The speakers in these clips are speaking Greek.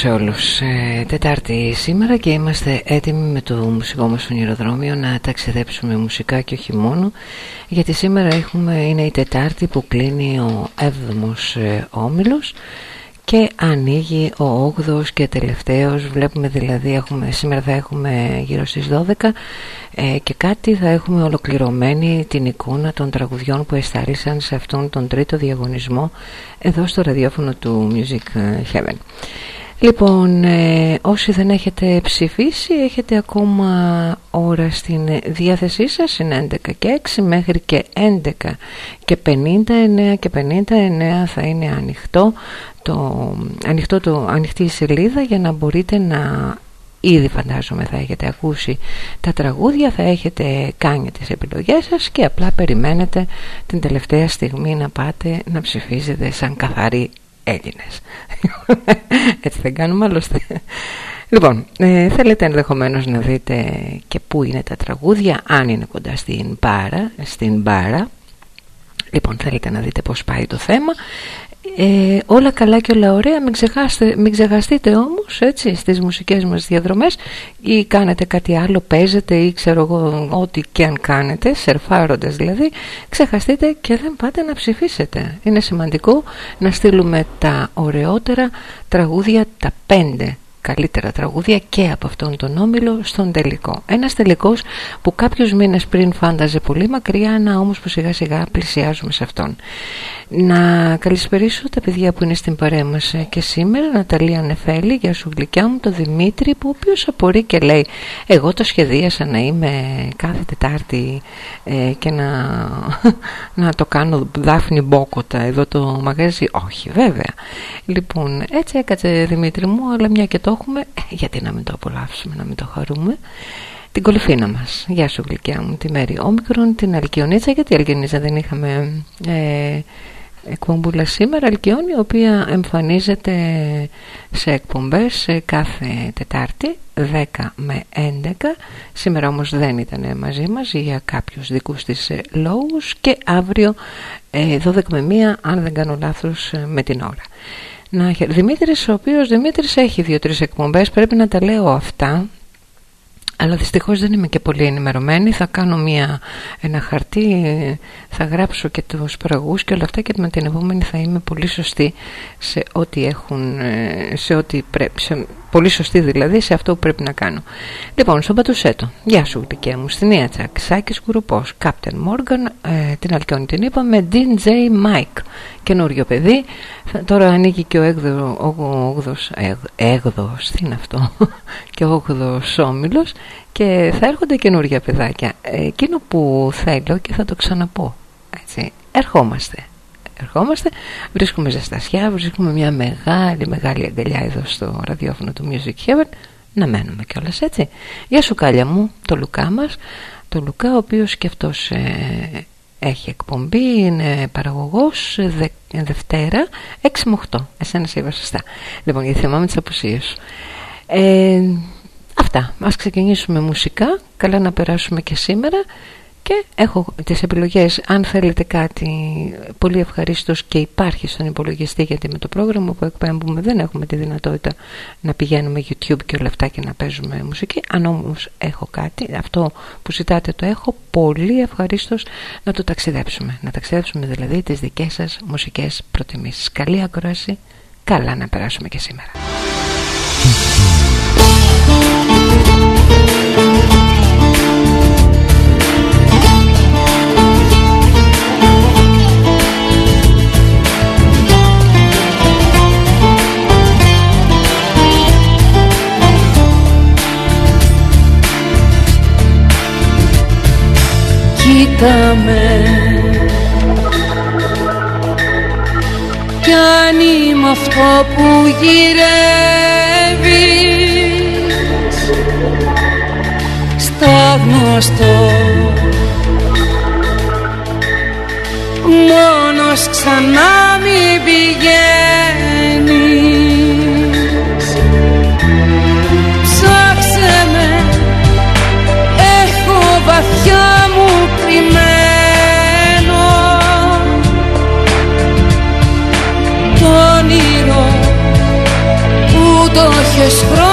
σε όλους ε, Τετάρτη σήμερα και είμαστε έτοιμοι με το μουσικό μας ονειροδρόμιο να ταξιδέψουμε μουσικά και όχι μόνο γιατί σήμερα έχουμε, είναι η Τετάρτη που κλείνει ο 7ος ε, όμιλος και ανοίγει ο 8ος και τελευταίος βλέπουμε δηλαδή έχουμε, σήμερα θα έχουμε γύρω στις 12 ε, και κάτι θα έχουμε ολοκληρωμένη την εικόνα των τραγουδιών που εστάλησαν σε αυτόν τον τρίτο διαγωνισμό εδώ στο ραδιόφωνο του Music Heaven. Λοιπόν, ε, όσοι δεν έχετε ψηφίσει, έχετε ακόμα ώρα στην διάθεσή σας, είναι 11 και 6 μέχρι και 11 και 59 και 59 θα είναι ανοιχτό, το, ανοιχτό το, ανοιχτή η σελίδα για να μπορείτε να Ήδη φαντάζομαι θα έχετε ακούσει τα τραγούδια, θα έχετε κάνει τις επιλογές σας και απλά περιμένετε την τελευταία στιγμή να πάτε να ψηφίζετε σαν καθαροί Έλληνες. Έτσι δεν κάνουμε άλλωστε. Λοιπόν, ε, θέλετε ενδεχομένως να δείτε και πού είναι τα τραγούδια, αν είναι κοντά στην Μπάρα, στην Μπάρα. Λοιπόν, θέλετε να δείτε πώς πάει το θέμα. Ε, όλα καλά και όλα ωραία. Μην, μην ξεχαστείτε όμως έτσι στις μουσικές μας διαδρομές. Ή κάνετε κάτι άλλο παίζετε ή ξέρω εγώ ό,τι και αν κάνετε σερφάροντας δηλαδή. Ξεχαστείτε και δεν πάτε να ψηφίσετε. Είναι σημαντικό να στείλουμε τα ωραιότερα τραγούδια τα πέντε καλύτερα τραγούδια και από αυτόν τον όμιλο στον τελικό. Ένας τελικός που κάποιους μήνες πριν φάνταζε πολύ μακριά, να όμως που σιγά σιγά πλησιάζουμε σε αυτόν. Να καλησπερίσω τα παιδιά που είναι στην παρέα μας ε, και σήμερα, Ναταλία Νεφέλη, για σου γλυκιά μου, το Δημήτρη, που ο οποίος απορεί και λέει εγώ το σχεδίασα να είμαι κάθε Τετάρτη ε, και να, να το κάνω δάφνη μπόκοτα εδώ το μαγαζί. Όχι βέβαια. Λοιπόν, έτσι έκατσε Δημήτρη μου, αλλά μια και το έχουμε, ε, γιατί να μην το απολαύσουμε, να μην το χαρούμε την κολυφίνα μας. Γεια σου γλυκιά μου, τη Μέρη Όμικρον, την Αλκιονίτσα, γιατί Αλκιονίτσα δεν είχαμε ε, εκπομπούλα σήμερα. Αλκιόνη η οποία εμφανίζεται σε εκπομπές κάθε Τετάρτη 10 με 11 σήμερα όμως δεν ήταν μαζί μας για κάποιους δικούς της ε, λόγους και αύριο 12 ε, με 1 αν δεν κάνω λάθος ε, με την ώρα να, Δημήτρης ο οποίος Δημήτρης έχει δύο-τρεις εκπομπές πρέπει να τα λέω αυτά. Αλλά δυστυχώς δεν είμαι και πολύ ενημερωμένη. Θα κάνω μια, ένα χαρτί θα γράψω και τους πραγούς και όλα αυτά και με την επόμενη θα είμαι πολύ σωστή σε ό,τι έχουν σε ό,τι πρέπει σε, πολύ σωστή δηλαδή σε αυτό που πρέπει να κάνω. Λοιπόν στον Πατουσέτο. Γεια σου γλυκέ μου στην Ιατσακ Σάκης Κουρουπός. Κάπτεν Μόργαν ε, την Αλκιόνη την είπαμε DJ Mike καινούριο παιδί. Τώρα ανοίγει και ο έγδος έγδος τι είναι αυτό και ο έγδος όμιλος. Και θα έρχονται καινούργια παιδάκια. Εκείνο που θέλω και θα το ξαναπώ έτσι, ερχόμαστε ερχόμαστε βρίσκουμε ζεστασιά βρίσκουμε μια μεγάλη μεγάλη αγκαλιά εδώ στο ραδιόφωνο του Music Heaven να μένουμε κιόλας έτσι Γεια σου Κάλια μου, το Λουκά μας το Λουκά ο οποίος και αυτός ε, έχει εκπομπή, είναι παραγωγός δε, Δευτέρα 6 με 8. Εσένα σε είπα σωστά. Λοιπόν, γιατί θυμάμαι τις αποσίες σου. Ε, αυτά. Ας ξεκινήσουμε μουσικά. Καλά να περάσουμε και σήμερα. Και έχω τις επιλογές, αν θέλετε κάτι πολύ ευχαρίστως και υπάρχει στον υπολογιστή γιατί με το πρόγραμμα που εκπέμπουμε δεν έχουμε τη δυνατότητα να πηγαίνουμε YouTube και όλα αυτά και να παίζουμε μουσική. Αν όμως έχω κάτι, αυτό που ζητάτε το έχω, πολύ ευχαρίστως να το ταξιδέψουμε. Να ταξιδέψουμε δηλαδή τις δικές σας μουσικές προτιμήσεις. Καλή ακρόαση, καλά να περάσουμε και σήμερα. Κοίτα κι αν είμαι αυτό που γυρεύεις στα γνωστό. Μόνος ξανά μη πηγαίνεις. Ψάξε με έχω βαθιά που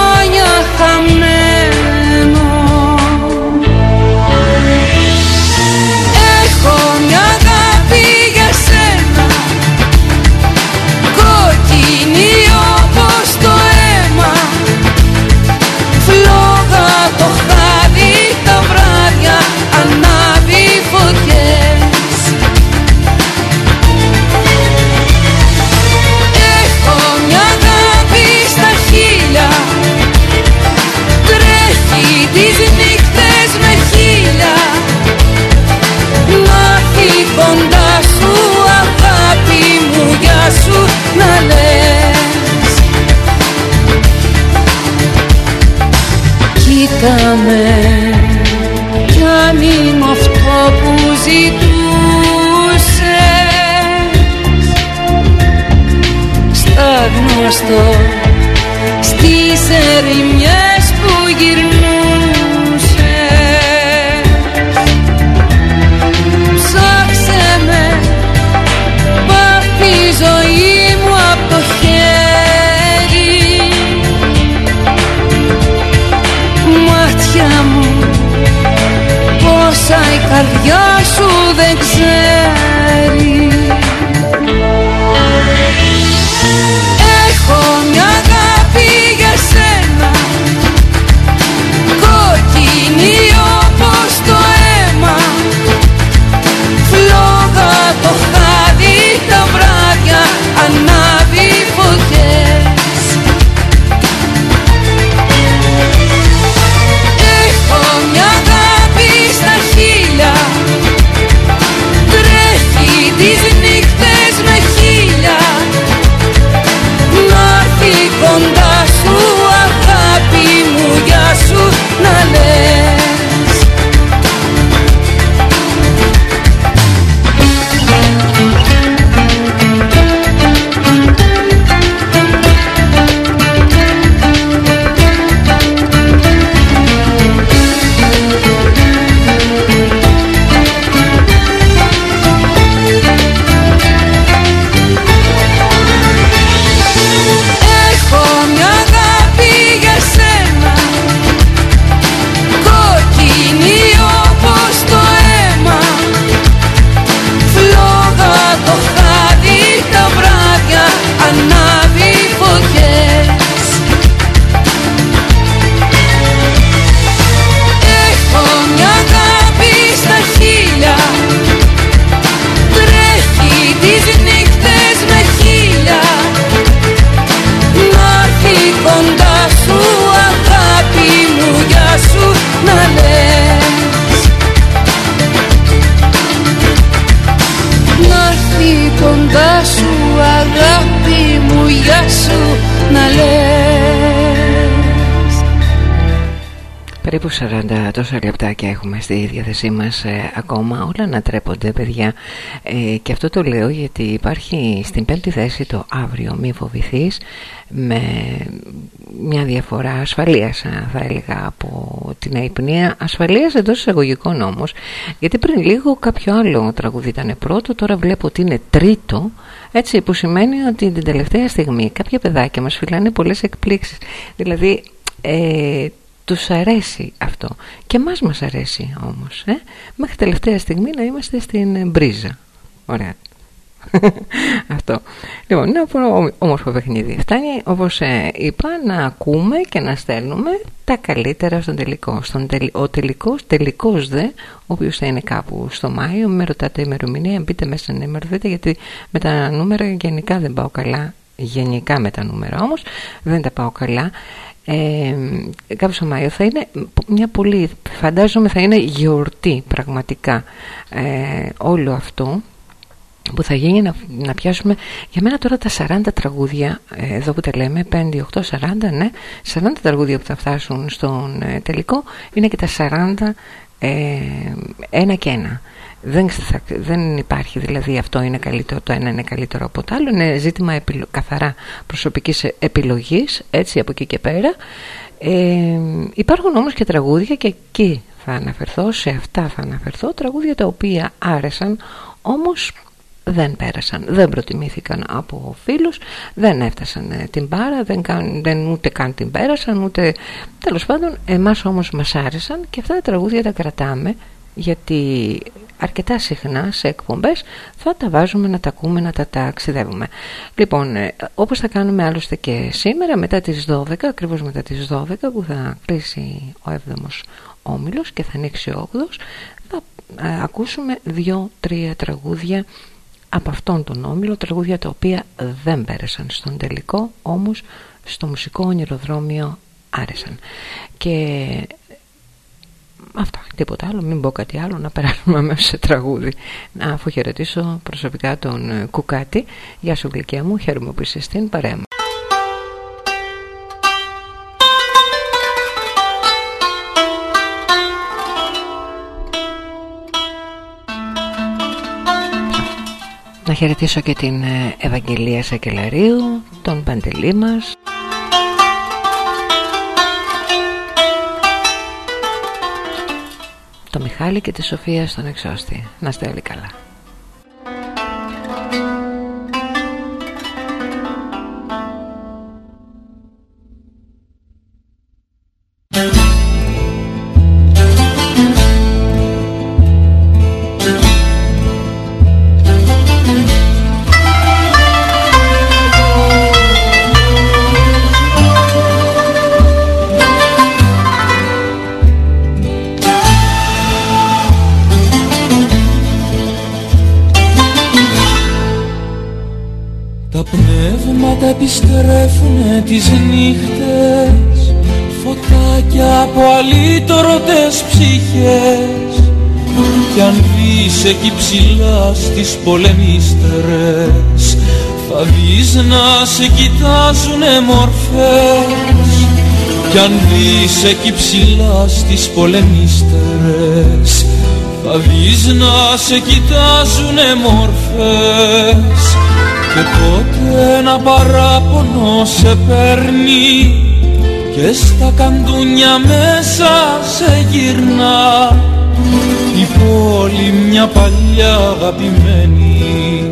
Κοίτα με αν είμαι αυτό που ζητούσες Στα γνωστό στις ερημιές Πόσα η καρδιά σου δεν ξέρει 40 τόσα λεπτάκια έχουμε στη διάθεσή μας ε, ακόμα. Όλα ανατρέπονται παιδιά. Ε, Και αυτό το λέω γιατί υπάρχει στην πέμπτη θέση το αύριο Μη φοβηθείς Με μια διαφορά ασφαλείας ε, θα έλεγα από την αϊπνία. Ασφαλείας εντός εισαγωγικών όμως Γιατί πριν λίγο κάποιο άλλο τραγούδι ήταν πρώτο Τώρα βλέπω ότι είναι τρίτο έτσι που σημαίνει ότι την τελευταία στιγμή κάποια παιδάκια μας φυλάνε πολλές εκπλήξεις. Δηλαδή ε, τους αρέσει αυτό. Και μας μας αρέσει όμως ε; μέχρι τελευταία στιγμή να είμαστε στην μπρίζα. Ωραία. Αυτό. Λοιπόν είναι όμορφο παιχνίδι. Φτάνει όπως ε, είπα να ακούμε και να στέλνουμε τα καλύτερα στον τελικό. Στον ο τελικός, τελικός δε ο οποίος θα είναι κάπου στο Μάιο με ρωτάτε ημερομηνία μπείτε μέσα να ενημερωθείτε γιατί με τα νούμερα γενικά δεν πάω καλά. Γενικά με τα νούμερα όμως δεν τα πάω καλά ε, κάποιος Μάιο θα είναι μια πολύ φαντάζομαι θα είναι γιορτή πραγματικά ε, όλο αυτό που θα γίνει να, να πιάσουμε για μένα τώρα τα 40 τραγούδια ε, εδώ που τα λέμε 5, 8, 40 ναι 40 τραγούδια που θα φτάσουν στον ε, τελικό είναι και τα 40 ε, ένα και ένα δεν, δεν υπάρχει δηλαδή αυτό είναι καλύτερο, το ένα είναι καλύτερο από το άλλο. Είναι ζήτημα επιλο, καθαρά προσωπικής επιλογής, έτσι από εκεί και πέρα. Ε, υπάρχουν όμως και τραγούδια και εκεί θα αναφερθώ, σε αυτά θα αναφερθώ, τραγούδια τα οποία άρεσαν, όμως δεν πέρασαν, δεν προτιμήθηκαν από φίλους, δεν έφτασαν ε, την πάρα, δεν, δεν ούτε καν την πέρασαν, ούτε τέλος πάντων εμάς όμως μας άρεσαν και αυτά τα τραγούδια τα κρατάμε γιατί αρκετά συχνά σε εκπομπές θα τα βάζουμε να τα ακούμε, να τα ταξιδεύουμε. Λοιπόν, ε, όπως θα κάνουμε άλλωστε και σήμερα μετά τις 12, ακριβώς μετά τις 12 που θα κλείσει ο 7ος όμιλος και θα ανοίξει ο 8ος, θα ε, ακούσουμε δύο-τρία τραγούδια από αυτόν τον όμιλο, τραγούδια τα οποία δεν πέρασαν στον τελικό, όμως στο μουσικό ονειροδρόμιο άρεσαν. Και Αυτά, τίποτα άλλο, μην πω κάτι άλλο, να περάσουμε μέσα σε τραγούδι. Να αφού προσωπικά τον ε, Κουκάτη. Γεια σου γλυκιά μου, χαίρομαι που είσαι στην παρέα Να χαιρετήσω και την ε, Ευαγγελία Σακελαρίου, τον Παντελή μας. Το Μιχάλη και τη Σοφία στον εξώστη. Να είστε όλοι καλά. Επιστρέφουνε τις νύχτες. Φωτάκια από αλήτρωτες ψυχές. Κι αν δεις εκεί ψηλά στις πολεμίστερες Θα δεις να σε κοιτάζουνε μορφές. Κι αν δεις εκεί ψηλά στις πολεμίστερες Θα δεις να σε κοιτάζουνε μορφές και τότε ένα παράπονο σε παίρνει και στα καντούνια μέσα σε γυρνά. Η πόλη μια παλιά αγαπημένη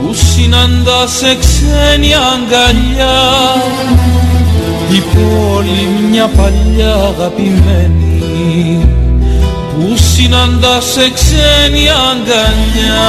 που συναντά σε ξένη αγκαλιά. Η πόλη μια παλιά αγαπημένη που συναντά σε ξένη αγκαλιά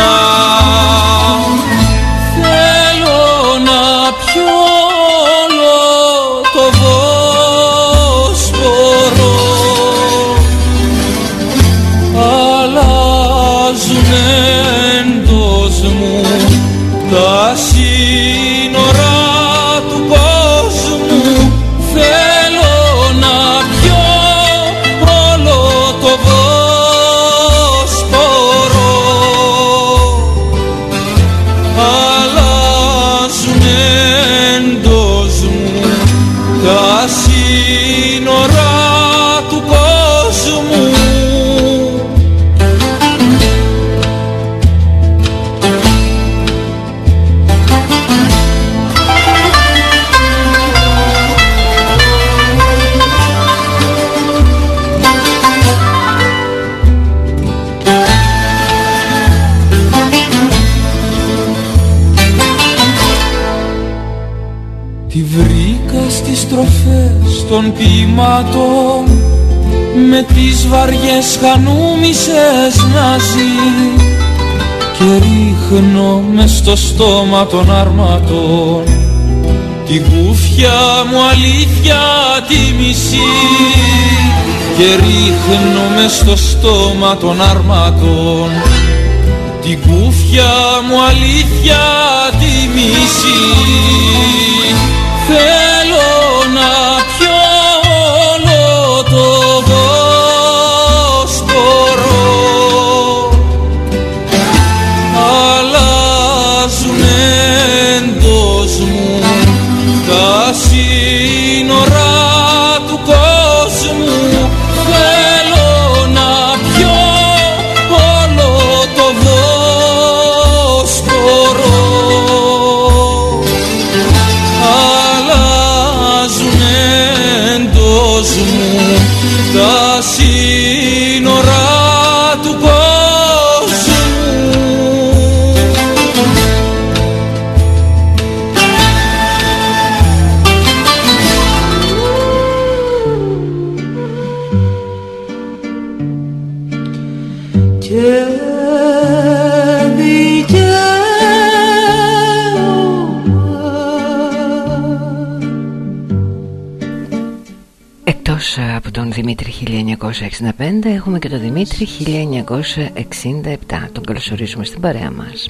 των ποιημάτων με τις βαριές χανούμισες να ζει. Και ρίχνω μες στο στόμα των αρμάτων την κούφια μου αλήθεια τη μισή. Και ρίχνω μες στο στόμα των αρμάτων την κούφια μου αλήθεια τη μισή έχουμε και τον Δημήτρη 1967 Τον καλωσορίζουμε στην παρέα μας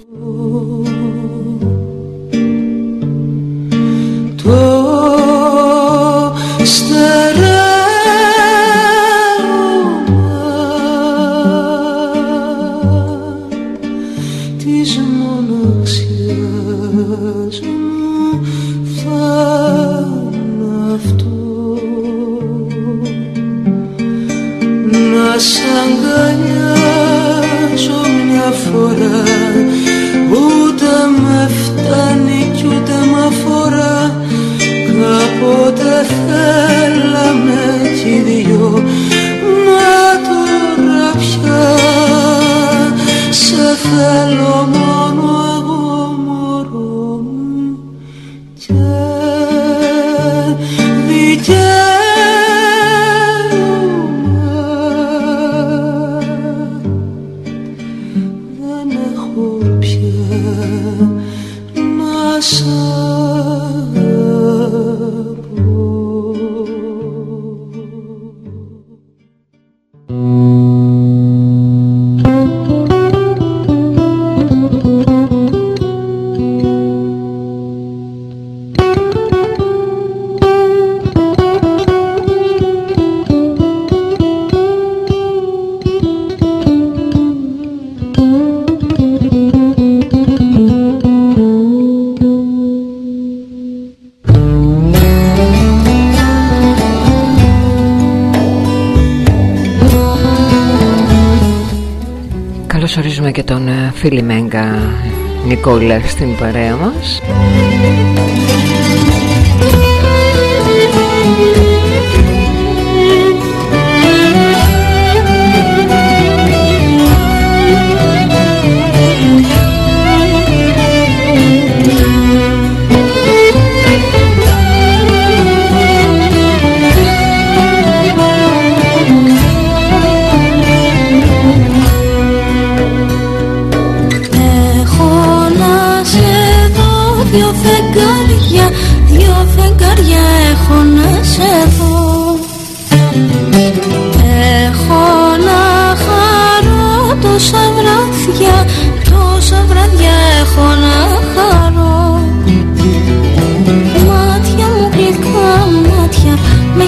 φίλη Μέγκα Νικόλα στην παρέα μας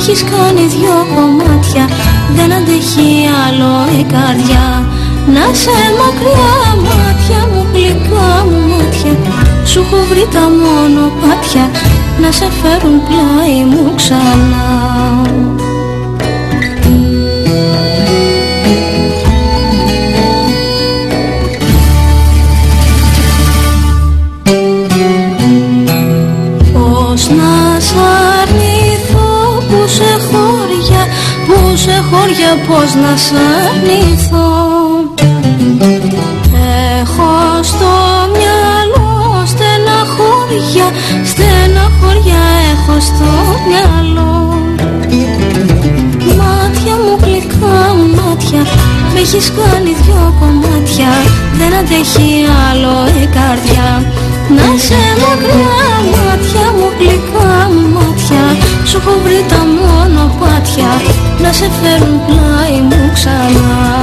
έχεις κάνει δυο κομμάτια Δεν αντέχει άλλο η καρδιά. Να σε μακριά μάτια μου γλυκά μου μάτια Σου έχω βρει τα μόνο πάτια Να σε φέρουν πλάι μου ξανά χώρια πως να σ' αρνηθώ. Έχω στο μυαλό στενά χώρια, στενά χώρια έχω στο μυαλό. Μάτια μου γλυκά μάτια Μ' έχεις κάνει δυο κομμάτια Δεν αντέχει άλλο η καρδιά. Να σε μακριά μάτια μου γλυκά μάτια Σου έχω βρει τα μονοπάτια Να σε φέρουν πλάι μου ξανά.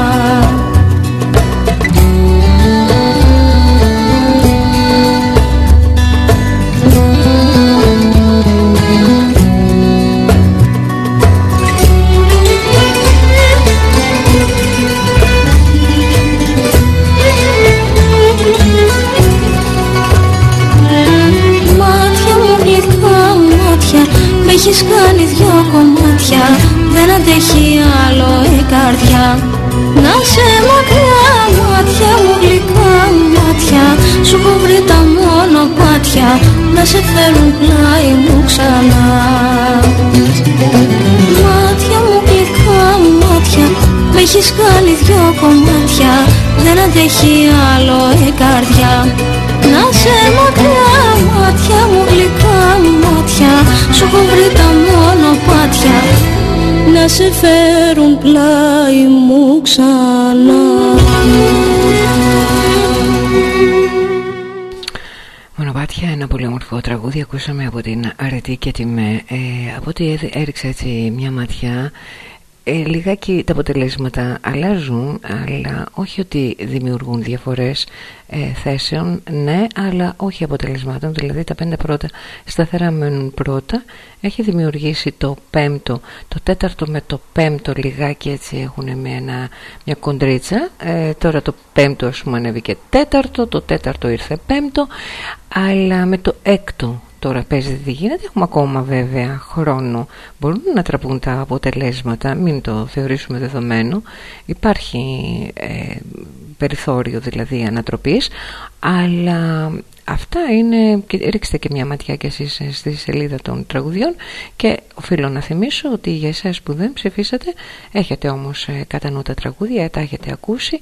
Έχεις αντέχει άλλο η καρδιά. Να σε μακριά μάτια μου γλυκά μάτια. Σου έχω βρει τα μονοπάτια Να σε φέρουν πλάι μου ξανά. Μάτια μου γλυκά μάτια. Με έχεις κάνει δυο κομμάτια. Δεν αντέχει άλλο η καρδιά. Να σε μακριά μάτια μου γλυκά μάτια. Σου έχω βρει τα μονοπάτια Να σε φέρουν πλάι μου ξανά. Μονοπάτια, ένα πολύ όμορφο τραγούδι ακούσαμε από την Αρετή και τη ΜΕ ε, από ότι έριξα έτσι μια ματιά ε, λιγάκι τα αποτελέσματα αλλάζουν αλλά όχι ότι δημιουργούν διαφορές ε, θέσεων ναι αλλά όχι αποτελεσμάτων. Δηλαδή τα πέντε πρώτα σταθερά μένουν πρώτα. Έχει δημιουργήσει το πέμπτο το τέταρτο με το πέμπτο λιγάκι έτσι έχουν με ένα, μια κοντρίτσα. Ε, τώρα το πέμπτο ας πούμε ανέβηκε τέταρτο το τέταρτο ήρθε πέμπτο αλλά με το έκτο Τώρα παίζει τι γίνεται, έχουμε ακόμα βέβαια χρόνο. Μπορούν να τραπούν τα αποτελέσματα, μην το θεωρήσουμε δεδομένο. Υπάρχει ε, περιθώριο δηλαδή ανατροπής, αλλά αυτά είναι, ρίξτε και μια ματιά κι εσείς στη σελίδα των τραγουδιών και οφείλω να θυμίσω ότι για εσάς που δεν ψηφίσατε έχετε όμως ε, κατά νου τα τραγούδια, τα έχετε ακούσει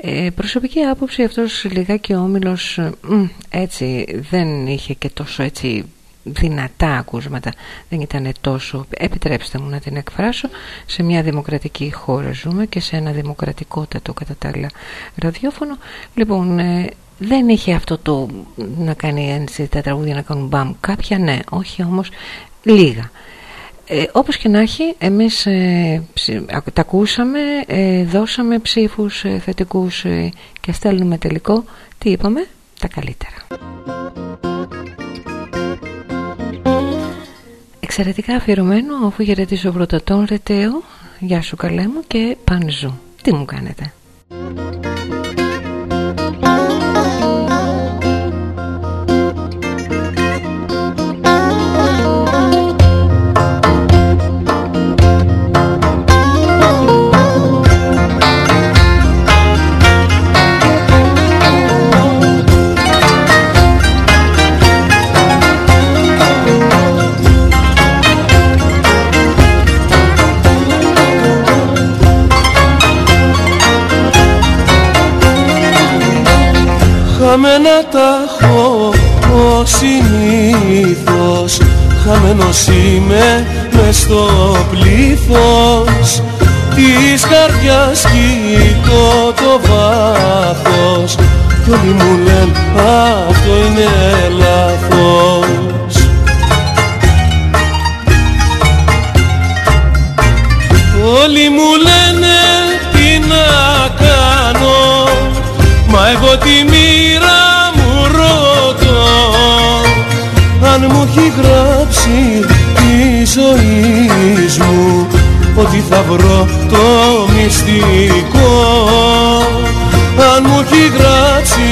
ε, προσωπική άποψη αυτός λιγάκι ο Όμιλος έτσι δεν είχε και τόσο έτσι δυνατά ακούσματα. Δεν ήταν τόσο επιτρέψτε μου να την εκφράσω σε μια δημοκρατική χώρα ζούμε και σε ένα δημοκρατικότατο κατά τα άλλα ραδιόφωνο. Λοιπόν ε, δεν είχε αυτό το να κάνει έτσι τα τραγούδια να κάνουν μπαμ. Κάποια ναι όχι όμως λίγα ε, όπως και να έχει, εμείς ε, τα ακούσαμε, ε, δώσαμε ψήφους ε, θετικούς ε, και στέλνουμε τελικό, τι είπαμε, τα καλύτερα. Εξαιρετικά αφιερωμένο, αφού χαιρετήσω πρώτα τον Ρετέο, γεια σου καλέ μου και Πανζού. Τι μου κάνετε; Χαμένα τα έχω ως συνήθως Χαμένος είμαι μες στο πλήθος. Της καρδιάς κοιτώ το βάθος Κι όλοι μου λένε αυτό είναι λάθος Όλοι μου λένε γράψει τη ζωή μου Ότι θα βρω το μυστικό. Αν μου έχει γράψει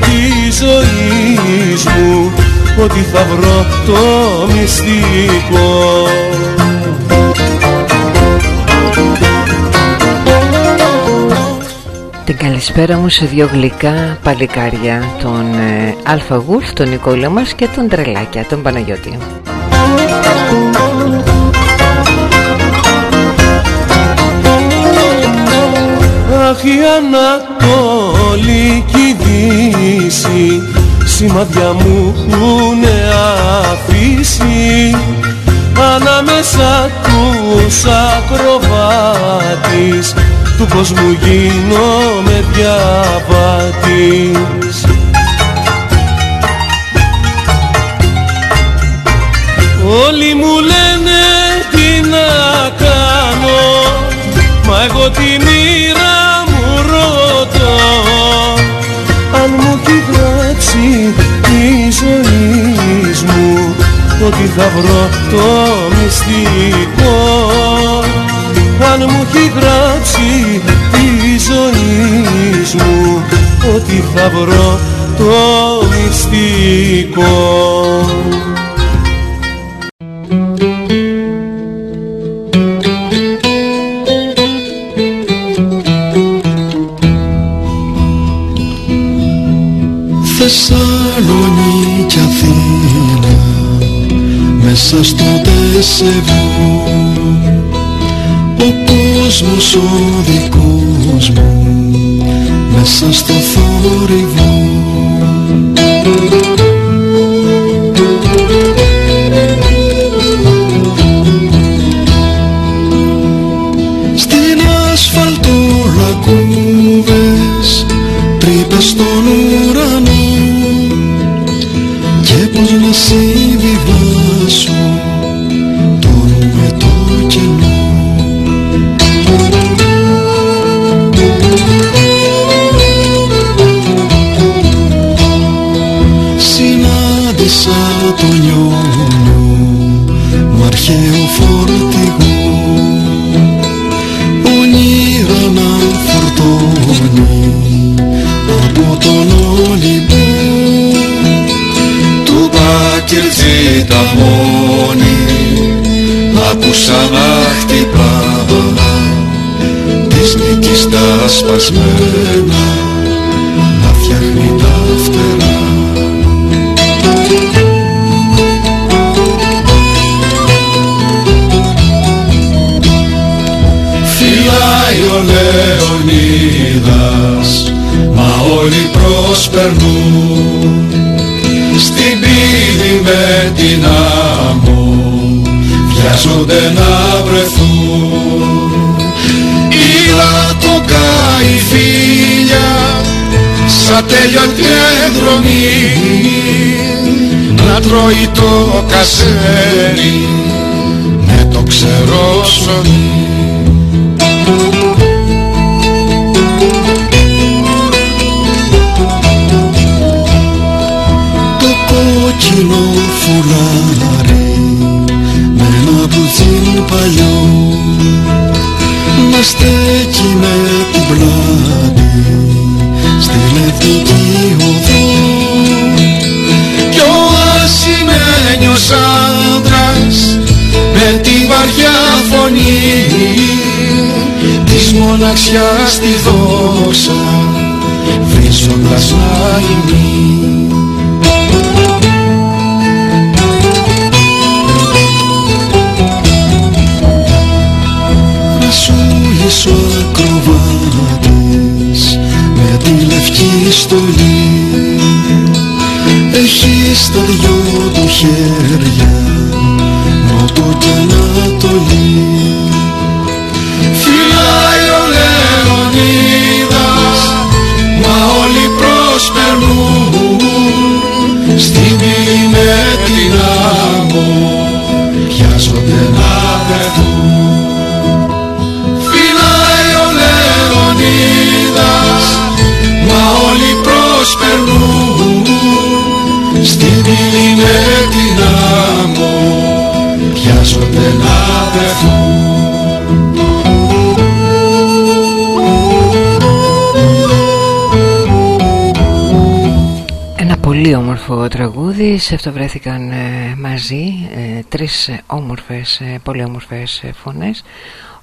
τη ζωή μου Ότι θα βρω το μυστικό. Την καλησπέρα μου σε δύο γλυκά παλικάρια Τον ε, Αλφα Γουλφ, τον Νικόλα μας και τον Τρελάκια, τον Παναγιώτη Αχ η Ανατολική Δύση. Σημαδιά μου έχουνε αφήσει. Σαν τους ακροβάτης του κόσμου γίνομαι διαβάτης. Όλοι μου λένε τι να κάνω Μα εγώ τη γράψει η ζωής μου Ότι θα βρω το μυστικό. Αν μου έχει γράψει η ζωής μου Ότι θα βρω το μυστικό μέσα στο τεσεβού ο κόσμος ο δικός μου. Μέσα στο θόρυβο τα σπασμένα να φτιάχνει τα φτερά. Φυλάει ο Λεωνίδας μα όλοι προσπερνούν. Στην πύλη με την άμμο βιάζονται να βρεθούν σαν τέλειωτη εκδρομή να τρώει το κασέρι με το ξερό ψωμί κόκκινο φουλάρι με ένα μπουζίν παλιό να στέκει άντρας με τη βαριά φωνή της μοναξιάς τη δόξα βρίζοντας να Ρασούλης ο ακροβάτης με τη λευκή στολή έχει στα δυο του χέρια να βρεθούν Ένα πολύ όμορφο τραγούδι, σε αυτό βρέθηκαν ε, μαζί ε, τρεις ε, όμορφες, ε, πολύ όμορφες ε, φωνές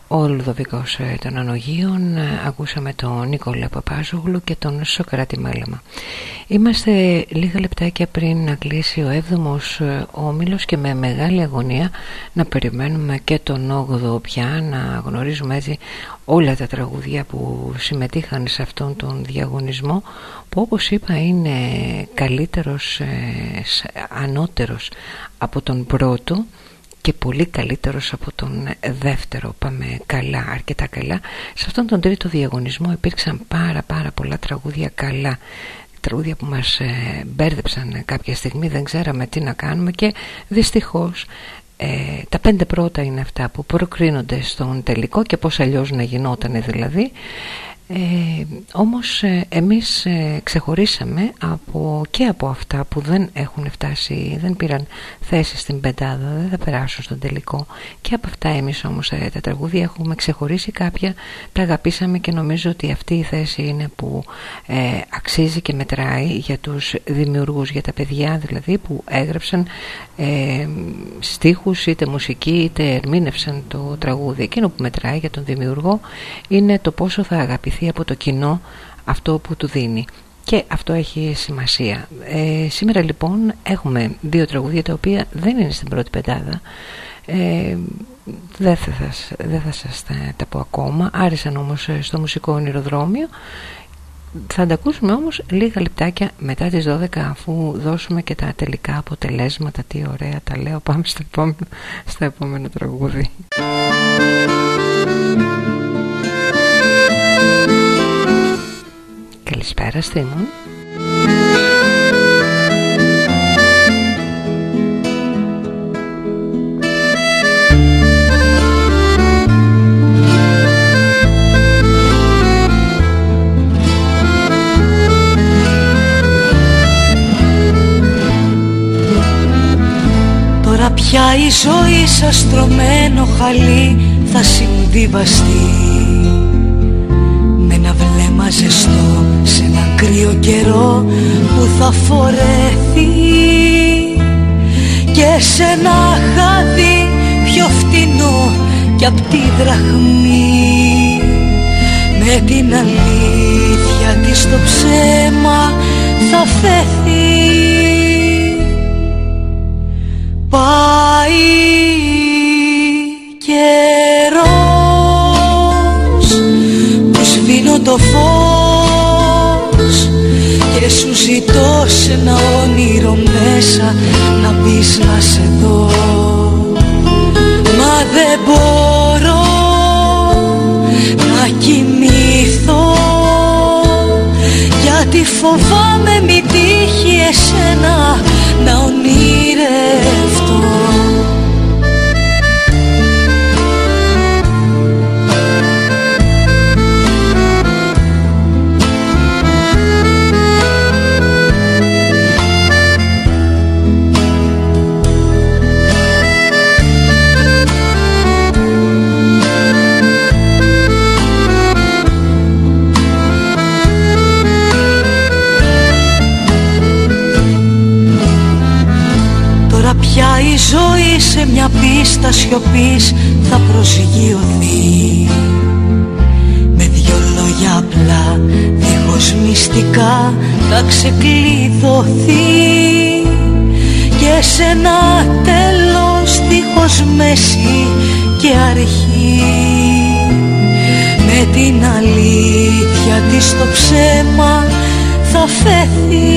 ο Λουδοβικός ε, των Ανογείων, ε, ακούσαμε τον Νίκολα Παπάζογλου και τον Σοκράτη Μέλαμα. Είμαστε λίγα λεπτάκια πριν να κλείσει ο 7ος ε, όμιλος και με μεγάλη αγωνία να περιμένουμε και τον 8ο πια, να γνωρίζουμε έτσι όλα τα τραγούδια που συμμετείχαν σε αυτόν τον διαγωνισμό που όπως είπα είναι καλύτερος, ανώτερος από τον πρώτο και πολύ καλύτερος από τον δεύτερο. Πάμε καλά, αρκετά καλά. Σε αυτόν τον τρίτο διαγωνισμό υπήρξαν πάρα πάρα πολλά τραγούδια καλά. Τραγούδια που μας ε, μπέρδεψαν κάποια στιγμή δεν ξέραμε τι να κάνουμε και δυστυχώς ε, τα πέντε πρώτα είναι αυτά που προκρίνονται στον τελικό και πώς αλλιώς να γινόταν δηλαδή ε, όμως ε, εμείς ε, ξεχωρίσαμε από, και από αυτά που δεν έχουν φτάσει, δεν πήραν θέση στην πεντάδα, δεν θα περάσουν στον τελικό και από αυτά εμείς όμως ε, τα τραγούδια έχουμε ξεχωρίσει κάποια, τα αγαπήσαμε και νομίζω ότι αυτή η θέση είναι που ε, αξίζει και μετράει για τους δημιουργούς, για τα παιδιά δηλαδή που έγραψαν ε, στίχους είτε μουσική είτε ερμήνευσαν το τραγούδι. Εκείνο που μετράει για τον δημιουργό είναι το πόσο θα αγαπηθεί από το κοινό αυτό που του δίνει. Και αυτό έχει σημασία. Ε, σήμερα λοιπόν έχουμε δύο τραγούδια τα οποία δεν είναι στην πρώτη πεντάδα. Ε, δεν θα, δεν θα σας τα, τα πω ακόμα. Άρεσαν όμως στο μουσικό ονειροδρόμιο. Θα τα ακούσουμε όμως λίγα λεπτάκια μετά τις 12 αφού δώσουμε και τα τελικά αποτελέσματα. Τι ωραία τα λέω. Πάμε στο επόμενο, στο επόμενο τραγούδι Καλησπέρα Στήμων Τώρα πια η ζωή σας στρωμένο χαλί θα συμβιβαστεί βλέμμα ζεστό σε ένα κρύο καιρό που θα φορεθεί και σε ένα χάδι πιο φτηνό κι απ' τη δραχμή. Με την αλήθεια της το ψέμα θα φέθει. Πάει καιρό το φως και σου ζητώ σε ένα όνειρο μέσα να μπεις να σε δω. Μα δεν μπορώ να κοιμηθώ γιατί φοβάμαι μη τύχει εσένα πίστα σιωπής θα προσγειωθεί. Με δυο λόγια απλά, δίχως μυστικά θα ξεκλειδωθεί. Και σε ένα τέλος δίχως μέση και αρχή. Με την αλήθεια της το ψέμα θα φέθει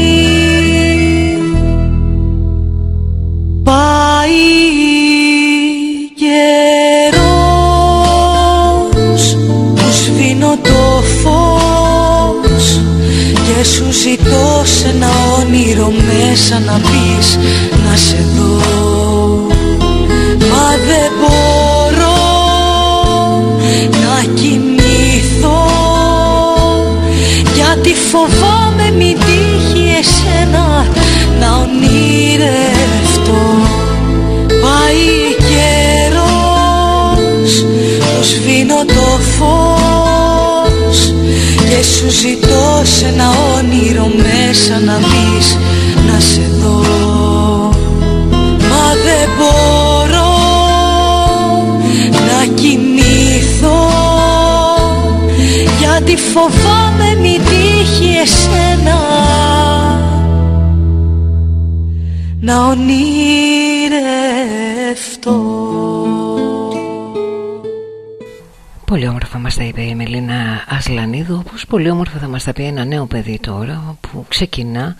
μέσα να πεις να σε δω. Μα δεν μπορώ να κοιμηθώ. Γιατί φοβάμαι μην τύχει εσένα να ονειρευτώ. Πάει καιρός που σβήνω το φως και σου ζητώ σε ένα όνειρο μέσα να μπεις μπορώ να κοιμηθώ. Γιατί φοβάμαι μη τύχει εσένα. Να ονειρευτώ. Πολύ όμορφα μας τα είπε η Μελίνα Ασλανίδου όπως πολύ όμορφα θα μας τα πει ένα νέο παιδί τώρα που ξεκινά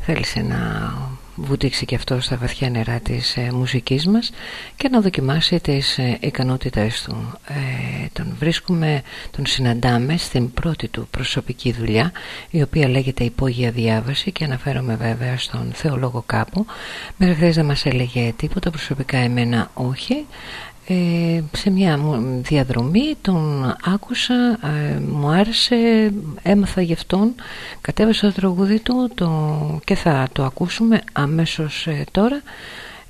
θέλησε να βουτήξει και αυτό στα βαθιά νερά της ε, μουσικής μας και να δοκιμάσει τις ε, ικανότητες του. Ε, τον βρίσκουμε, τον συναντάμε στην πρώτη του προσωπική δουλειά η οποία λέγεται υπόγεια διάβαση και αναφέρομαι βέβαια στον θεολόγο κάπου. Μέχρι χθες δεν μας έλεγε τίποτα, προσωπικά εμένα όχι ε, σε μια διαδρομή τον άκουσα, ε, μου άρεσε, έμαθα γι' αυτόν, κατέβασα το τραγούδι του το, και θα το ακούσουμε αμέσως ε, τώρα.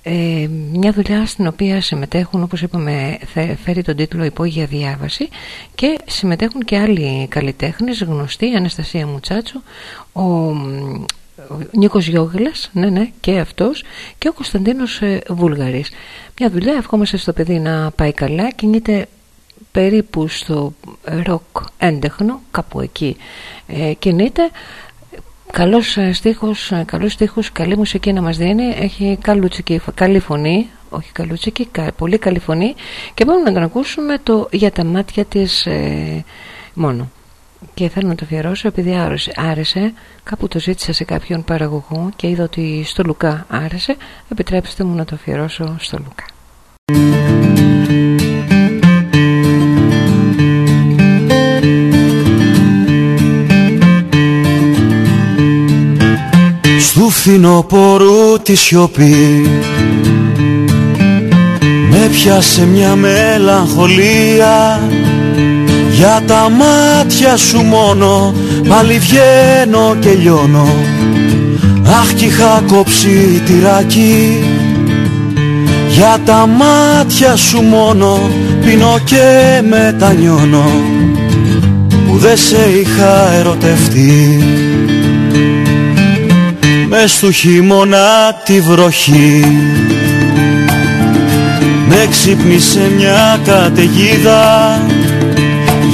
Ε, μια δουλειά στην οποία συμμετέχουν όπως είπαμε φέρει τον τίτλο υπόγεια διάβαση και συμμετέχουν και άλλοι καλλιτέχνες γνωστοί Αναστασία Μουτσάτσου ο, ο Νίκος Γιώγλας ναι, ναι, και αυτός και ο Κωνσταντίνος Βούλγαρης μια δουλειά ευχόμαστε στο παιδί να πάει καλά. Κινείται περίπου στο ροκ έντεχνο κάπου εκεί ε, κινείται. Καλός ε, στίχος, ε, καλός στίχος καλή μουσική να μας δίνει. Έχει καλούτσικη, καλή φωνή όχι καλούτσικη, πολύ καλή φωνή. Και πάμε να τον ακούσουμε το για τα μάτια της ε, μόνο και θέλω να το αφιερώσω επειδή άρεσε κάπου το ζήτησα σε κάποιον παραγωγό και είδα ότι στο Λουκά άρεσε. Επιτρέψτε μου να το αφιερώσω στο Λουκά. Στου φθινοπορού τη σιωπή Με πιάσε μια μελαγχολία για τα μάτια σου μόνο πάλι βγαίνω και λιώνω. Αχ κι είχα κόψει τυράκι Για τα μάτια σου μόνο πίνω και μετανιώνω. Που δεν σε είχα ερωτευτεί. Μες του χειμώνα τη βροχή. Με ξύπνησε μια καταιγίδα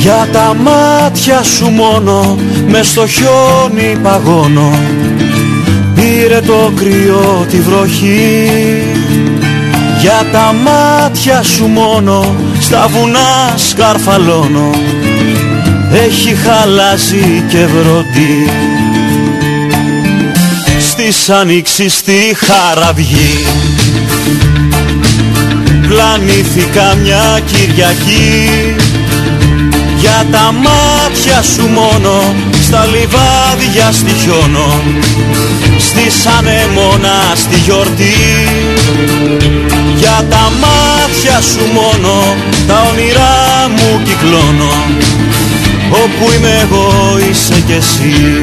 για τα μάτια σου μόνο με στο χιόνι παγώνω. Πήρε το κρύο τη βροχή. Για τα μάτια σου μόνο στα βουνά σκαρφαλώνω. Έχει χαλάσει και βροντί. Στις ανοίξεις στη χαραυγή. Πλανήθηκα μια Κυριακή για τα μάτια σου μόνο στα λιβάδια στοιχιώνω Στις ανεμόνα στη γιορτή. Για τα μάτια σου μόνο τα όνειρά μου κυκλώνω. Όπου είμαι εγώ είσαι κι εσύ.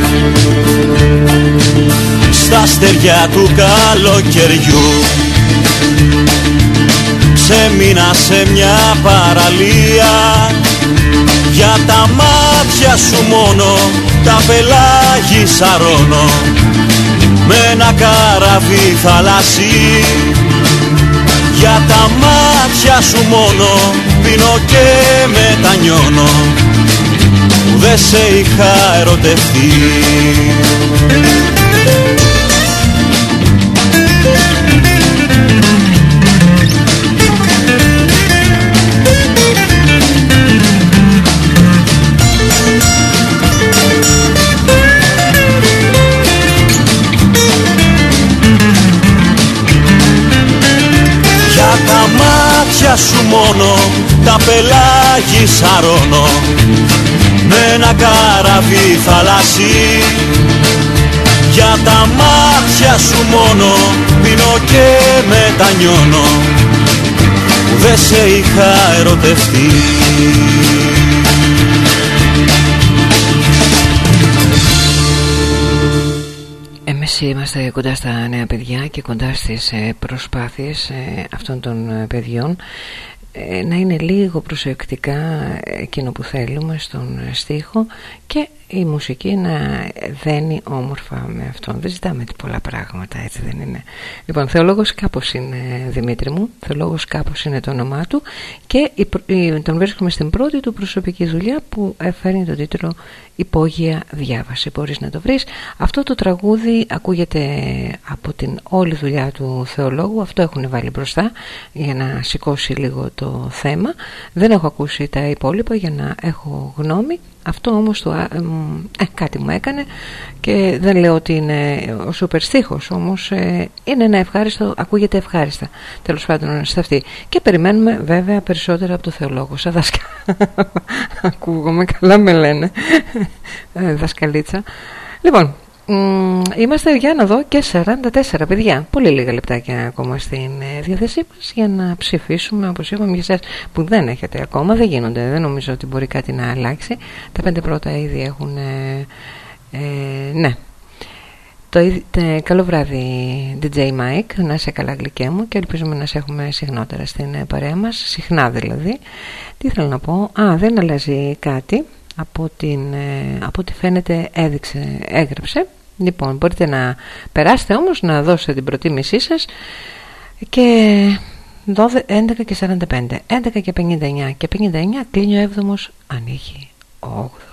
Στα στεριά του καλοκαιριού. Ξέμεινα σε μια παραλία για τα μάτια σου μόνο τα πελάγι σαρώνω. Με ένα καραβί θαλασσί για τα μάτια σου μόνο πίνω και μετανιώνω. Που δεν σε είχα ερωτευτεί μάτια σου μόνο τα πελάγι σαρώνω. Με ένα καραβί θαλασσί για τα μάτια σου μόνο πίνω και μετανιώνω. Που δεν σε είχα ερωτευτεί Εμείς είμαστε κοντά στα νέα παιδιά και κοντά στις ε, προσπάθειες ε, αυτών των ε, παιδιών. Να είναι λίγο προσεκτικά εκείνο που θέλουμε στον στίχο και η μουσική να δένει όμορφα με αυτόν. Δεν ζητάμε πολλά πράγματα, έτσι δεν είναι. Λοιπόν, Θεολόγος κάπως είναι Δημήτρη μου, Θεολόγος κάπως είναι το όνομά του και τον βρίσκουμε στην πρώτη του προσωπική δουλειά που φέρνει τον τίτλο «Υπόγεια διάβαση». Μπορείς να το βρεις. Αυτό το τραγούδι ακούγεται από την όλη δουλειά του Θεολόγου, αυτό έχουν βάλει μπροστά για να σηκώσει λίγο το θέμα δεν έχω ακούσει τα υπόλοιπα για να έχω γνώμη αυτό όμως το, ε, κάτι μου έκανε και δεν λέω ότι είναι ο σούπερ στίχος όμως ε, είναι ένα ευχάριστο, ακούγεται ευχάριστα τέλος πάντων σε αυτή και περιμένουμε βέβαια περισσότερα από το θεολόγο. Σαν δάσκα ακούγομαι καλά με λένε. Ε, δασκαλίτσα. Λοιπόν Είμαστε για να δω και 44 παιδιά. Πολύ λίγα λεπτάκια ακόμα στην ε, διάθεσή μας για να ψηφίσουμε όπως είπαμε για εσάς που δεν έχετε ακόμα. Δεν γίνονται, δεν νομίζω ότι μπορεί κάτι να αλλάξει. Τα πέντε πρώτα ήδη έχουν... Ε, ε, ναι. Το, καλό βράδυ DJ Mike, να είσαι καλά γλυκέ μου και ελπίζουμε να σε έχουμε συχνότερα στην ε, παρέα μας, συχνά δηλαδή. Τι θέλω να πω, α δεν αλλάζει κάτι από, την, από ό,τι φαίνεται έδειξε, έγραψε Λοιπόν, μπορείτε να περάσετε όμως, να δώσετε την προτίμησή σας και 11 και 45, 11 και 59 και 59 κλείνει ο 7ος, ανοίγει ο 8ος.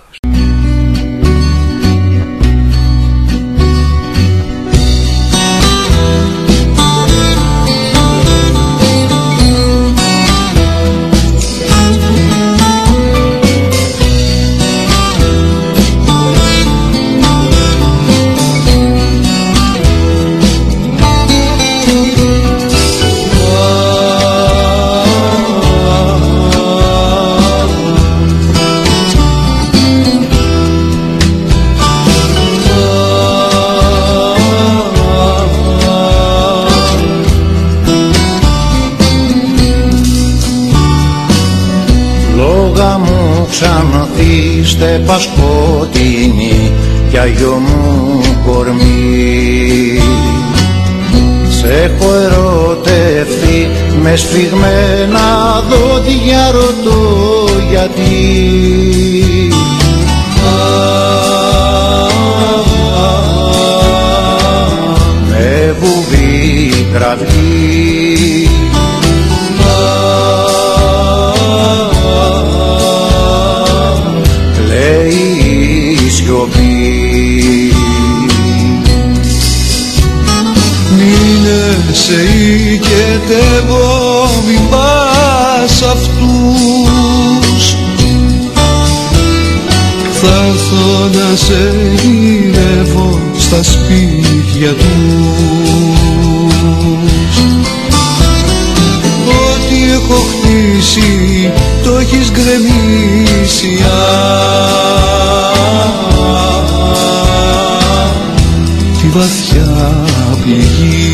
Είστε πασκότινη κι αγιό μου κορμί. Σε έχω ερωτευτεί με σφιγμένα δόντια ρωτώ γιατί. Με βουβή κραυγή σε οικετεύω μην πας αυτούς. Θα έρθω να σε γυρεύω στα σπίτια τους. Ό,τι έχω χτίσει το έχεις γκρεμίσει τη βαθιά πληγή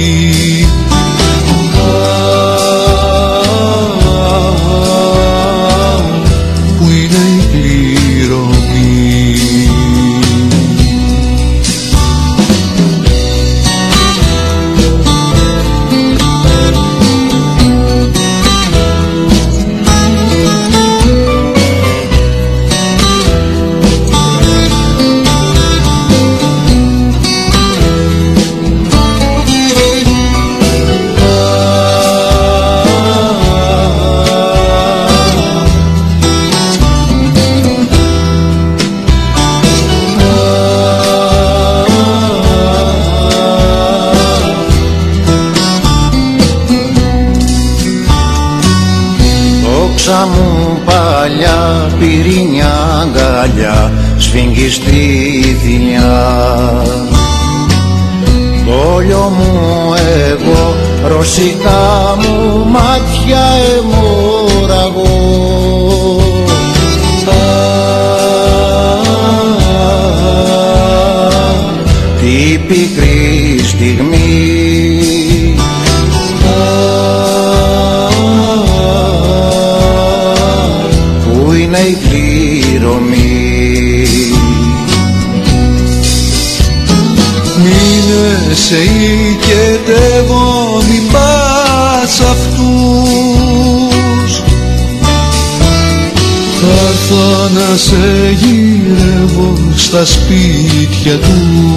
σπίτια τους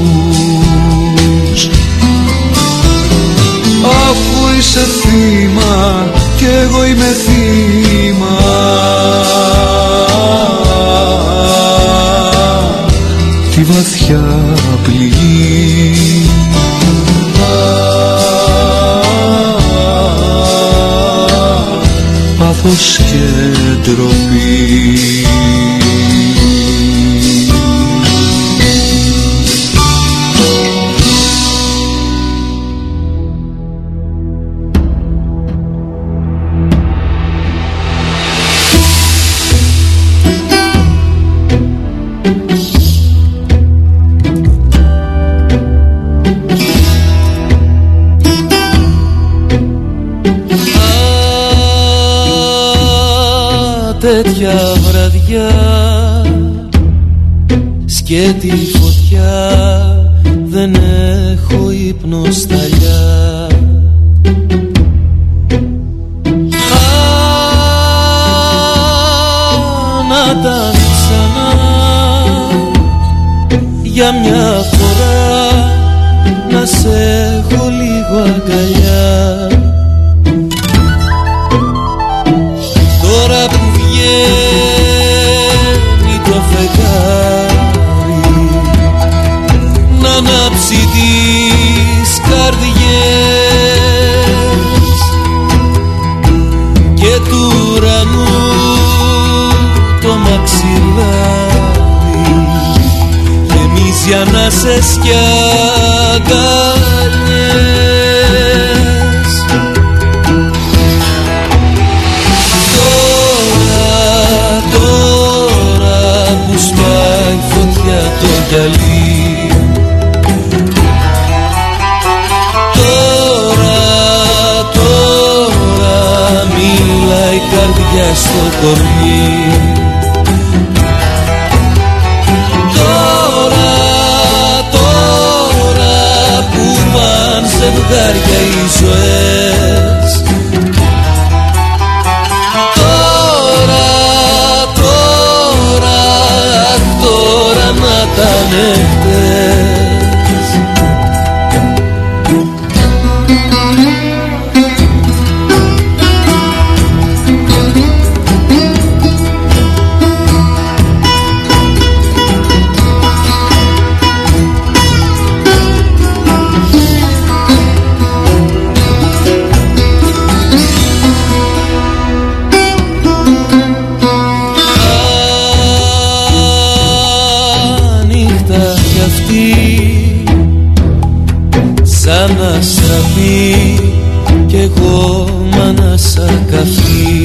ακόμα να σ' ακαθεί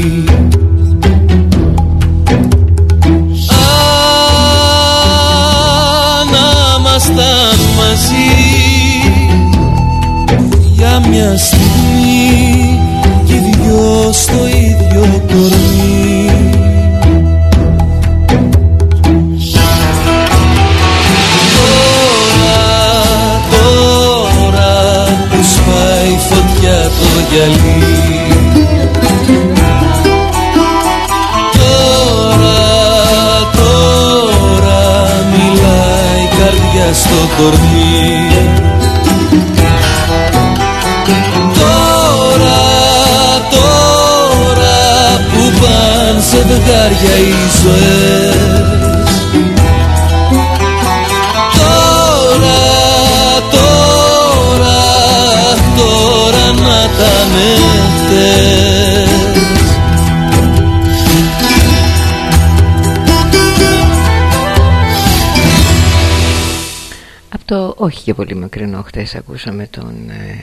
όχι και πολύ μακρινό. Χτες ακούσαμε τον ε,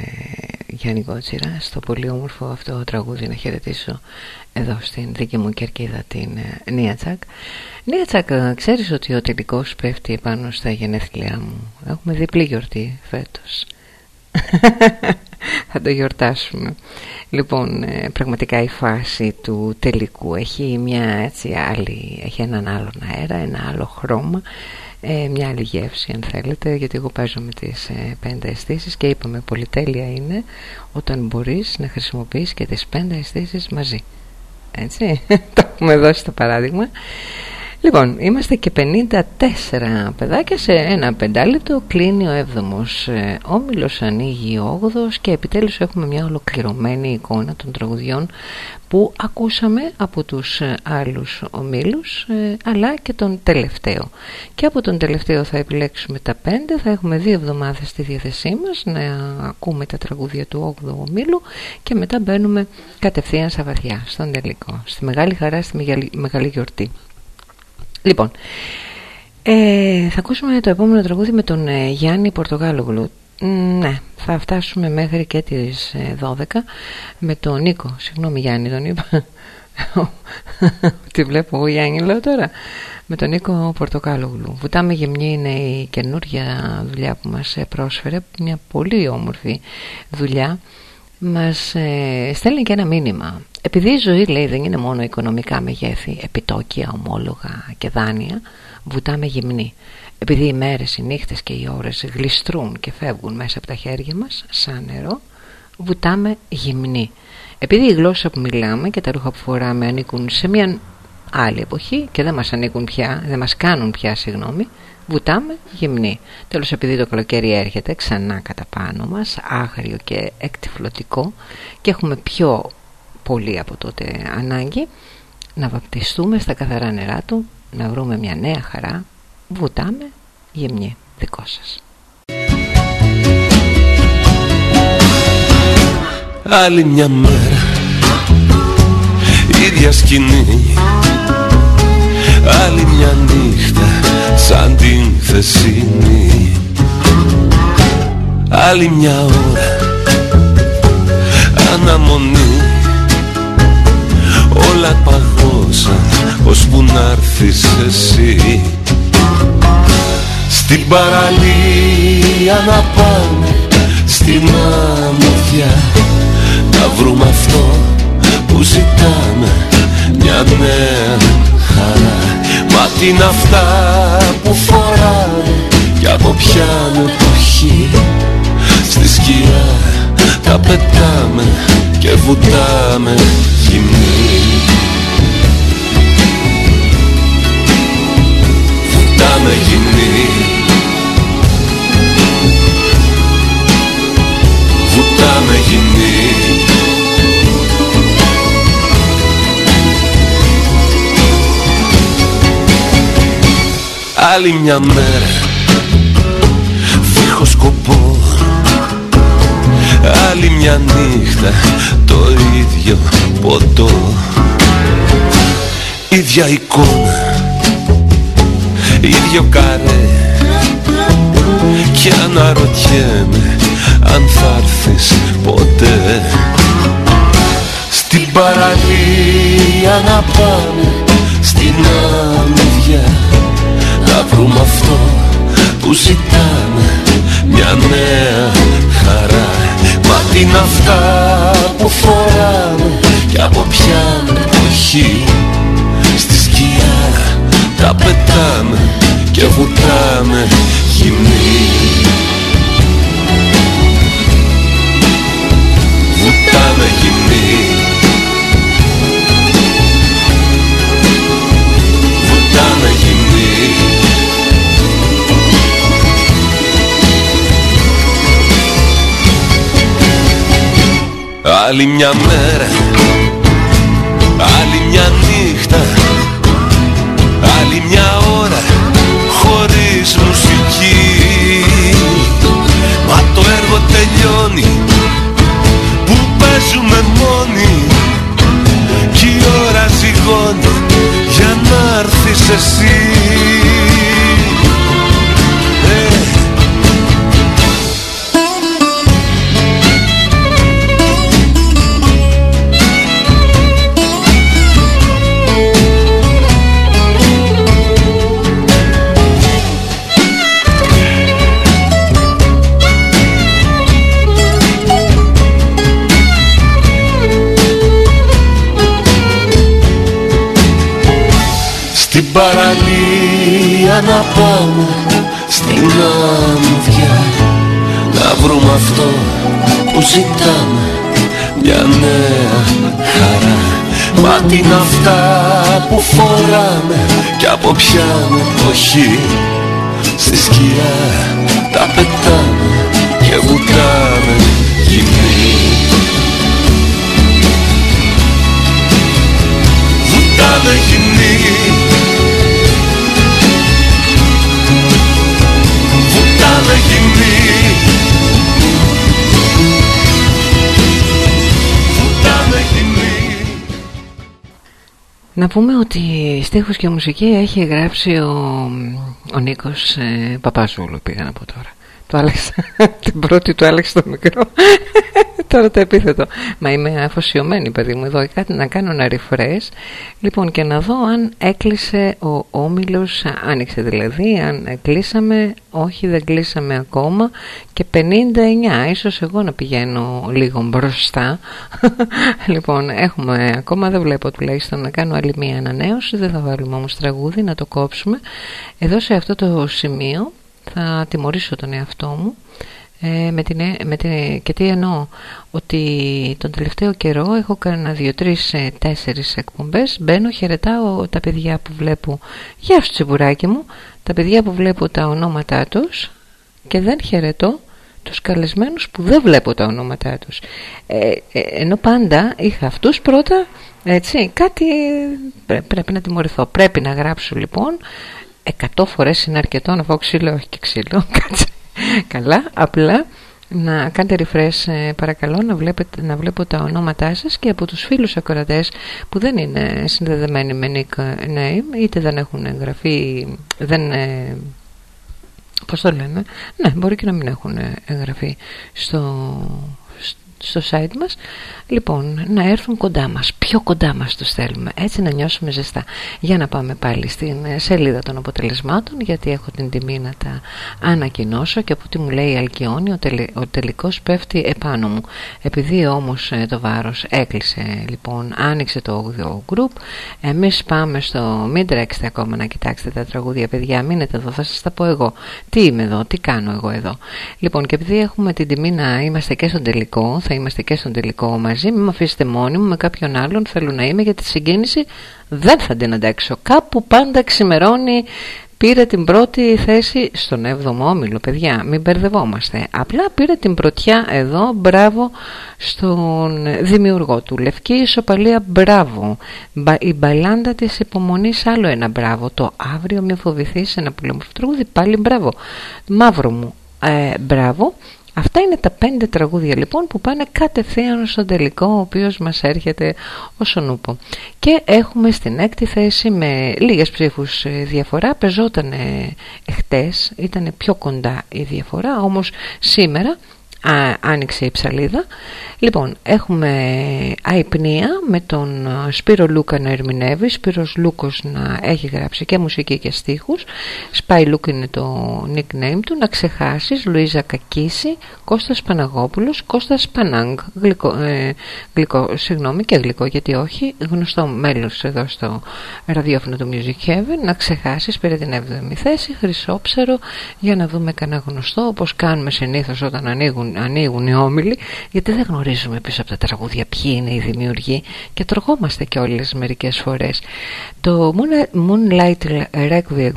Γιάννη Κότσιρα στο πολύ όμορφο αυτό τραγούδι να χαιρετήσω εδώ στην δική μου κερκίδα την ε, Νία Τσακ Νία Τσακ ε, ξέρεις ότι ο τελικός πέφτει επάνω στα γενέθλιά μου. Έχουμε διπλή γιορτή φέτος. Θα το γιορτάσουμε. Λοιπόν ε, πραγματικά η φάση του τελικού έχει μια έτσι άλλη έχει έναν άλλον αέρα ένα άλλο χρώμα ε, μια άλλη γεύση αν θέλετε γιατί εγώ παίζω με τις ε, πέντε αισθήσεις και είπαμε πολυτέλεια είναι όταν μπορείς να χρησιμοποιείς και τις πέντε αισθήσεις μαζί. Έτσι το έχουμε δώσει το παράδειγμα Λοιπόν, είμαστε και 54 παιδάκια σε ένα πεντάλεπτο. Κλείνει ο έβδομος ε, όμιλος ανοίγει ο όγδος και επιτέλους έχουμε μια ολοκληρωμένη εικόνα των τραγουδιών που ακούσαμε από τους ε, άλλους ομίλους ε, αλλά και τον τελευταίο. Και από τον τελευταίο θα επιλέξουμε τα πέντε. Θα έχουμε δύο εβδομάδες στη διάθεσή μας να ακούμε τα τραγούδια του 8ου ομίλου και μετά μπαίνουμε κατευθείαν στα βαθιά στον τελικό. Στη μεγάλη χαρά, στη μεγάλη, μεγάλη γιορτή Λοιπόν, ε, θα ακούσουμε το επόμενο τραγούδι με τον ε, Γιάννη Πορτογάλογλου. Ναι, θα φτάσουμε μέχρι και τις 12 ε, με τον Νίκο. Συγγνώμη Γιάννη, τον είπα. Τι βλέπω εγώ Γιάννη λέω τώρα. Με τον Νίκο Πορτοκάλογλου. Βουτάμε γεμνή είναι η καινούργια δουλειά που μας πρόσφερε. Μια πολύ όμορφη δουλειά. Μας ε, στέλνει και ένα μήνυμα επειδή η ζωή λέει δεν είναι μόνο οικονομικά μεγέθη, επιτόκια, ομόλογα και δάνεια, βουτάμε γυμνή. Επειδή οι μέρες, οι νύχτες και οι ώρες γλιστρούν και φεύγουν μέσα από τα χέρια μας σαν νερό, βουτάμε γυμνή. Επειδή η γλώσσα που μιλάμε και τα ρούχα που φοράμε ανήκουν σε μια άλλη εποχή και δεν μας ανήκουν πια, δεν μας κάνουν πια συγγνώμη, βουτάμε γυμνή. Τέλος επειδή το καλοκαίρι έρχεται ξανά κατά πάνω μας, άγριο και εκτιφλωτικό και έχουμε πιο πολύ από τότε ανάγκη να βαπτιστούμε στα καθαρά νερά του να βρούμε μια νέα χαρά. Βουτάμε γεμνή δικό σας. Άλλη μια μέρα ίδια σκηνή. Άλλη μια νύχτα σαν την θεσίνη Άλλη μια ώρα αναμονή όλα παγώσαν ώσπου να έρθεις εσύ. Στην παραλία να πάμε στην αμμουδιά Να βρούμε αυτό που ζητάμε μια νέα χαρά. Μα τι είναι αυτά που φοράμε και από ποια εποχή. Στη σκιά τα πετάμε και βουτάμε γυμνή Βουτάμε γυμνή Βουτάμε γυμνή Άλλη μια μέρα Δίχως σκοπός Άλλη μια νύχτα το ίδιο ποτό. Ίδια εικόνα, ίδιο καρέ. Και αναρωτιέμαι αν θα έρθεις ποτέ. Στην παραλία να πάμε στην αμμουδιά. Να βρούμε αυτό που ζητάμε μια νέα χαρά Μα τι είναι αυτά που φοράμε και από ποια εποχή. Στη σκιά τα πετάμε και βουτάμε γυμνή. Βουτάμε γυμνή Άλλη μια μέρα. Άλλη μια νύχτα. Άλλη μια ώρα. Χωρίς μουσική. Μα το έργο τελειώνει. Που παίζουμε μόνοι. Κι η ώρα ζυγώνει Για να έρθεις εσύ να πάμε στην αμμουδιά Να βρούμε αυτό που ζητάμε μια νέα χαρά. Μα τι είναι αυτά που φοράμε κι από πιάνει εποχή. Στη σκιά τα πετάμε και βουτάμε γυμνοί Βουτάμε γυμνοί Βουτάμε γυμνοί Να πούμε ότι στίχους και μουσική έχει γράψει ο, ο Νίκος ε, Παπαζούλου πήγα να πω τώρα. Το άλλαξα, την πρώτη του άλλαξε το μικρό. Τώρα το επίθετο. Μα είμαι αφοσιωμένη, παιδί μου, εδώ κάτι να κάνω ένα refresh. Λοιπόν, και να δω αν έκλεισε ο όμιλος, άνοιξε δηλαδή, αν κλείσαμε, όχι δεν κλείσαμε ακόμα. Και 59, ίσως εγώ να πηγαίνω λίγο μπροστά. λοιπόν, έχουμε ακόμα, δεν βλέπω τουλάχιστον να κάνω άλλη μία ανανέωση. Δεν θα βάλουμε όμως τραγούδι, να το κόψουμε. Εδώ σε αυτό το σημείο θα τιμωρήσω τον εαυτό μου. Ε, με την, με την, και τι εννοώ ότι τον τελευταίο καιρό έχω κάνει δύο, τρεις, ε, τέσσερις εκπομπές. Μπαίνω, χαιρετάω τα παιδιά που βλέπω. Γεια σου τσιμπουράκι μου. Τα παιδιά που βλέπω τα ονόματά τους και δεν χαιρετώ τους καλεσμένους που δεν βλέπω τα ονόματά τους. Ε, ε ενώ πάντα είχα αυτούς πρώτα έτσι κάτι πρέπει να τιμωρηθώ. Πρέπει να γράψω λοιπόν εκατό φορές είναι αρκετό να φάω ξύλο όχι και ξύλο καλά απλά να κάνετε refresh ε, παρακαλώ να, βλέπετε, να βλέπω τα ονόματά σας και από τους φίλους ακροατές που δεν είναι συνδεδεμένοι με nickname είτε δεν έχουν εγγραφεί δεν, ε, πώς το λένε ναι μπορεί και να μην έχουν εγγραφεί στο, στο site μας Λοιπόν, να έρθουν κοντά μας, πιο κοντά μας τους θέλουμε, έτσι να νιώσουμε ζεστά. Για να πάμε πάλι στην ε, σελίδα των αποτελεσμάτων, γιατί έχω την τιμή να τα ανακοινώσω και από ό,τι μου λέει η Αλκιόνη, ο, τελε, ο τελικός πέφτει επάνω μου. Επειδή όμως ε, το βάρος έκλεισε, λοιπόν, άνοιξε το 8 group, εμείς πάμε στο, μην τρέξετε ακόμα να κοιτάξετε τα τραγούδια, παιδιά, μείνετε εδώ, θα σας τα πω εγώ. Τι είμαι εδώ, τι κάνω εγώ εδώ. Λοιπόν, και επειδή έχουμε την τιμή να είμαστε και στον τελικό, θα είμαστε και στον τελικό μαζί, μαζί, μην με αφήσετε μόνη μου με κάποιον άλλον. Θέλω να είμαι γιατί τη συγκίνηση δεν θα την αντέξω. Κάπου πάντα ξημερώνει. Πήρε την πρώτη θέση στον 7ο όμιλο, παιδιά. Μην μπερδευόμαστε. Απλά πήρε την πρωτιά εδώ. Μπράβο στον δημιουργό του. Λευκή ισοπαλία, μπράβο. Η μπαλάντα της υπομονής, άλλο ένα μπράβο. Το αύριο με φοβηθεί ένα πολύ τραγούδι, πάλι μπράβο. Μαύρο μου, ε, μπράβο. Αυτά είναι τα πέντε τραγούδια λοιπόν που πάνε κατευθείαν στον τελικό ο οποίος μας έρχεται όσον ούπω. Και έχουμε στην έκτη θέση με λίγες ψήφους ε, διαφορά, παιζόταν χτες, ήταν πιο κοντά η διαφορά, όμως σήμερα άνοιξε η ψαλίδα. Λοιπόν, έχουμε αϊπνία με τον Σπύρο Λούκα να ερμηνεύει, Σπύρος Λούκος να έχει γράψει και μουσική και στίχους, Spy Look είναι το nickname του, να ξεχάσεις, Λουίζα Κακίση, Κώστας Παναγόπουλος, Κώστας Πανάγκ, γλυκό, ε, γλυκό, συγγνώμη και γλυκό γιατί όχι, γνωστό μέλος εδώ στο ραδιόφωνο του Music Heaven, να ξεχάσεις πήρε την 7η θέση, Χρυσόψερο, για να δούμε κανένα γνωστό, όπως κάνουμε συνήθως όταν ανοίγουν, ανοίγουν οι όμιλοι, γιατί δεν γνωρίζουμε γνωρίζουμε πίσω από τα τραγούδια ποιοι είναι οι δημιουργοί και τρογόμαστε και όλες μερικές φορές. Το Moonlight Requiem,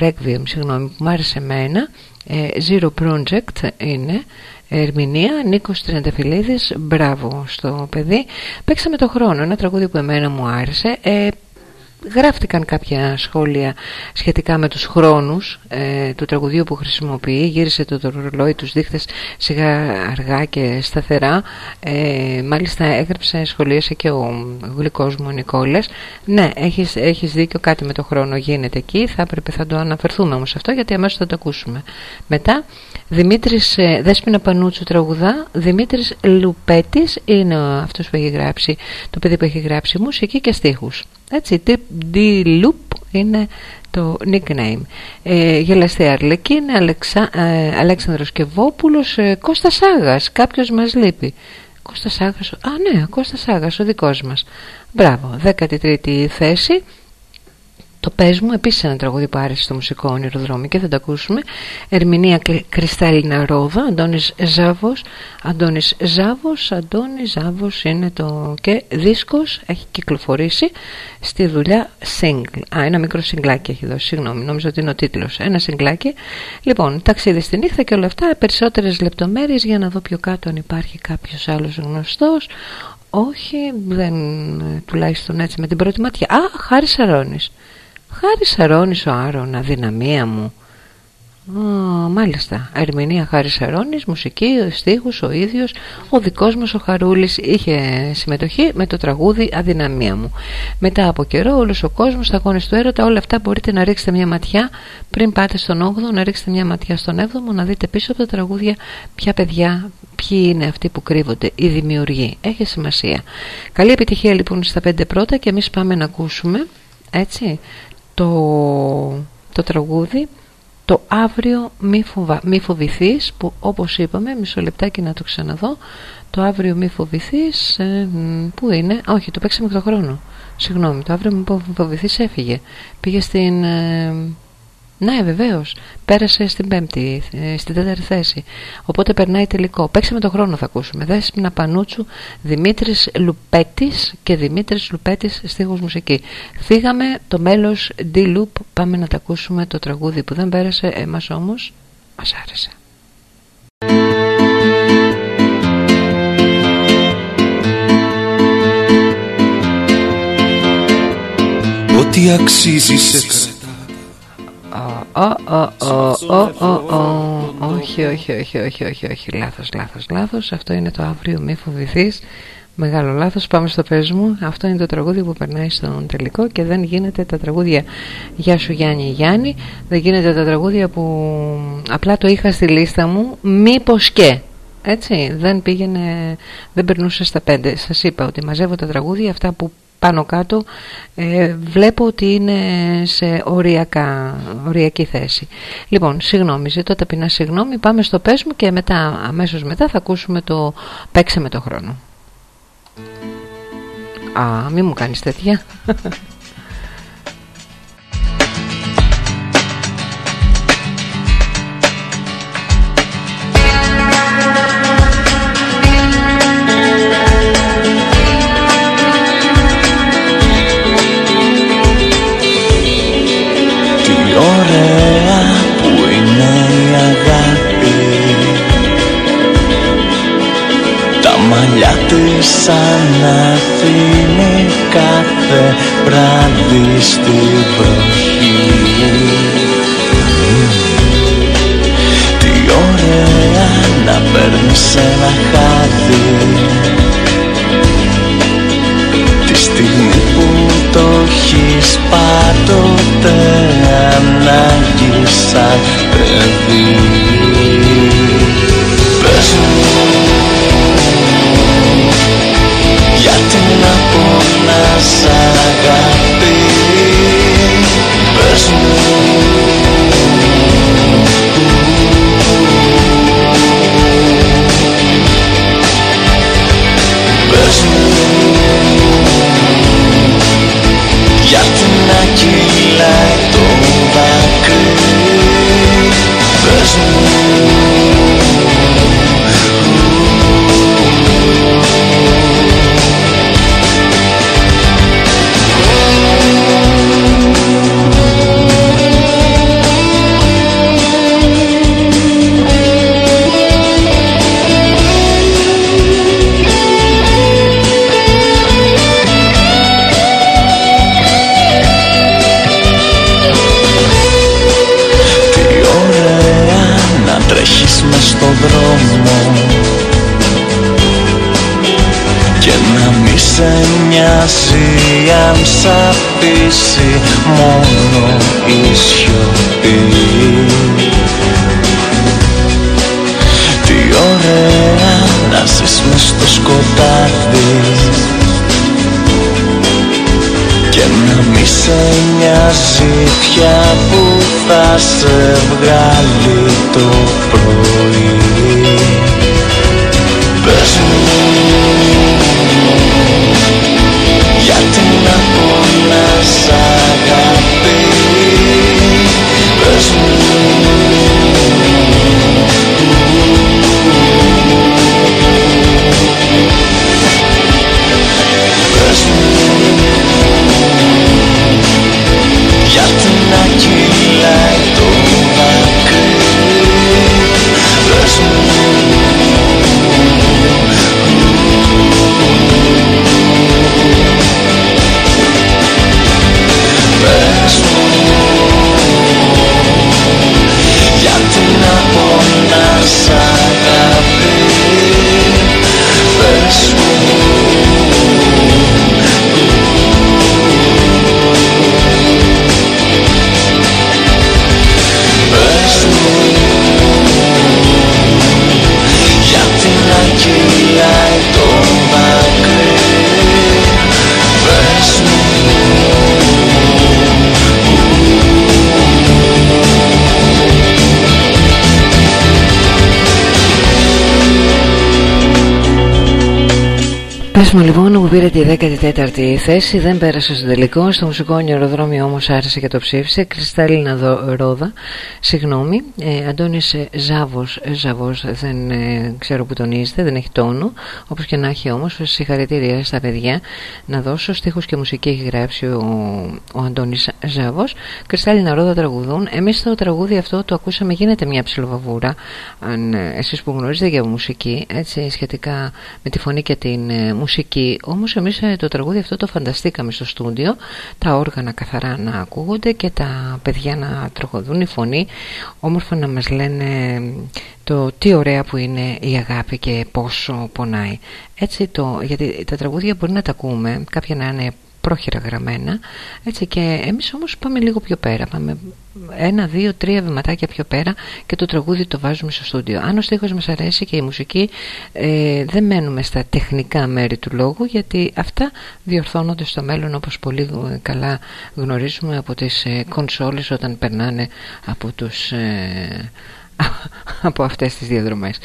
Requiem συγγνώμη, που μου άρεσε εμένα ε, Zero Project είναι ερμηνεία Νίκος Τριανταφυλλίδης μπράβο στο παιδί. Παίξαμε το χρόνο ένα τραγούδι που εμένα μου άρεσε ε, γράφτηκαν κάποια σχόλια σχετικά με τους χρόνους ε, του τραγουδίου που χρησιμοποιεί. Γύρισε το, το ρολόι τους δείχτες σιγά αργά και σταθερά. Ε, μάλιστα έγραψε σχολίασε και ο γλυκός μου ο Νικόλας. Ναι έχεις, έχεις δίκιο κάτι με το χρόνο γίνεται εκεί. Θα έπρεπε θα το αναφερθούμε όμως αυτό γιατί αμέσως θα το ακούσουμε. Μετά Δημήτρης ε, Δέσποινα Πανούτσου τραγουδά Δημήτρης Λουπέτης είναι αυτός που έχει γράψει το παιδί που έχει γράψει μουσική και στίχους έτσι, D-Loop είναι το nickname. Ε, Γελαστή Αρλεκίν, Αλεξα, ε, Αλέξανδρος Κεβόπουλος, ε, Κώστας Σάγας, κάποιος μας λείπει. Κώστας Σάγας, α ναι, Κώστας Σάγας, ο δικός μας. Μπράβο, 13η θέση. Το πες μου επίσης ένα τραγούδι που άρεσε στο μουσικό όνειροδρόμι και θα το ακούσουμε. Ερμηνεία Κρυστάλλινα Ρόδα Αντώνης Ζάβος Αντώνης Ζάβος Αντώνης Ζάβος είναι το και δίσκος έχει κυκλοφορήσει στη δουλειά single Α ένα μικρό συγκλάκι έχει δώσει συγγνώμη νόμιζα ότι είναι ο τίτλος. Ένα συγκλάκι λοιπόν ταξίδι στη νύχτα και όλα αυτά περισσότερες λεπτομέρειες για να δω πιο κάτω αν υπάρχει κάποιος άλλος γνωστός. Όχι, δεν, τουλάχιστον έτσι με την πρώτη ματιά. Α, Χάρη Σαρώνης. Χάρη Σαρώνης ο Άρων, αδυναμία μου. Α, μάλιστα, ερμηνεία Χάρη Σαρώνης, μουσική, στίχους, ο ίδιος, ο δικός μας ο Χαρούλης είχε συμμετοχή με το τραγούδι «Αδυναμία μου». Μετά από καιρό όλος ο κόσμος, στα αγώνες του έρωτα, όλα αυτά μπορείτε να ρίξετε μια ματιά πριν πάτε στον 8ο, να ρίξετε μια ματιά στον 7ο, να δείτε πίσω από τα τραγούδια ποια παιδιά, ποιοι είναι αυτοί που κρύβονται, οι δημιουργοί. Έχει σημασία. Καλή επιτυχία λοιπόν στα πέντε πρώτα και εμείς πάμε να ακούσουμε, έτσι, το, το τραγούδι το αύριο μη, φοβα... μη φοβηθείς που όπως είπαμε μισό λεπτάκι να το ξαναδώ το αύριο μη φοβηθείς ε, που είναι όχι το παίξαμε το χρόνο συγγνώμη το αύριο μη φοβηθείς έφυγε. Πήγε στην ε, ναι, βεβαίως. Πέρασε στην πέμπτη, ε, στην τέταρτη θέση. Οπότε περνάει τελικό. Παίξε με τον χρόνο θα ακούσουμε. Δέσποινα Πανούτσου, Δημήτρης Λουπέτης και Δημήτρης Λουπέτης στίχους μουσική. Φύγαμε το μέλος D-Loop. Πάμε να τα ακούσουμε το τραγούδι που δεν πέρασε. Εμάς όμως μας άρεσε. Ό,τι αξίζει σε όχι, όχι, όχι, όχι, όχι, όχι, λάθος, λάθος, λάθος. Αυτό είναι το αύριο, μη φοβηθείς. Μεγάλο λάθος, πάμε στο πες μου. Αυτό είναι το τραγούδι που περνάει στον τελικό και δεν γίνεται τα τραγούδια Γεια σου Γιάννη Γιάννη. Δεν γίνεται τα τραγούδια που απλά το είχα στη λίστα μου, μήπως και. Έτσι, δεν πήγαινε, δεν περνούσε στα πέντε. Σας είπα ότι μαζεύω τα τραγούδια αυτά που πάνω κάτω ε, βλέπω ότι είναι σε οριακά, οριακή θέση. Λοιπόν, συγγνώμη, ζητώ ταπεινά συγγνώμη, πάμε στο πες μου και μετά, αμέσως μετά θα ακούσουμε το παίξε με το χρόνο. Α, μη μου κάνεις τέτοια. Της σαν αφήνει κάθε βράδυ στην βροχή. Τι ωραία να παίρνεις ένα χάδι. Στιγμή που το έχεις πάντοτε ανάγκη σαν παιδί. Πες μου γιατί να πονάς αγάπη Πες μου Πες Πέσμα λοιπόν που πήρε τη 14η θέση δεν πέρασε στο τελικό. Στο μουσικό αεροδρόμιο όμως άρεσε και το ψήφισε. Κρυστάλλινα Ρόδα. Συγγνώμη ε, Αντώνης Ζάβος ε, Ζαβός δεν ε, ξέρω που τονίζεται δεν έχει τόνο όπως και να έχει όμως συγχαρητήρια στα παιδιά. Να δώσω στίχους και μουσική έχει γράψει ο, ο Αντώνης Ζάβος. Κρυστάλλινα Ρόδα τραγουδούν. Εμείς το τραγούδι αυτό το ακούσαμε γίνεται μια ψιλοβαβούρα. Αν ε, εσείς που γνωρίζετε για μουσική έτσι σχετικά με τη φωνή και την ε, μουσική. Όμως εμείς ε, το τραγούδι αυτό το φανταστήκαμε στο στούντιο. Τα όργανα καθαρά να ακούγονται και τα παιδιά να τροχοδούν η φωνή όμορφα να μας λένε το τι ωραία που είναι η αγάπη και πόσο πονάει έτσι το, γιατί τα τραγούδια μπορεί να τα ακούμε κάποια να είναι πρόχειρα γραμμένα έτσι και εμείς όμως πάμε λίγο πιο πέρα πάμε ένα, δύο, τρία βηματάκια πιο πέρα και το τραγούδι το βάζουμε στο στούντιο. Αν ο στίχος μας αρέσει και η μουσική ε, δεν μένουμε στα τεχνικά μέρη του λόγου γιατί αυτά διορθώνονται στο μέλλον όπως πολύ καλά γνωρίζουμε από τις ε, κονσόλες όταν περνάνε από τους ε, από αυτές τις διαδρομές.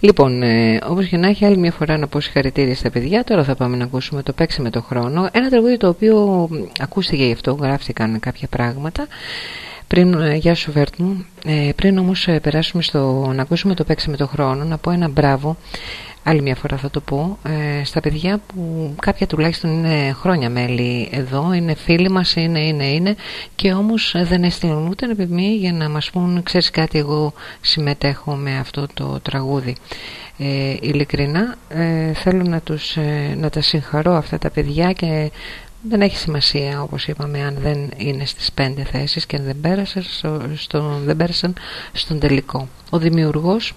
Λοιπόν, ε, όπως και να έχει άλλη μια φορά να πω συγχαρητήρια στα παιδιά. Τώρα θα πάμε να ακούσουμε το παίξει με το χρόνο Ένα τραγούδι το οποίο ακούστηκε γι' αυτό, γράφτηκαν κάποια πράγματα. Πριν, ε, γεια σου Βέρτ μου, ε, πριν όμως ε, περάσουμε στο να ακούσουμε το παίξει με το χρόνο Να πω ένα μπράβο άλλη μια φορά θα το πω, ε, στα παιδιά που κάποια τουλάχιστον είναι χρόνια μέλη εδώ, είναι φίλοι μας, είναι, είναι, είναι και όμως δεν έστειλαν ούτε ένα επιμή για να μας πούν, ξέρεις κάτι, εγώ συμμετέχω με αυτό το τραγούδι. Ε, ειλικρινά ε, θέλω να, τους, ε, να τα συγχαρώ αυτά τα παιδιά και δεν έχει σημασία όπως είπαμε αν δεν είναι στις πέντε θέσεις και αν δεν πέρασαν, στο, δεν πέρασαν στον τελικό. Ο δημιουργός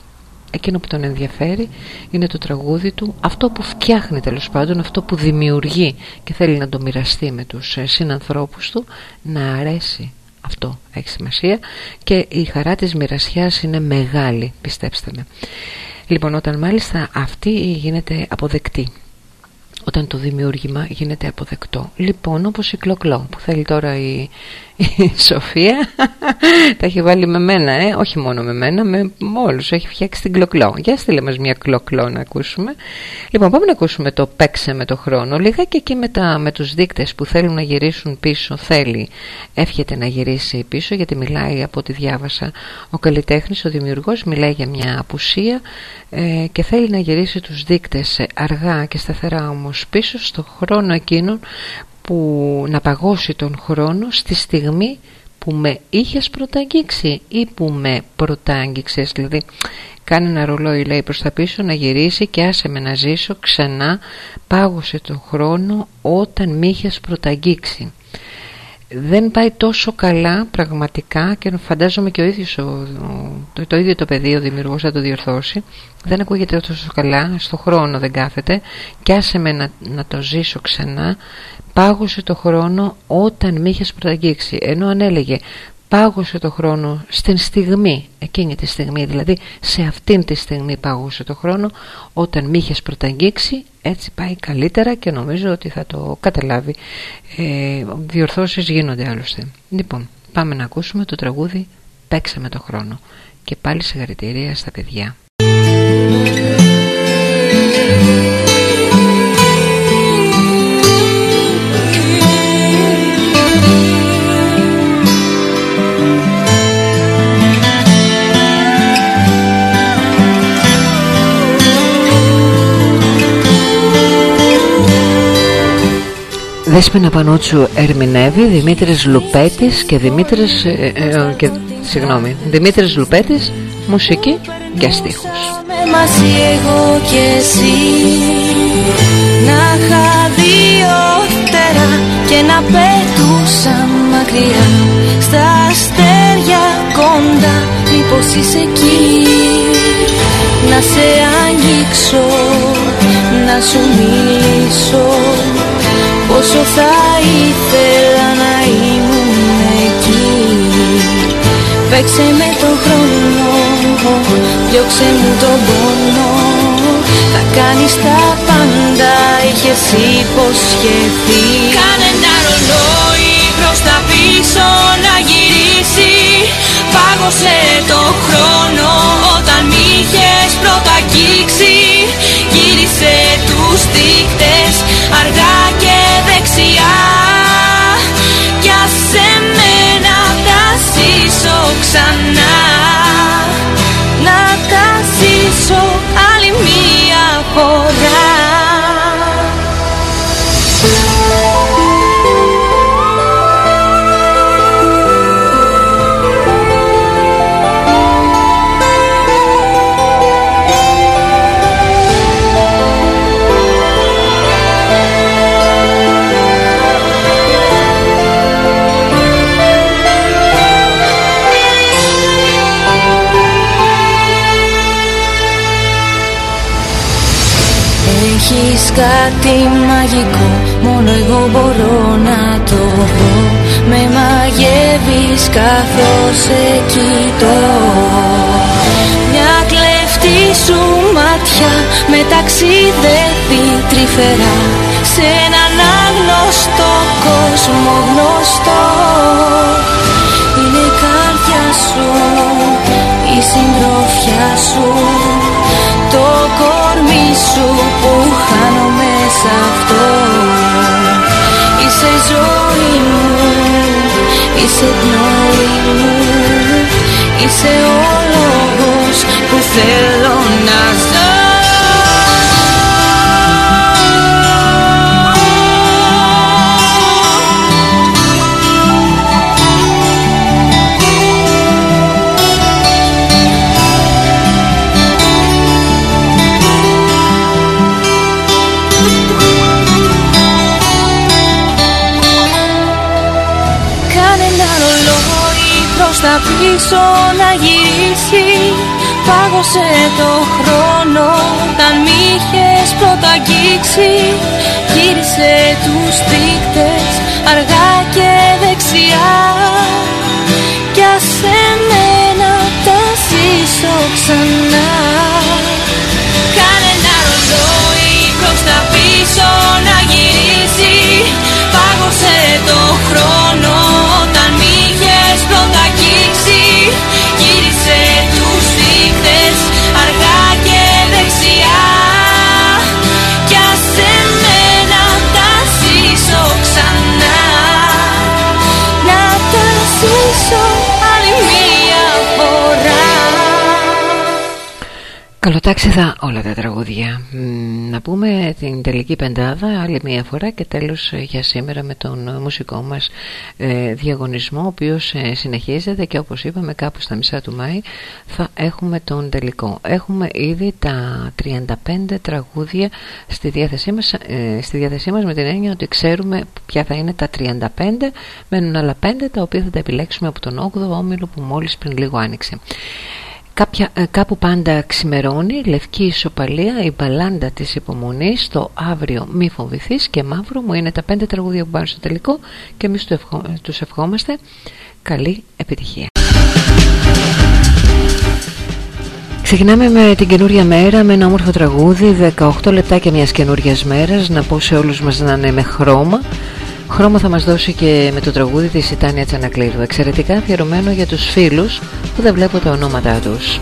εκείνο που τον ενδιαφέρει είναι το τραγούδι του αυτό που φτιάχνει τέλος πάντων αυτό που δημιουργεί και θέλει να το μοιραστεί με τους ε, συνανθρώπους του να αρέσει αυτό έχει σημασία και η χαρά της μοιρασιάς είναι μεγάλη πιστέψτε με λοιπόν όταν μάλιστα αυτή γίνεται αποδεκτή όταν το δημιούργημα γίνεται αποδεκτό. Λοιπόν, όπως η κλοκλό που θέλει τώρα η, η Σοφία, τα έχει βάλει με μένα, ε; όχι μόνο με μένα, με όλους, έχει φτιάξει την κλοκλό. Για στείλε μας μια κλοκλό να ακούσουμε. Λοιπόν, πάμε να ακούσουμε το παίξε με το χρόνο. Λίγα και εκεί με, τα, με τους δείκτες που θέλουν να γυρίσουν πίσω, θέλει, εύχεται να γυρίσει πίσω, γιατί μιλάει από ό,τι διάβασα ο καλλιτέχνης, ο δημιουργός, μιλάει για μια απουσία ε, και θέλει να γυρίσει τους δείκτες αργά και σταθερά όμως πίσω στο χρόνο εκείνον που να παγώσει τον χρόνο στη στιγμή που με είχες πρωταγγίξει ή που με πρωτάγγιξες δηλαδή κάνει ένα ρολόι λέει προς τα πίσω να γυρίσει και άσε με να ζήσω ξανά πάγωσε τον χρόνο όταν με είχες πρωταγγίξει δεν πάει τόσο καλά πραγματικά και φαντάζομαι και ο ίδιος ο, το, το, ίδιο το παιδί ο δημιουργός θα το διορθώσει. Δεν ακούγεται τόσο καλά στο χρόνο δεν κάθεται. Και άσε με να, να το ζήσω ξανά. Πάγωσε το χρόνο όταν με είχες πρωταγγίξει ενώ αν έλεγε πάγωσε το χρόνο στην στιγμή εκείνη τη στιγμή δηλαδή σε αυτήν τη στιγμή πάγωσε το χρόνο όταν με είχες πρωταγγίξει έτσι πάει καλύτερα και νομίζω ότι θα το καταλάβει. Ε, διορθώσεις γίνονται άλλωστε. Λοιπόν πάμε να ακούσουμε το τραγούδι παίξε με το χρόνο και πάλι συγχαρητήρια στα παιδιά Δέσποινα Πανότσου ερμηνεύει Δημήτρης Λουπέτης και Δημήτρης ε, ε, ε, και, συγγνώμη, Δημήτρης Λουπέτης μουσική και στίχους. Μαζί εγώ και εσύ Να είχα δύο φτερά και να πέτουσα μακριά. Στα αστέρια κοντά μήπως είσαι εκεί. Να σε αγγίξω, να σου μιλήσω Πόσο θα ήθελα να ήμουν εκεί Παίξε με το χρόνο, διώξε μου τον πόνο. Θα κάνεις τα πάντα, είχες υποσχεθεί. Κάνε ένα ρολόι προς τα πίσω να γυρίσει. Πάγωσε το χρόνο όταν μ' είχες πρώτα αγγίξει Γύρισε τους δείκτες αργά και δεξιά. Για σε μένα θα ζήσω ξανά. Κάτι μαγικό Μόνο εγώ μπορώ να το βρω Με μαγεύεις καθώς σε κοιτώ Μια κλεφτή σου μάτια με ταξιδεύει τρυφερά. Σε έναν άγνωστο κόσμο γνωστό. Είναι η καρδιά σου, η συντροφιά σου. Το κορμί σου που χάνομαι σε αυτό. Είσαι ζωή μου, είσαι πνοή μου Είσαι ο λόγος που θέλω να ζω πίσω να γυρίσει. Πάγωσε το χρόνο όταν μ' είχες πρώτα αγγίξει. Γύρισε τους δείκτες αργά και δεξιά. Κι ας εμένα τα ζήσω ξανά. Κάνε ένα ρολόι προς τα πίσω Καλοτάξιδα όλα τα τραγούδια. Να πούμε την τελική πεντάδα άλλη μία φορά και τέλος ε, για σήμερα με τον ε, μουσικό μας ε, διαγωνισμό ο οποίος ε, συνεχίζεται και όπως είπαμε κάπου στα μισά του Μάη θα έχουμε τον τελικό. Έχουμε ήδη τα 35 τραγούδια στη διάθεσή μας, ε, στη διάθεσή μας με την έννοια ότι ξέρουμε ποια θα είναι τα 35 μένουν άλλα 5 τα οποία θα τα επιλέξουμε από τον 8ο όμιλο που μόλις πριν λίγο άνοιξε Κάποια, ε, κάπου πάντα ξημερώνει, λευκή ισοπαλία, η μπαλάντα της υπομονής, το αύριο μη φοβηθείς και μαύρο μου είναι τα πέντε τραγούδια που πάνε στο τελικό και εμείς του ευχο, τους ευχόμαστε. Καλή επιτυχία. Ξεκινάμε με την καινούρια μέρα με ένα όμορφο τραγούδι 18 λεπτάκια μιας καινούριας μέρας. Να πω σε όλους μας να είναι με χρώμα Χρώμα θα μας δώσει και με το τραγούδι της Ιτάνια Τσανακλείδου. Εξαιρετικά αφιερωμένο για τους φίλους που δεν βλέπω τα ονόματά τους.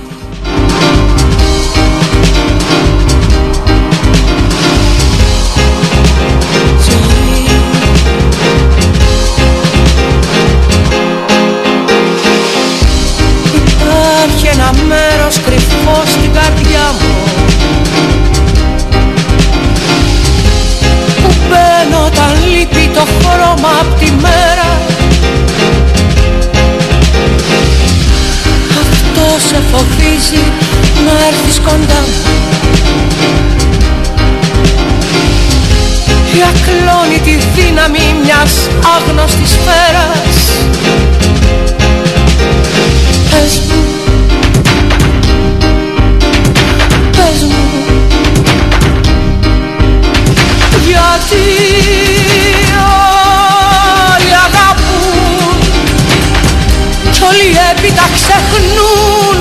Υπάρχει ένα μέρος κρυφό χρώμα απ' τη μέρα. Αυτός σε φοβίζει να έρθεις κοντά μου Η ακλόνητη δύναμη μιας άγνωστης σφαίρας. Πες μου. Πες μου. Γιατί όλοι έπειτα ξεχνούν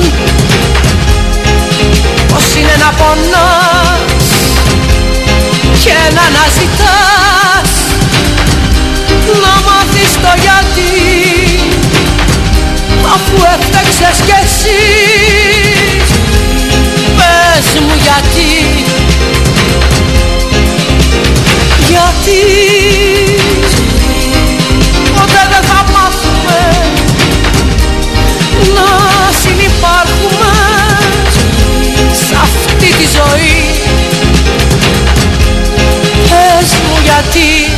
Πως είναι να πονάς Και να αναζητάς Να μάθεις το γιατί Αφού έφταξες κι εσύ. Πες μου γιατί. Γιατί γιατί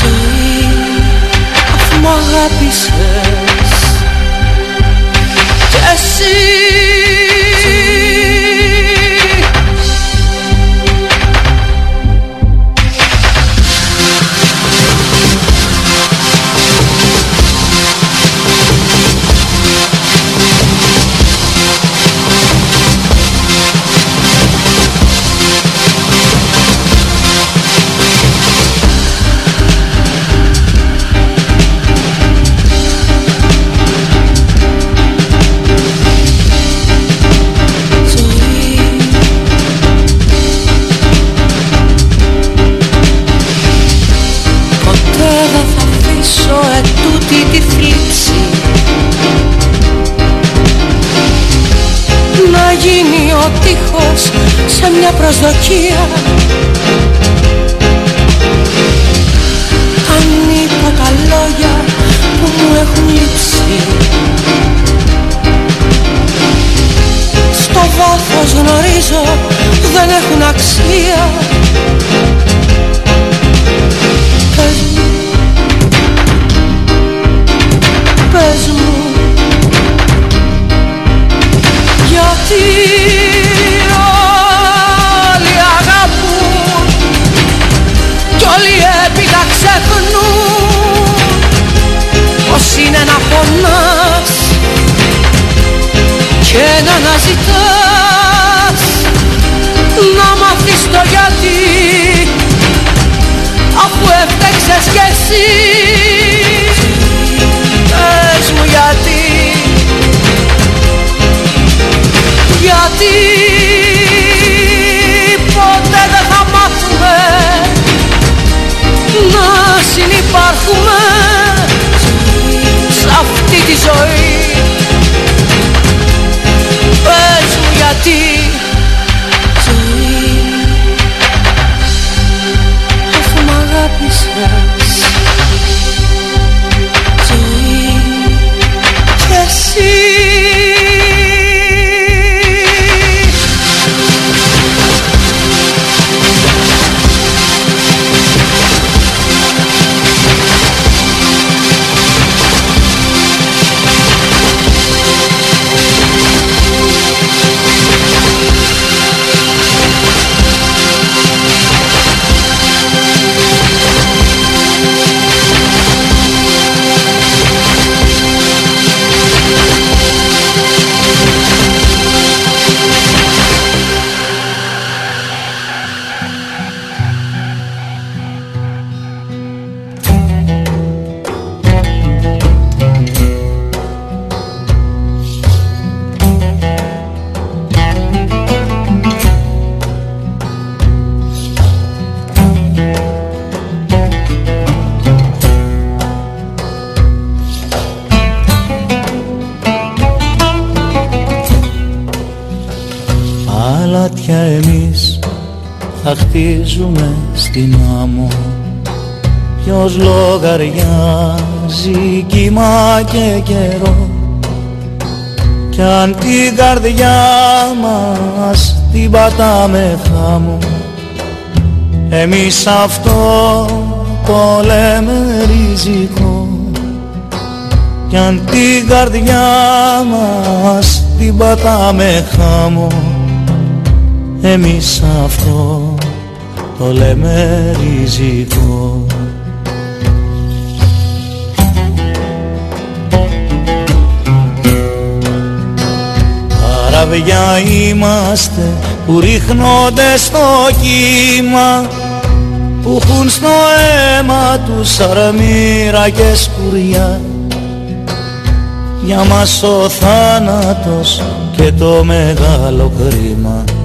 Ζωή Αφού μ' αγάπησες σε μια προσδοκία χτίζουμε στην άμμο. Ποιος λογαριάζει κύμα και καιρό. Κι αν την καρδιά μας την πατάμε χάμω. Εμείς αυτό το λέμε ριζικό. Κι αν την καρδιά μας την πατάμε χάμω. Εμείς αυτό το λέμε ριζικό. Καραβιά είμαστε που ρίχνονται στο κύμα που έχουν στο αίμα τους αρμύρα και σκουριά. Για μας ο θάνατος και το μεγάλο κρίμα. είναι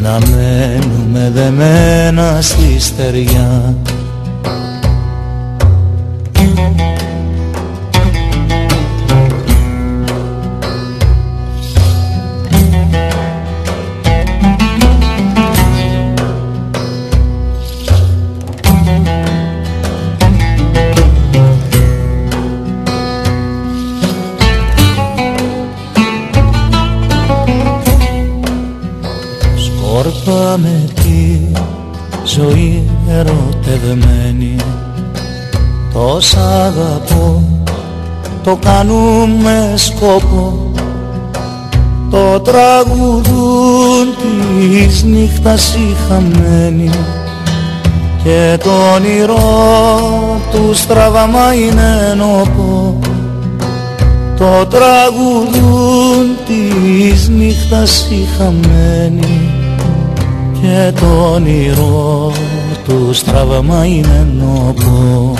να μένουμε δεμένα στη στεριά το κάνουμε σκόπο. Το τραγουδούν της νύχτας οι χαμένοι Και το όνειρό τους στραβαμά είναι νόπο Το τραγουδούν της νύχτας οι χαμένοι και το όνειρο τους στραβαμά είναι νόπο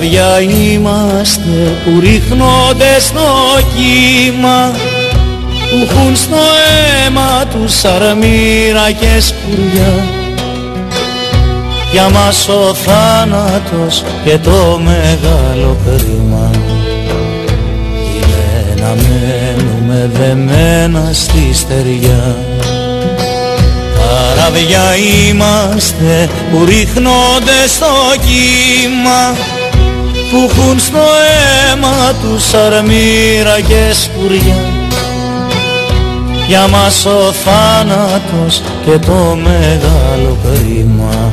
Καραβιά είμαστε που ρίχνονται στο κύμα που έχουν στο αίμα τους αρμύρα και σκουριά. Για μας ο θάνατος και το μεγάλο κρίμα. Είναι να μένουμε δεμένα στη στεριά. Καραβιά είμαστε που ρίχνονται στο κύμα που έχουν στο αίμα τους αρμύρα και σκουριά για μας ο θάνατος και το μεγάλο κρίμα.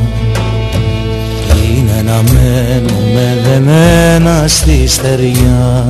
Είναι να μένουμε δεμένα στη στεριά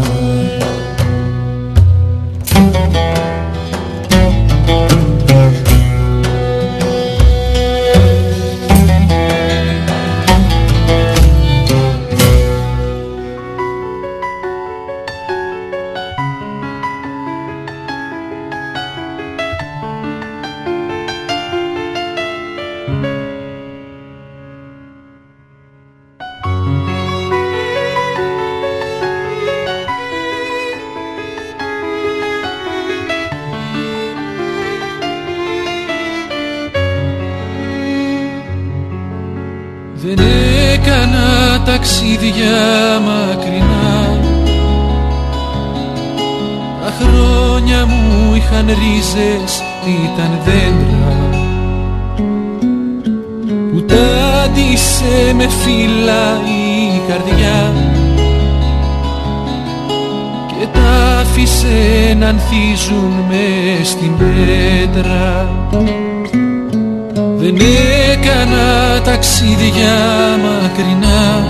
ταξίδια μακρινά.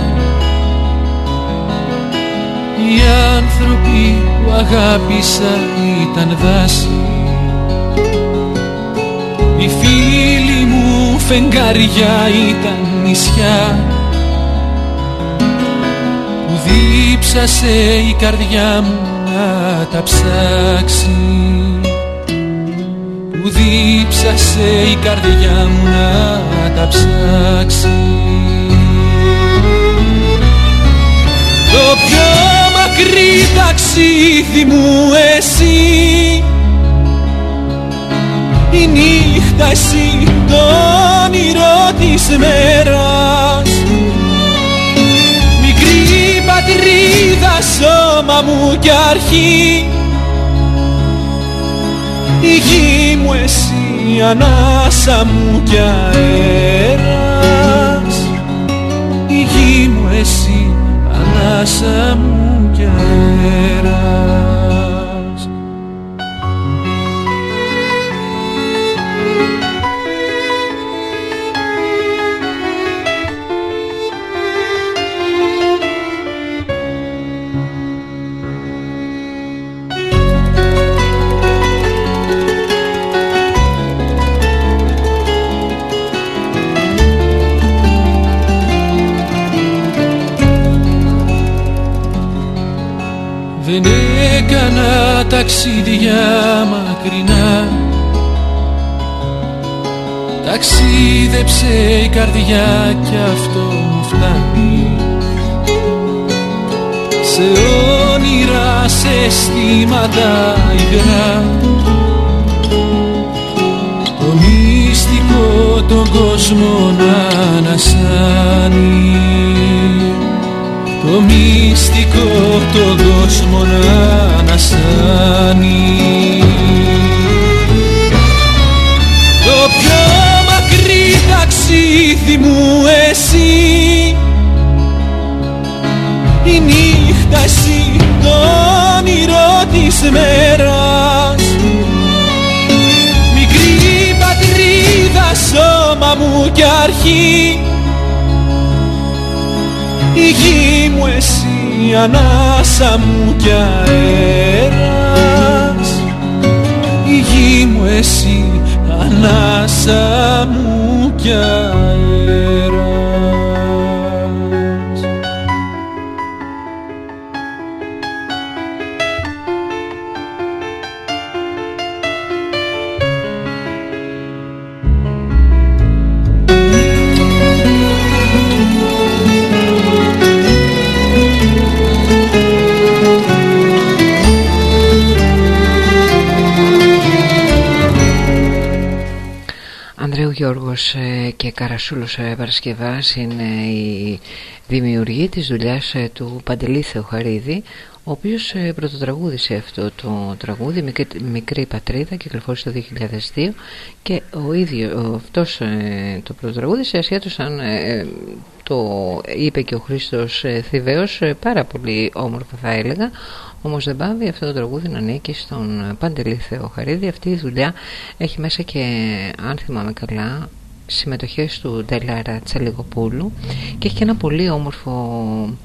Οι άνθρωποι που αγάπησα ήταν δάση. Οι φίλοι μου φεγγάρια ήταν νησιά. Που δίψασε η καρδιά μου να τα ψάξει που δίψασε η καρδιά μου να τα ψάξει. Το πιο μακρύ ταξίδι μου εσύ. Η νύχτα εσύ το όνειρο της μέρας. Μικρή πατρίδα σώμα μου κι αρχή. Η γη μου εσύ ανάσα μου κι αέρας. Η γη μου εσύ ανάσα μου κι αέρας ταξίδια μακρινά. Ταξίδεψε η καρδιά κι αυτό μου φτάνει. Σε όνειρα, σε αισθήματα υγρά. Το μυστικό τον κόσμο να ανασάνει το μυστικό τον κόσμο να ανασάνει Το πιο μακρύ ταξίδι μου εσύ. Η νύχτα εσύ το όνειρο της μέρας. Μικρή πατρίδα σώμα μου κι αρχή εσύ ανάσα μου κι αέρας. Η γη μου εσύ ανάσα μου κι αέρας Ανδρέου Γιώργος ε, και Καρασούλος ε, Παρασκευάς είναι η δημιουργή της δουλειάς ε, του Παντελή Θεοχαρίδη ο οποίος πρωτοτραγούδησε αυτό το τραγούδι Μικρή, Μικρή Πατρίδα κυκλοφόρησε το 2002 και ο ίδιος αυτός το πρωτοτραγούδησε ασχέτως αν το είπε και ο Χρήστος Θηβαίος πάρα πολύ όμορφα θα έλεγα όμως δεν πάβει αυτό το τραγούδι να ανήκει στον Παντελή Θεοχαρίδη. Αυτή η δουλειά έχει μέσα και αν θυμάμαι καλά συμμετοχές του Ντελάρα Τσαλιγοπούλου και έχει και ένα πολύ όμορφο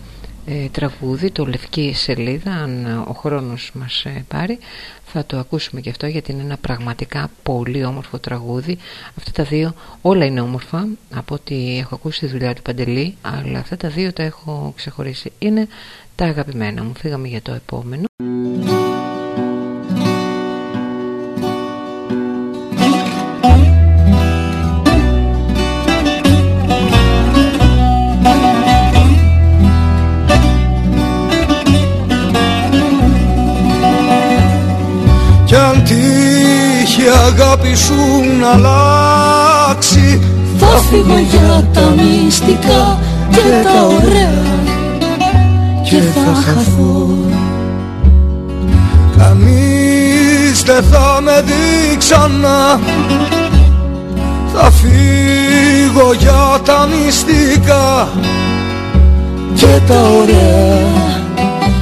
ε, τραγούδι το Λευκή Σελίδα αν ο χρόνος μας ε, πάρει. Θα το ακούσουμε και αυτό γιατί είναι ένα πραγματικά πολύ όμορφο τραγούδι. Αυτά τα δύο όλα είναι όμορφα από ό,τι έχω ακούσει τη δουλειά του Παντελή αλλά αυτά τα δύο τα έχω ξεχωρίσει. Είναι τα αγαπημένα μου. Φύγαμε για το επόμενο αγάπη σου να αλλάξει. Θα φύγω για τα μυστικά και τα ωραία και θα χαθώ. Κανείς δεν θα με δει ξανά. Θα φύγω για τα μυστικά και τα ωραία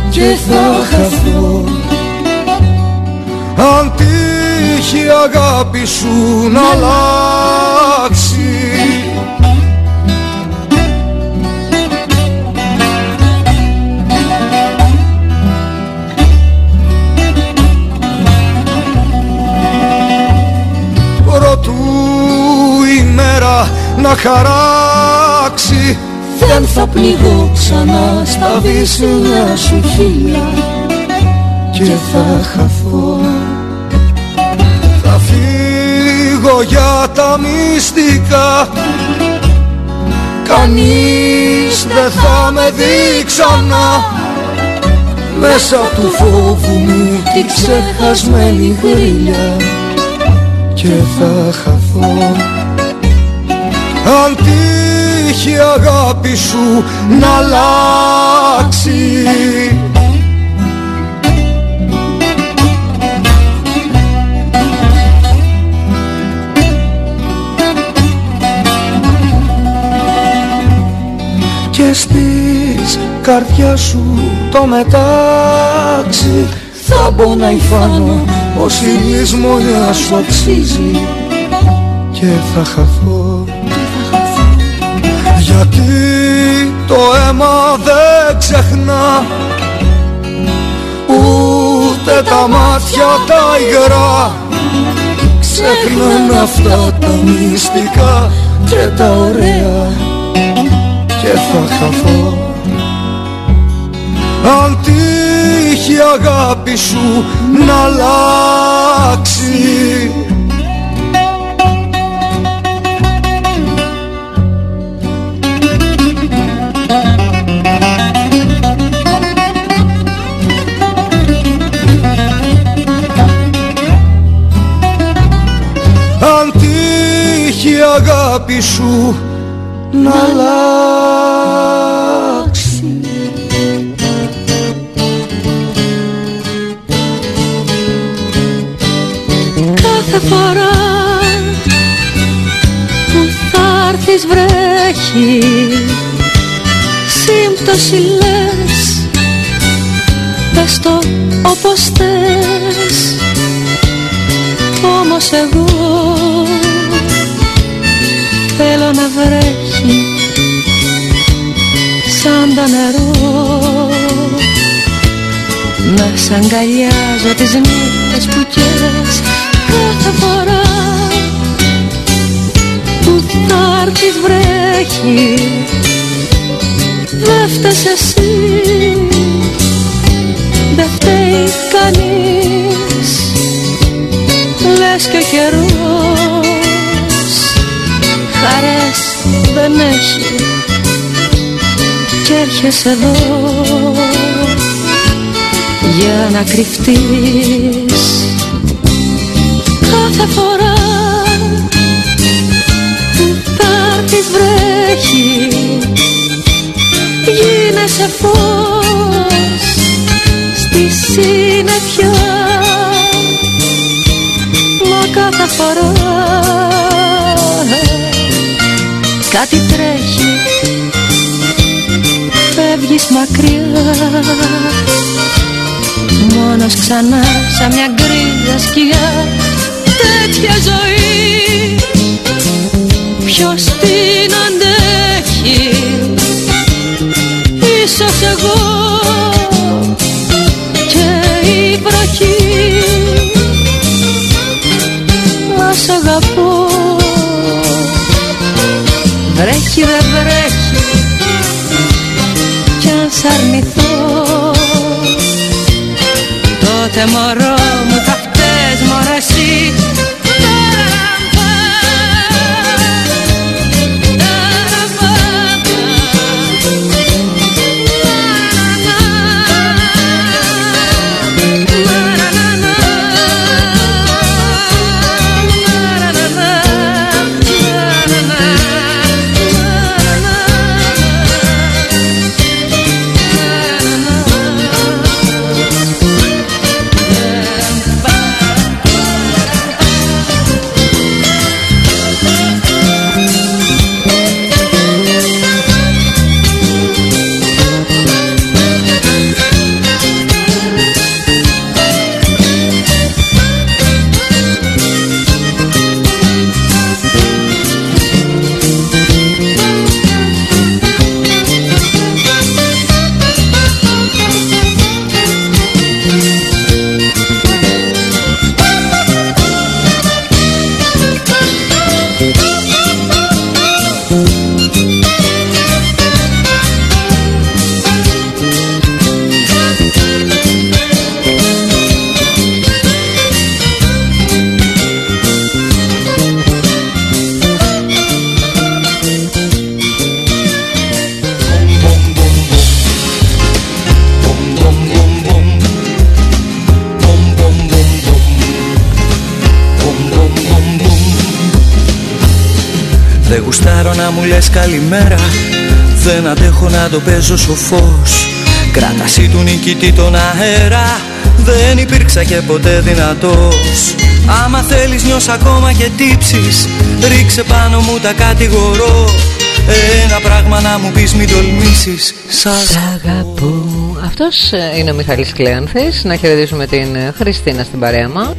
και θα χαθώ. Αν τύχει αγάπη σου να αλλάξει. Να χαράξει. Δεν θα πληγώ ξανά στα βύσσινα σου χείλια Και θα χαθώ για τα μυστικά. Κανείς δεν θα με δει ξανά. Μέσα του φόβου μου τη ξεχασμένη γρήλια Και θα χαθώ. Αν τύχει αγάπη σου να αλλάξει Και στις καρδιά σου το μετάξι. Θα μπω να υφάνω πως η λησμονιά σου αξίζει. Και θα χαθώ. Γιατί το αίμα δεν ξεχνά Ούτε τα μάτια τα υγρά. Ξεχνάνε αυτά τα μυστικά και τα ωραία Και θα χαθώ. Αν τύχει αγάπη σου να αλλάξει. Αγάπη σου να αλλάξει. Κάθε φορά που θα έρθεις βρέχει σύμπτωση λες πες το όπως θες. Όμως εγώ θέλω να βρέχει σαν το νερό. Να σ' αγκαλιάζω τις νύχτες που καίες κάθε φορά που θα έρθεις βρέχει. Δε φταίς εσύ, δε φταίει κανείς. Λες και ο καιρός χαρές δεν έχει έρχεσαι εδώ για να κρυφτείς. Κάθε φορά που πάρτι βρέχει γίνεσαι φως στη συννεφιά. Μα κάθε φορά ε, κάτι τρέχει φεύγεις μακριά. Μόνος ξανά σαν μια γκρίζα σκιά. Τέτοια ζωή Ποιος την αντέχει; Ίσως εγώ και η βροχή. Ας αγαπώ Βρέχει δεν βρέχει. Κι αν σ' αρνηθώ Τότε μωρό μου θα φταίς μωρό εσύ μου λες καλημέρα. Δεν αντέχω να το παίζω σοφός. Κράταση του νικητή τον αέρα. Δεν υπήρξα και ποτέ δυνατός. Άμα θέλεις νιώσ' ακόμα και τύψεις. Ρίξε πάνω μου τα κατηγορώ. Ένα πράγμα να μου πεις μην τολμήσεις. Σ' αγαπώ. Αυτός ε, είναι ο Μιχαλής Κλέανθης Να χαιρετήσουμε την ε, Χριστίνα στην παρέα μας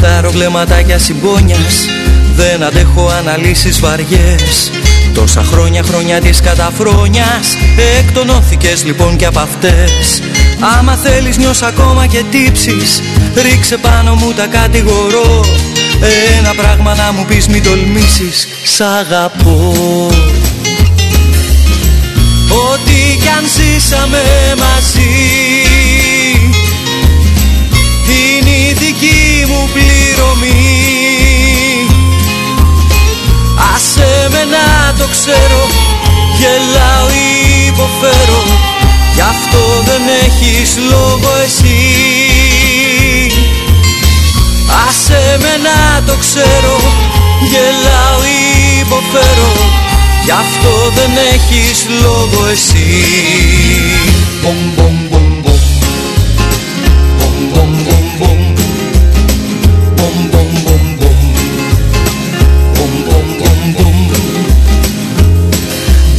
γουστάρω βλέμματάκια συμπόνιας. Δεν αντέχω αναλύσεις βαριές. Τόσα χρόνια χρόνια της καταφρόνιας. Εκτονώθηκες λοιπόν και απ' αυτές. Άμα θέλεις νιώσ' ακόμα και τύψεις. Ρίξε πάνω μου τα κατηγορώ. Ένα πράγμα να μου πεις μην τολμήσεις. Σ' αγαπώ. Ό,τι κι αν ζήσαμε μαζί πληρωμή Άσε με να το ξέρω Γελάω ή υποφέρω. Γι' αυτό δεν έχεις λόγο εσύ. Άσε με να το ξέρω Γελάω ή υποφέρω. Γι' αυτό δεν έχεις λόγο εσύ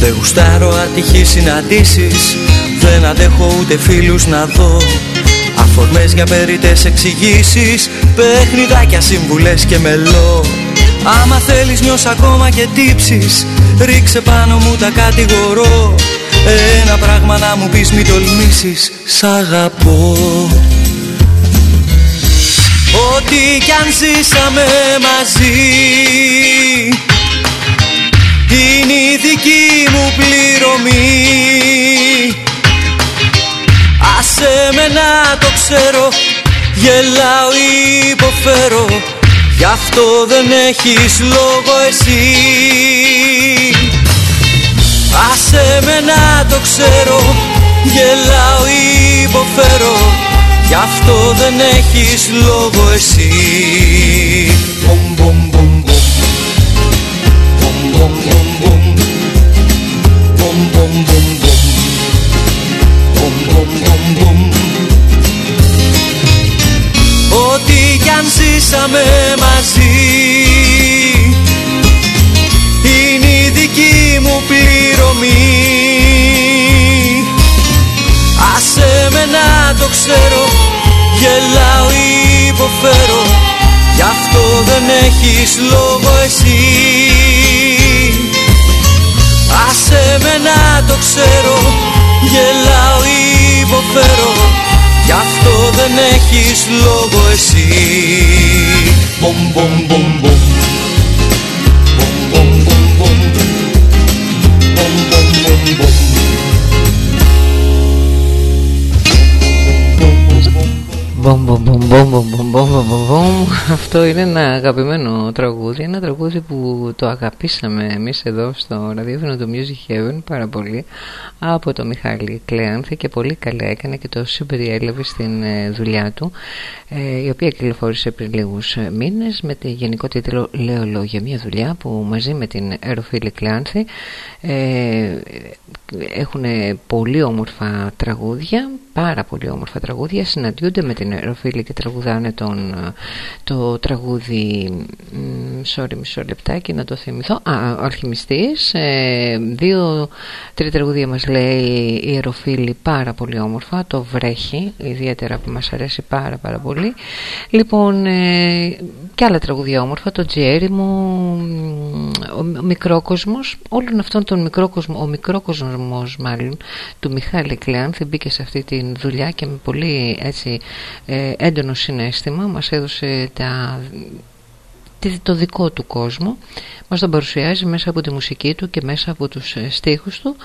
Δεν γουστάρω ατυχείς συναντήσεις Δεν αντέχω ούτε φίλους να δω Αφορμές για περίτες εξηγήσεις Παιχνιδάκια συμβουλές και μελό Άμα θέλεις νιώσ' ακόμα και τύψεις Ρίξε πάνω μου τα κατηγορώ Ένα πράγμα να μου πεις μην τολμήσεις Σ' αγαπώ Ό,τι κι αν ζήσαμε μαζί Είναι η δική μου πληρωμή. Άσε με να το ξέρω Γελάω ή υποφέρω Γι' αυτό δεν έχεις λόγο εσύ. Άσε με να το ξέρω Γελάω ή υποφέρω Γι' αυτό δεν έχεις λόγο εσύ. Μπομ μπομ μπομ μπομ. Μπομ μπομ μπομ μπομ. Μπομ μπομ μπομ Ό,τι κι αν ζήσαμε έχεις λόγο εσύ. Άσε με να το ξέρω Γελάω ή υποφέρω. Γι' αυτό δεν έχεις λόγο εσύ. Μπομ μπομ μπομ μπομ. Μπομ μπομ μπομ μπομ. Μπομ μπομ Μπομ, μπομ, μπομ, μπομ, μπομ, μπομ, μπομ, Αυτό είναι ένα αγαπημένο τραγούδι Ένα τραγούδι που το αγαπήσαμε εμείς εδώ στο ραδιόφωνο του Music Heaven πάρα πολύ από το Μιχάλη Κλέανθη και πολύ καλά έκανε και το συμπεριέλαβε στην ε, δουλειά του ε, η οποία κυκλοφόρησε πριν λίγους ε, μήνες με τη γενικό τίτλο «Λέω λόγια» μια δουλειά που μαζί με την Αεροφίλη Κλέανθη έχουν πολύ όμορφα τραγούδια πάρα πολύ όμορφα τραγούδια συναντιούνται με την Ροφίλη και τραγουδάνε τον, το τραγούδι sorry μισό λεπτάκι να το θυμηθώ. Α, ο Αλχημιστής ε, δύο τρία τραγούδια μας λέει η Ροφίλη πάρα πολύ όμορφα το βρέχει ιδιαίτερα που μας αρέσει πάρα πάρα πολύ. Λοιπόν ε, και άλλα τραγούδια όμορφα το Τζιέριμο ο, ο Μικρόκοσμος όλων αυτών τον Μικρόκοσμο ο Μικρόκοσμος μάλλον του Μιχάλη Κλεάνθη μπήκε σε αυτή τη δουλειά και με πολύ έτσι ε, έντονο συνέστημα. Μας έδωσε τα, το δικό του κόσμο. Μας τον παρουσιάζει μέσα από τη μουσική του και μέσα από τους ε, στίχους του.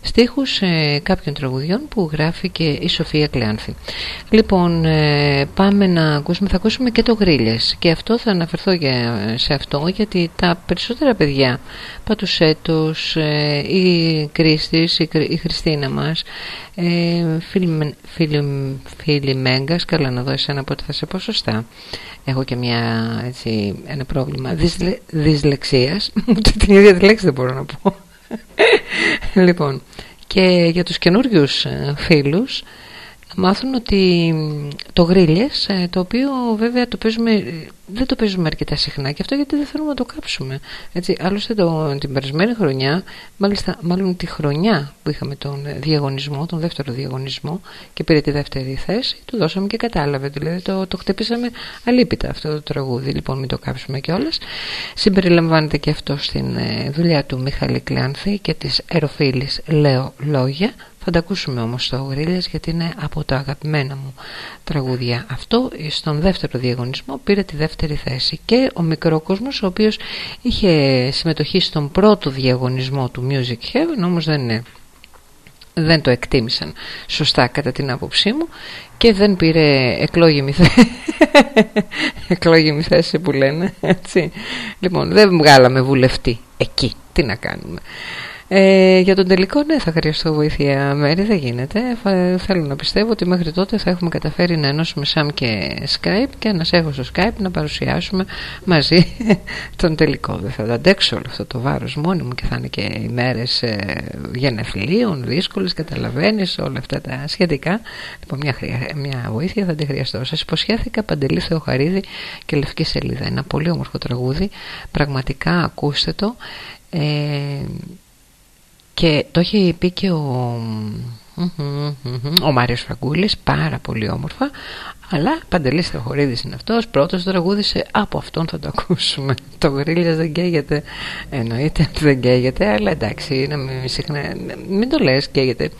Στίχους ε, κάποιων τραγουδιών που γράφει και η Σοφία Κλεάνθη. Λοιπόν ε, πάμε να ακούσουμε θα ακούσουμε και το Γρίλες και αυτό θα αναφερθώ για, σε αυτό γιατί τα περισσότερα παιδιά Πατουσέτος ε, η Κρίστης η, η Χριστίνα μας ε, φίλη, φίλη, φίλη Μέγκας καλά να δω εσένα πότε θα σε πω σωστά. Έχω και μια, έτσι, ένα πρόβλημα δυσλε, δυσλεξίας. Ούτε την ίδια τη λέξη δεν μπορώ να πω. Λοιπόν και για τους καινούριους ε, φίλους μάθουν ότι το γρίλιες ε, το οποίο βέβαια το παίζουμε, δεν το παίζουμε αρκετά συχνά και αυτό γιατί δεν θέλουμε να το κάψουμε. Έτσι, άλλωστε το, την περασμένη χρονιά μάλιστα μάλλον τη χρονιά που είχαμε τον διαγωνισμό τον δεύτερο διαγωνισμό και πήρε τη δεύτερη θέση του δώσαμε και κατάλαβε. Δηλαδή το, το χτυπήσαμε αλίπητα αυτό το τραγούδι λοιπόν μην το κάψουμε κιόλας. συμπεριλαμβάνεται και αυτό στην ε, δουλειά του Μιχαλή Κλεάνθη και της Εροφίλης Λέω Λόγια θα τα ακούσουμε όμως στο Γρίλιας γιατί είναι από τα αγαπημένα μου τραγούδια. Αυτό στον δεύτερο διαγωνισμό πήρε τη δεύτερη θέση και ο Μικρόκοσμος ο οποίος είχε συμμετοχή στον πρώτο διαγωνισμό του Music Heaven όμως δεν είναι δεν το εκτίμησαν σωστά κατά την άποψή μου και δεν πήρε εκλόγιμη θέση εκλόγιμη θέση που λένε έτσι. λοιπόν δεν βγάλαμε βουλευτή εκεί τι να κάνουμε ε, για τον τελικό, ναι, θα χρειαστώ βοήθεια μέρη, δεν γίνεται. Θέλω να πιστεύω ότι μέχρι τότε θα έχουμε καταφέρει να ενώσουμε Σαμ και Skype και να σε έχω στο Skype να παρουσιάσουμε μαζί τον τελικό. Δεν θα το αντέξω όλο αυτό το βάρος μόνη μου και θα είναι και ημέρες ε, γενεθλίων, δύσκολες, καταλαβαίνεις όλα αυτά τα σχετικά. Λοιπόν, μια, μια βοήθεια θα την χρειαστώ. Σας υποσχέθηκα Παντελή Θεοχαρίδη και Λευκή Σελίδα. Ένα πολύ όμορφο τραγούδι. Πραγματικά ακούστε το. Ε, και το έχει πει και ο, ο Μάριος Φραγκούλης πάρα πολύ όμορφα. Αλλά Παντελής Θεοχωρίδης είναι αυτός. Πρώτος το τραγούδισε από αυτόν θα το ακούσουμε. Το γρίλιας δεν καίγεται. Εννοείται ότι δεν καίγεται αλλά εντάξει να μην, συχνά, μην το λες καίγεται.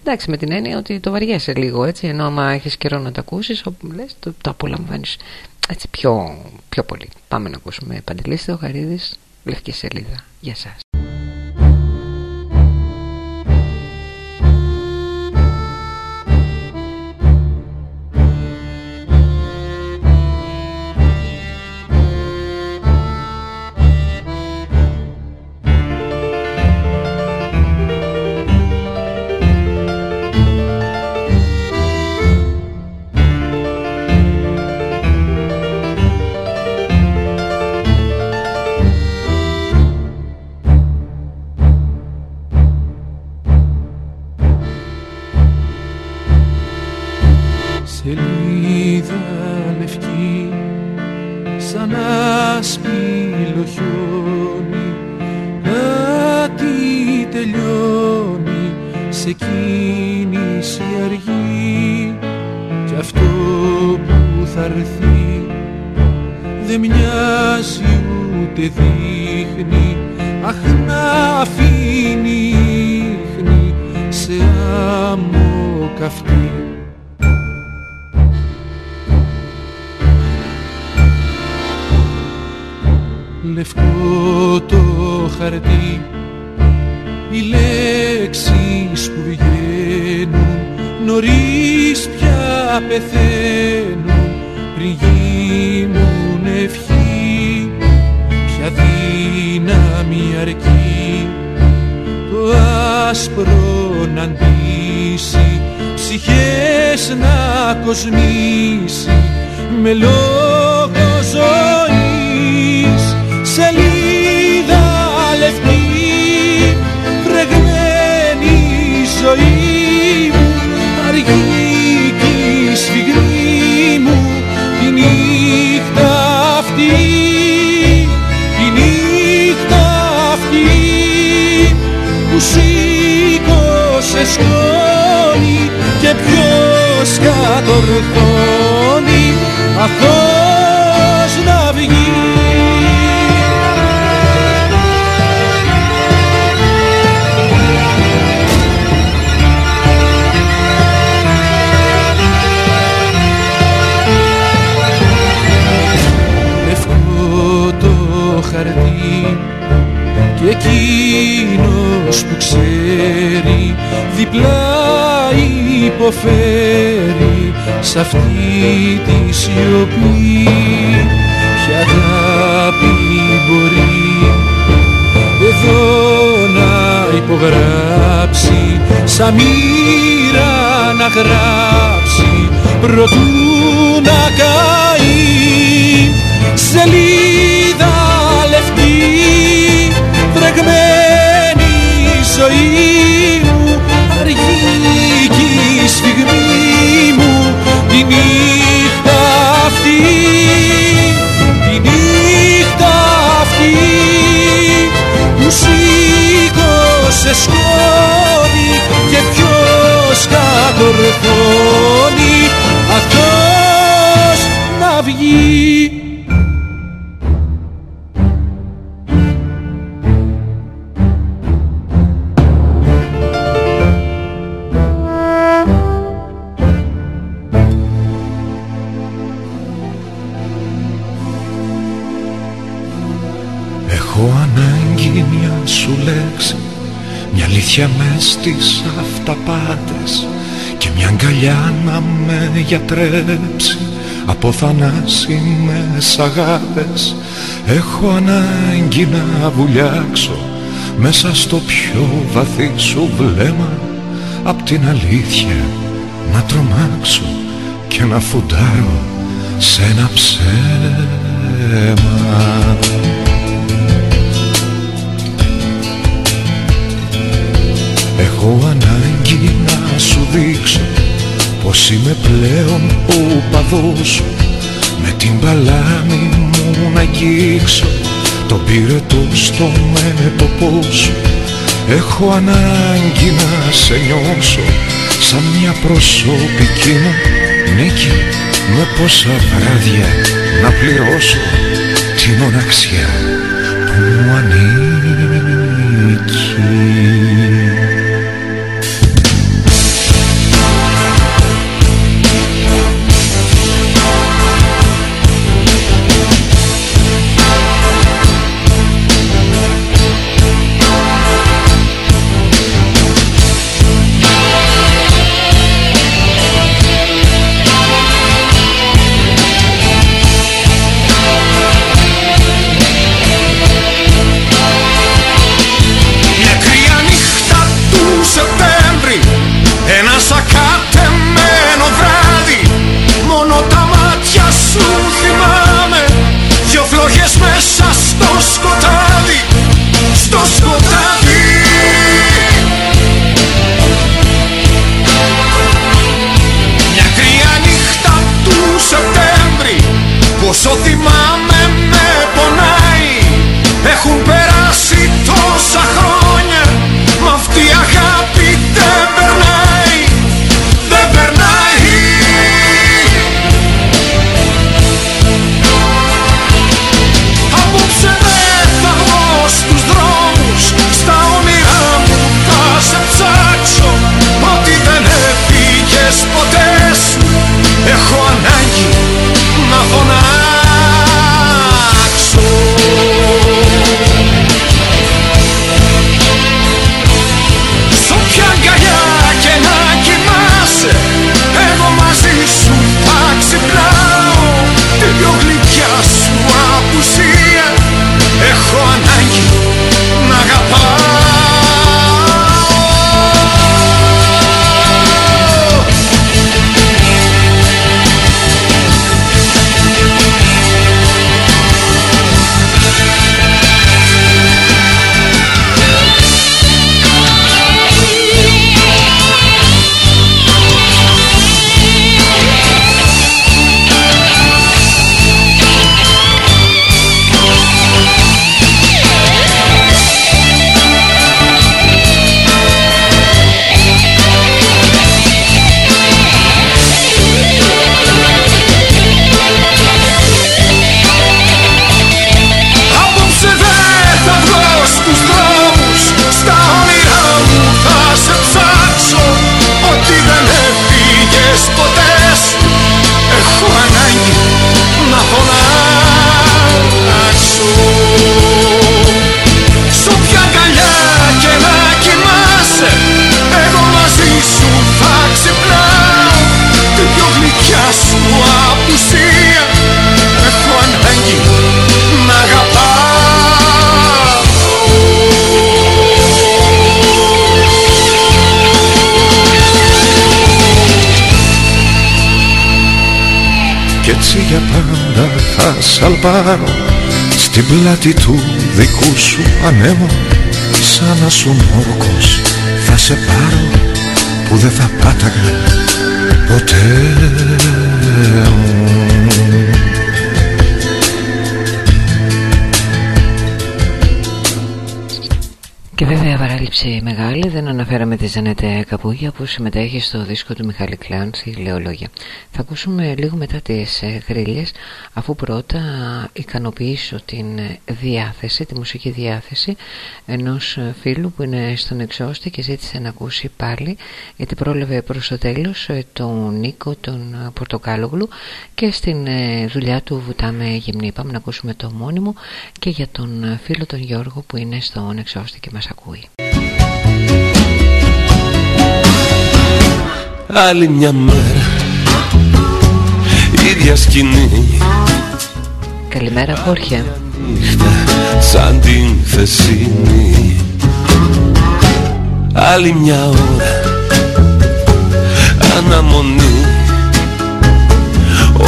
Εντάξει με την έννοια ότι το βαριέσαι λίγο έτσι ενώ άμα έχεις καιρό να το ακούσεις λες, το, το απολαμβάνεις. Έτσι πιο, πιο πολύ. Πάμε να ακούσουμε Παντελής Θεοχαρίδης Λευκή Σελίδα. Για σας από θανάσιμες αγάπες. Έχω ανάγκη να βουλιάξω μέσα στο πιο βαθύ σου βλέμμα. Απ' την αλήθεια να τρομάξω και να φουντάρω σε ένα ψέμα. Έχω ανάγκη να σου δείξω πως είμαι πλέον ο παδός Με την παλάμη μου να αγγίξω το πυρετό στο μέτωπό σου Έχω ανάγκη να σε νιώσω σαν μια προσωπική μου νίκη. Με πόσα βράδια να πληρώσω τη μοναξιά που μου ανήκει σαλπάρω Στην πλάτη του δικού σου ανέμου Σαν να σου μόρκος θα σε πάρω Που δεν θα πάταγα ποτέ Και βέβαια παράληψη μεγάλη δεν αναφέραμε τη Ζανέτε Καπούγια που συμμετέχει στο δίσκο του Μιχάλη Κλάνση Λεολόγια. Θα ακούσουμε λίγο μετά τις ε, γρίλες αφού πρώτα ικανοποιήσω την διάθεση, τη μουσική διάθεση ενός φίλου που είναι στον εξώστη και ζήτησε να ακούσει πάλι γιατί πρόλαβε προς το τέλος ε, τον Νίκο τον Πορτοκάλογλου και στην ε, δουλειά του βουτάμε γυμνή. Πάμε να ακούσουμε το μόνιμο και για τον φίλο τον Γιώργο που είναι στον εξώστη και μας ακούει. Άλλη μια μέρα Ίδια σκηνή. Καλημέρα Χόρχε Νύχτα σαν την θεσίνη Άλλη μια ώρα Αναμονή.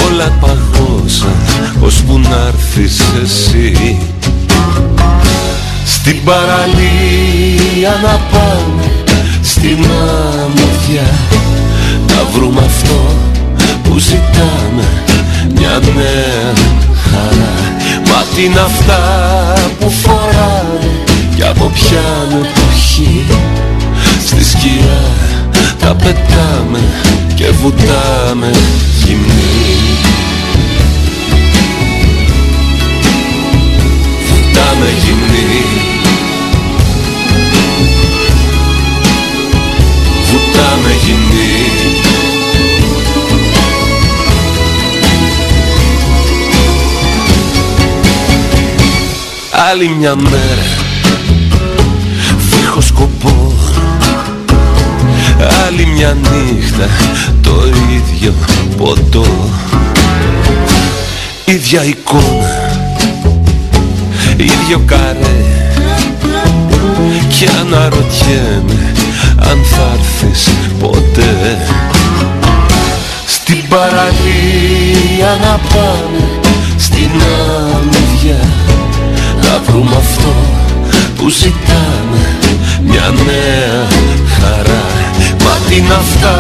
Όλα παγώσαν Ώσπου να έρθεις εσύ. Στην παραλία να πάμε στην αμμουδιά. Να βρούμε αυτό που ζητάμε μια νέα χαρά. Μα τι είναι αυτά που φοράμε και από ποια εποχή Στη σκιά τα πετάμε και βουτάμε γυμνοί Βουτάμε γυμνοί με γυμνή Άλλη μια μέρα. Δίχως σκοπό. Άλλη μια νύχτα Το ίδιο ποτό. Ίδια εικόνα Ίδιο καρέ. Και αναρωτιέμαι αν θα έρθεις ποτέ. Στην παραλία να πάμε στην αμμουδιά Να βρούμε αυτό που ζητάμε. Μια νέα χαρά. Μα τι είναι αυτά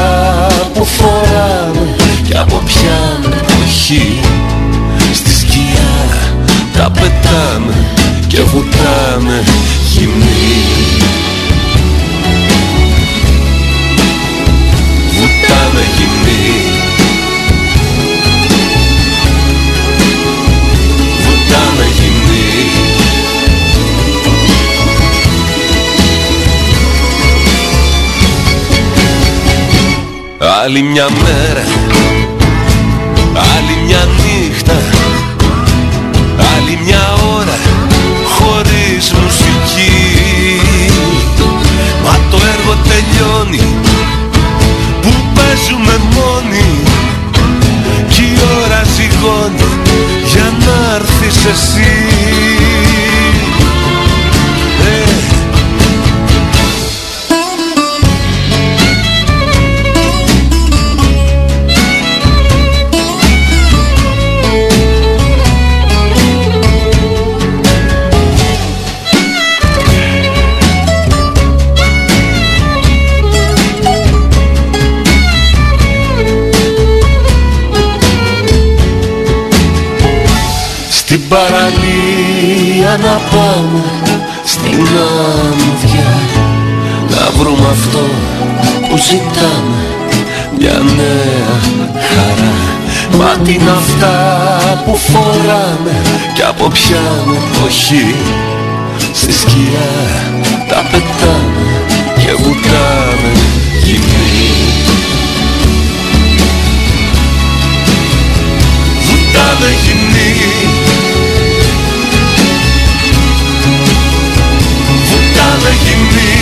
που φοράμε και από ποια εποχή Στη σκιά τα πετάμε και βουτάμε γυμνοί βουτάμε γυμνοί Άλλη μια μέρα Άλλη μια νύχτα Άλλη μια ώρα Χωρίς μουσική. Μα το έργο τελειώνει παίζουμε μόνοι Κι η ώρα ζυγώνει για να έρθεις εσύ πάμε στην αμμουδιά Να βρούμε αυτό που ζητάμε. Μια νέα χαρά. Μα τι είναι αυτά που φοράμε και από ποια εποχή. Στη σκιά τα πετάμε και βουτάμε γυμνοί Βουτάμε γυμνοί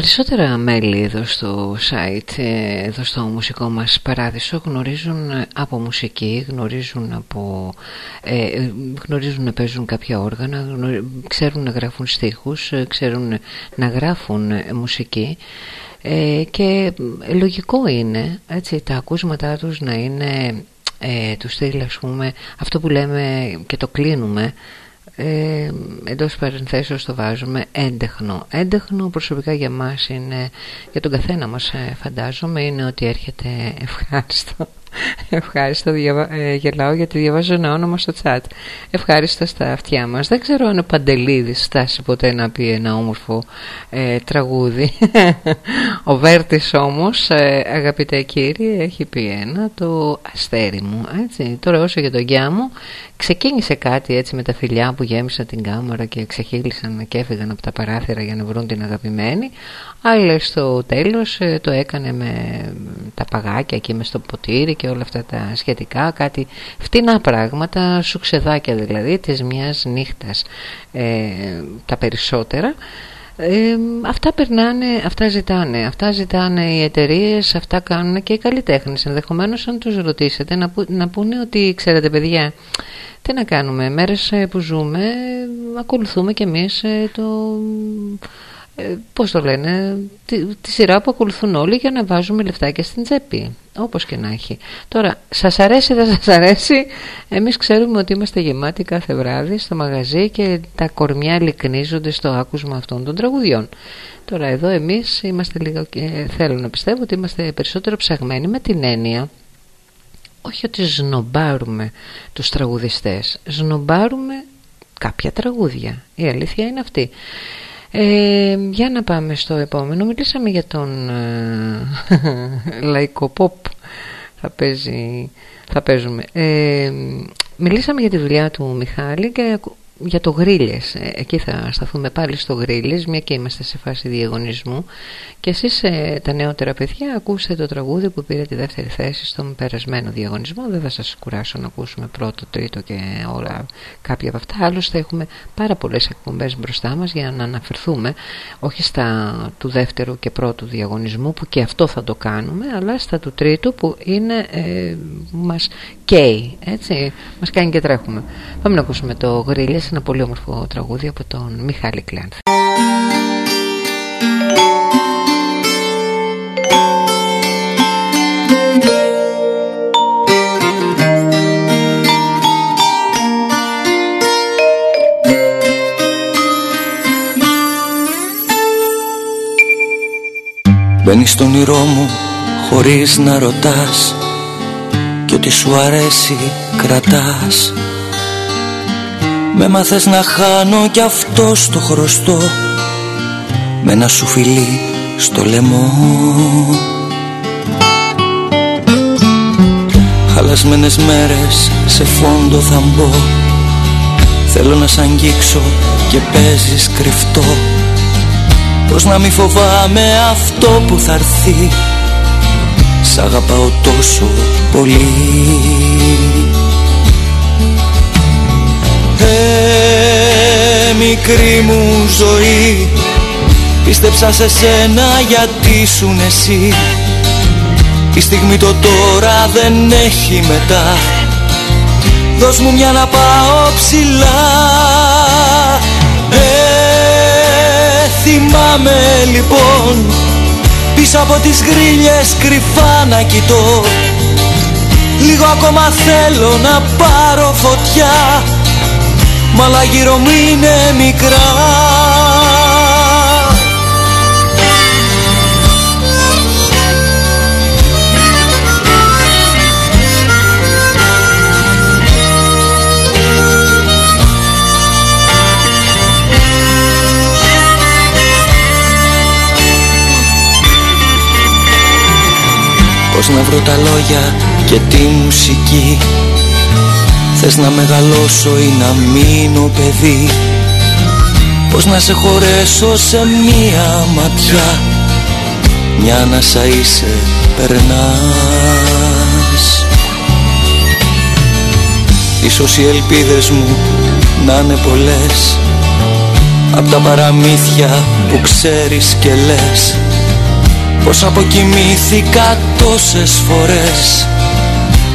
περισσότερα μέλη εδώ στο site, ε, εδώ στο μουσικό μας παράδεισο γνωρίζουν από μουσική, γνωρίζουν, από, ε, γνωρίζουν να παίζουν κάποια όργανα, ξέρουν να γράφουν στίχους, ε, ξέρουν να γράφουν μουσική. Και λογικό είναι έτσι, τα ακούσματά τους να είναι ε, τους στυλ ας πούμε αυτό που λέμε και το κλείνουμε ε, εντός παρενθέσεως το βάζουμε έντεχνο. Έντεχνο προσωπικά για μας είναι για τον καθένα μας ε, φαντάζομαι είναι ότι έρχεται ευχάριστο Ευχάριστο, διαβα... ε, γελάω γιατί διαβάζω ένα όνομα στο chat. Ευχάριστο στα αυτιά μας. Δεν ξέρω αν ο Παντελίδης φτάσει ποτέ να πει ένα όμορφο ε, τραγούδι. ο Βέρτης όμως, ε, αγαπητέ κύριε, έχει πει ένα, το αστέρι μου. Έτσι. Τώρα όσο για τον γιά μου, ξεκίνησε κάτι έτσι με τα φιλιά που γέμισαν την κάμερα και ξεχύλισαν και έφυγαν από τα παράθυρα για να βρουν την αγαπημένη. Αλλά στο τέλος ε, το έκανε με τα παγάκια εκεί με στο ποτήρι και όλα αυτά τα σχετικά κάτι φτηνά πράγματα, σουξεδάκια δηλαδή της μιας νύχτας ε, τα περισσότερα ε, αυτά περνάνε, αυτά ζητάνε. Αυτά ζητάνε οι εταιρείες, αυτά κάνουν και οι καλλιτέχνες. Ενδεχομένως αν τους ρωτήσετε να, να πούνε ότι ξέρετε παιδιά τι να κάνουμε, μέρες ε, που ζούμε ακολουθούμε και εμείς το ε, πώς το λένε, τη, τη, σειρά που ακολουθούν όλοι για να βάζουμε λεφτάκια στην τσέπη. Όπως και να έχει. Τώρα, σας αρέσει δεν σας αρέσει, εμείς ξέρουμε ότι είμαστε γεμάτοι κάθε βράδυ στο μαγαζί και τα κορμιά λυκνίζονται στο άκουσμα αυτών των τραγουδιών. Τώρα εδώ εμείς είμαστε λίγο, και θέλω να πιστεύω ότι είμαστε περισσότερο ψαγμένοι με την έννοια όχι ότι σνομπάρουμε τους τραγουδιστές, σνομπάρουμε κάποια τραγούδια. Η αλήθεια είναι αυτή. Ε, για να πάμε στο επόμενο. Μιλήσαμε για τον ε, λαϊκό pop. Θα, παίζει, θα παίζουμε. Ε, μιλήσαμε για τη δουλειά του Μιχάλη και για το γρίλες. Ε, εκεί θα σταθούμε πάλι στο γρίλες μια και είμαστε σε φάση διαγωνισμού. Και εσείς ε, τα νεότερα παιδιά ακούστε το τραγούδι που πήρε τη δεύτερη θέση στον περασμένο διαγωνισμό. Δεν θα σας κουράσω να ακούσουμε πρώτο, τρίτο και όλα κάποια από αυτά. Άλλωστε έχουμε πάρα πολλές εκπομπές μπροστά μας για να αναφερθούμε όχι στα του δεύτερου και πρώτου διαγωνισμού που και αυτό θα το κάνουμε αλλά στα του τρίτου που είναι ε, μας καίει έτσι μας κάνει και τρέχουμε. Πάμε να ακούσουμε το γρίλες ένα πολύ όμορφο τραγούδι από τον Μιχάλη Κλάνθ. Μπαίνεις στον όνειρό μου χωρίς να ρωτάς Κι ό,τι σου αρέσει κρατάς με μάθες να χάνω κι αυτό στο χρωστό. Με ένα σου φιλί στο λαιμό. Χαλασμένες μέρες σε φόντο θα μπω. Θέλω να σ' αγγίξω και παίζεις κρυφτό. Πώς να μη φοβάμαι αυτό που θα έρθει. Σ' αγαπάω τόσο πολύ μικρή μου ζωή. Πίστεψα σε σένα γιατί ήσουν εσύ. Η στιγμή το τώρα δεν έχει μετά. Δώσ' μου μια να πάω ψηλά. Ε, θυμάμαι λοιπόν. Πίσω από τις γρίλες κρυφά να κοιτώ. Λίγο ακόμα θέλω να πάρω φωτιά Μ' άλλα γύρω μου είναι μικρά. Πώς να βρω τα λόγια και τη μουσική Θες να μεγαλώσω ή να μείνω παιδί; Πώς να σε χωρέσω σε μία ματιά; Μια να είσαι περνάς. Ίσως οι ελπίδες μου να είναι πολλές. Απ' τα παραμύθια που ξέρεις και λες. Πως αποκοιμήθηκα τόσες φορές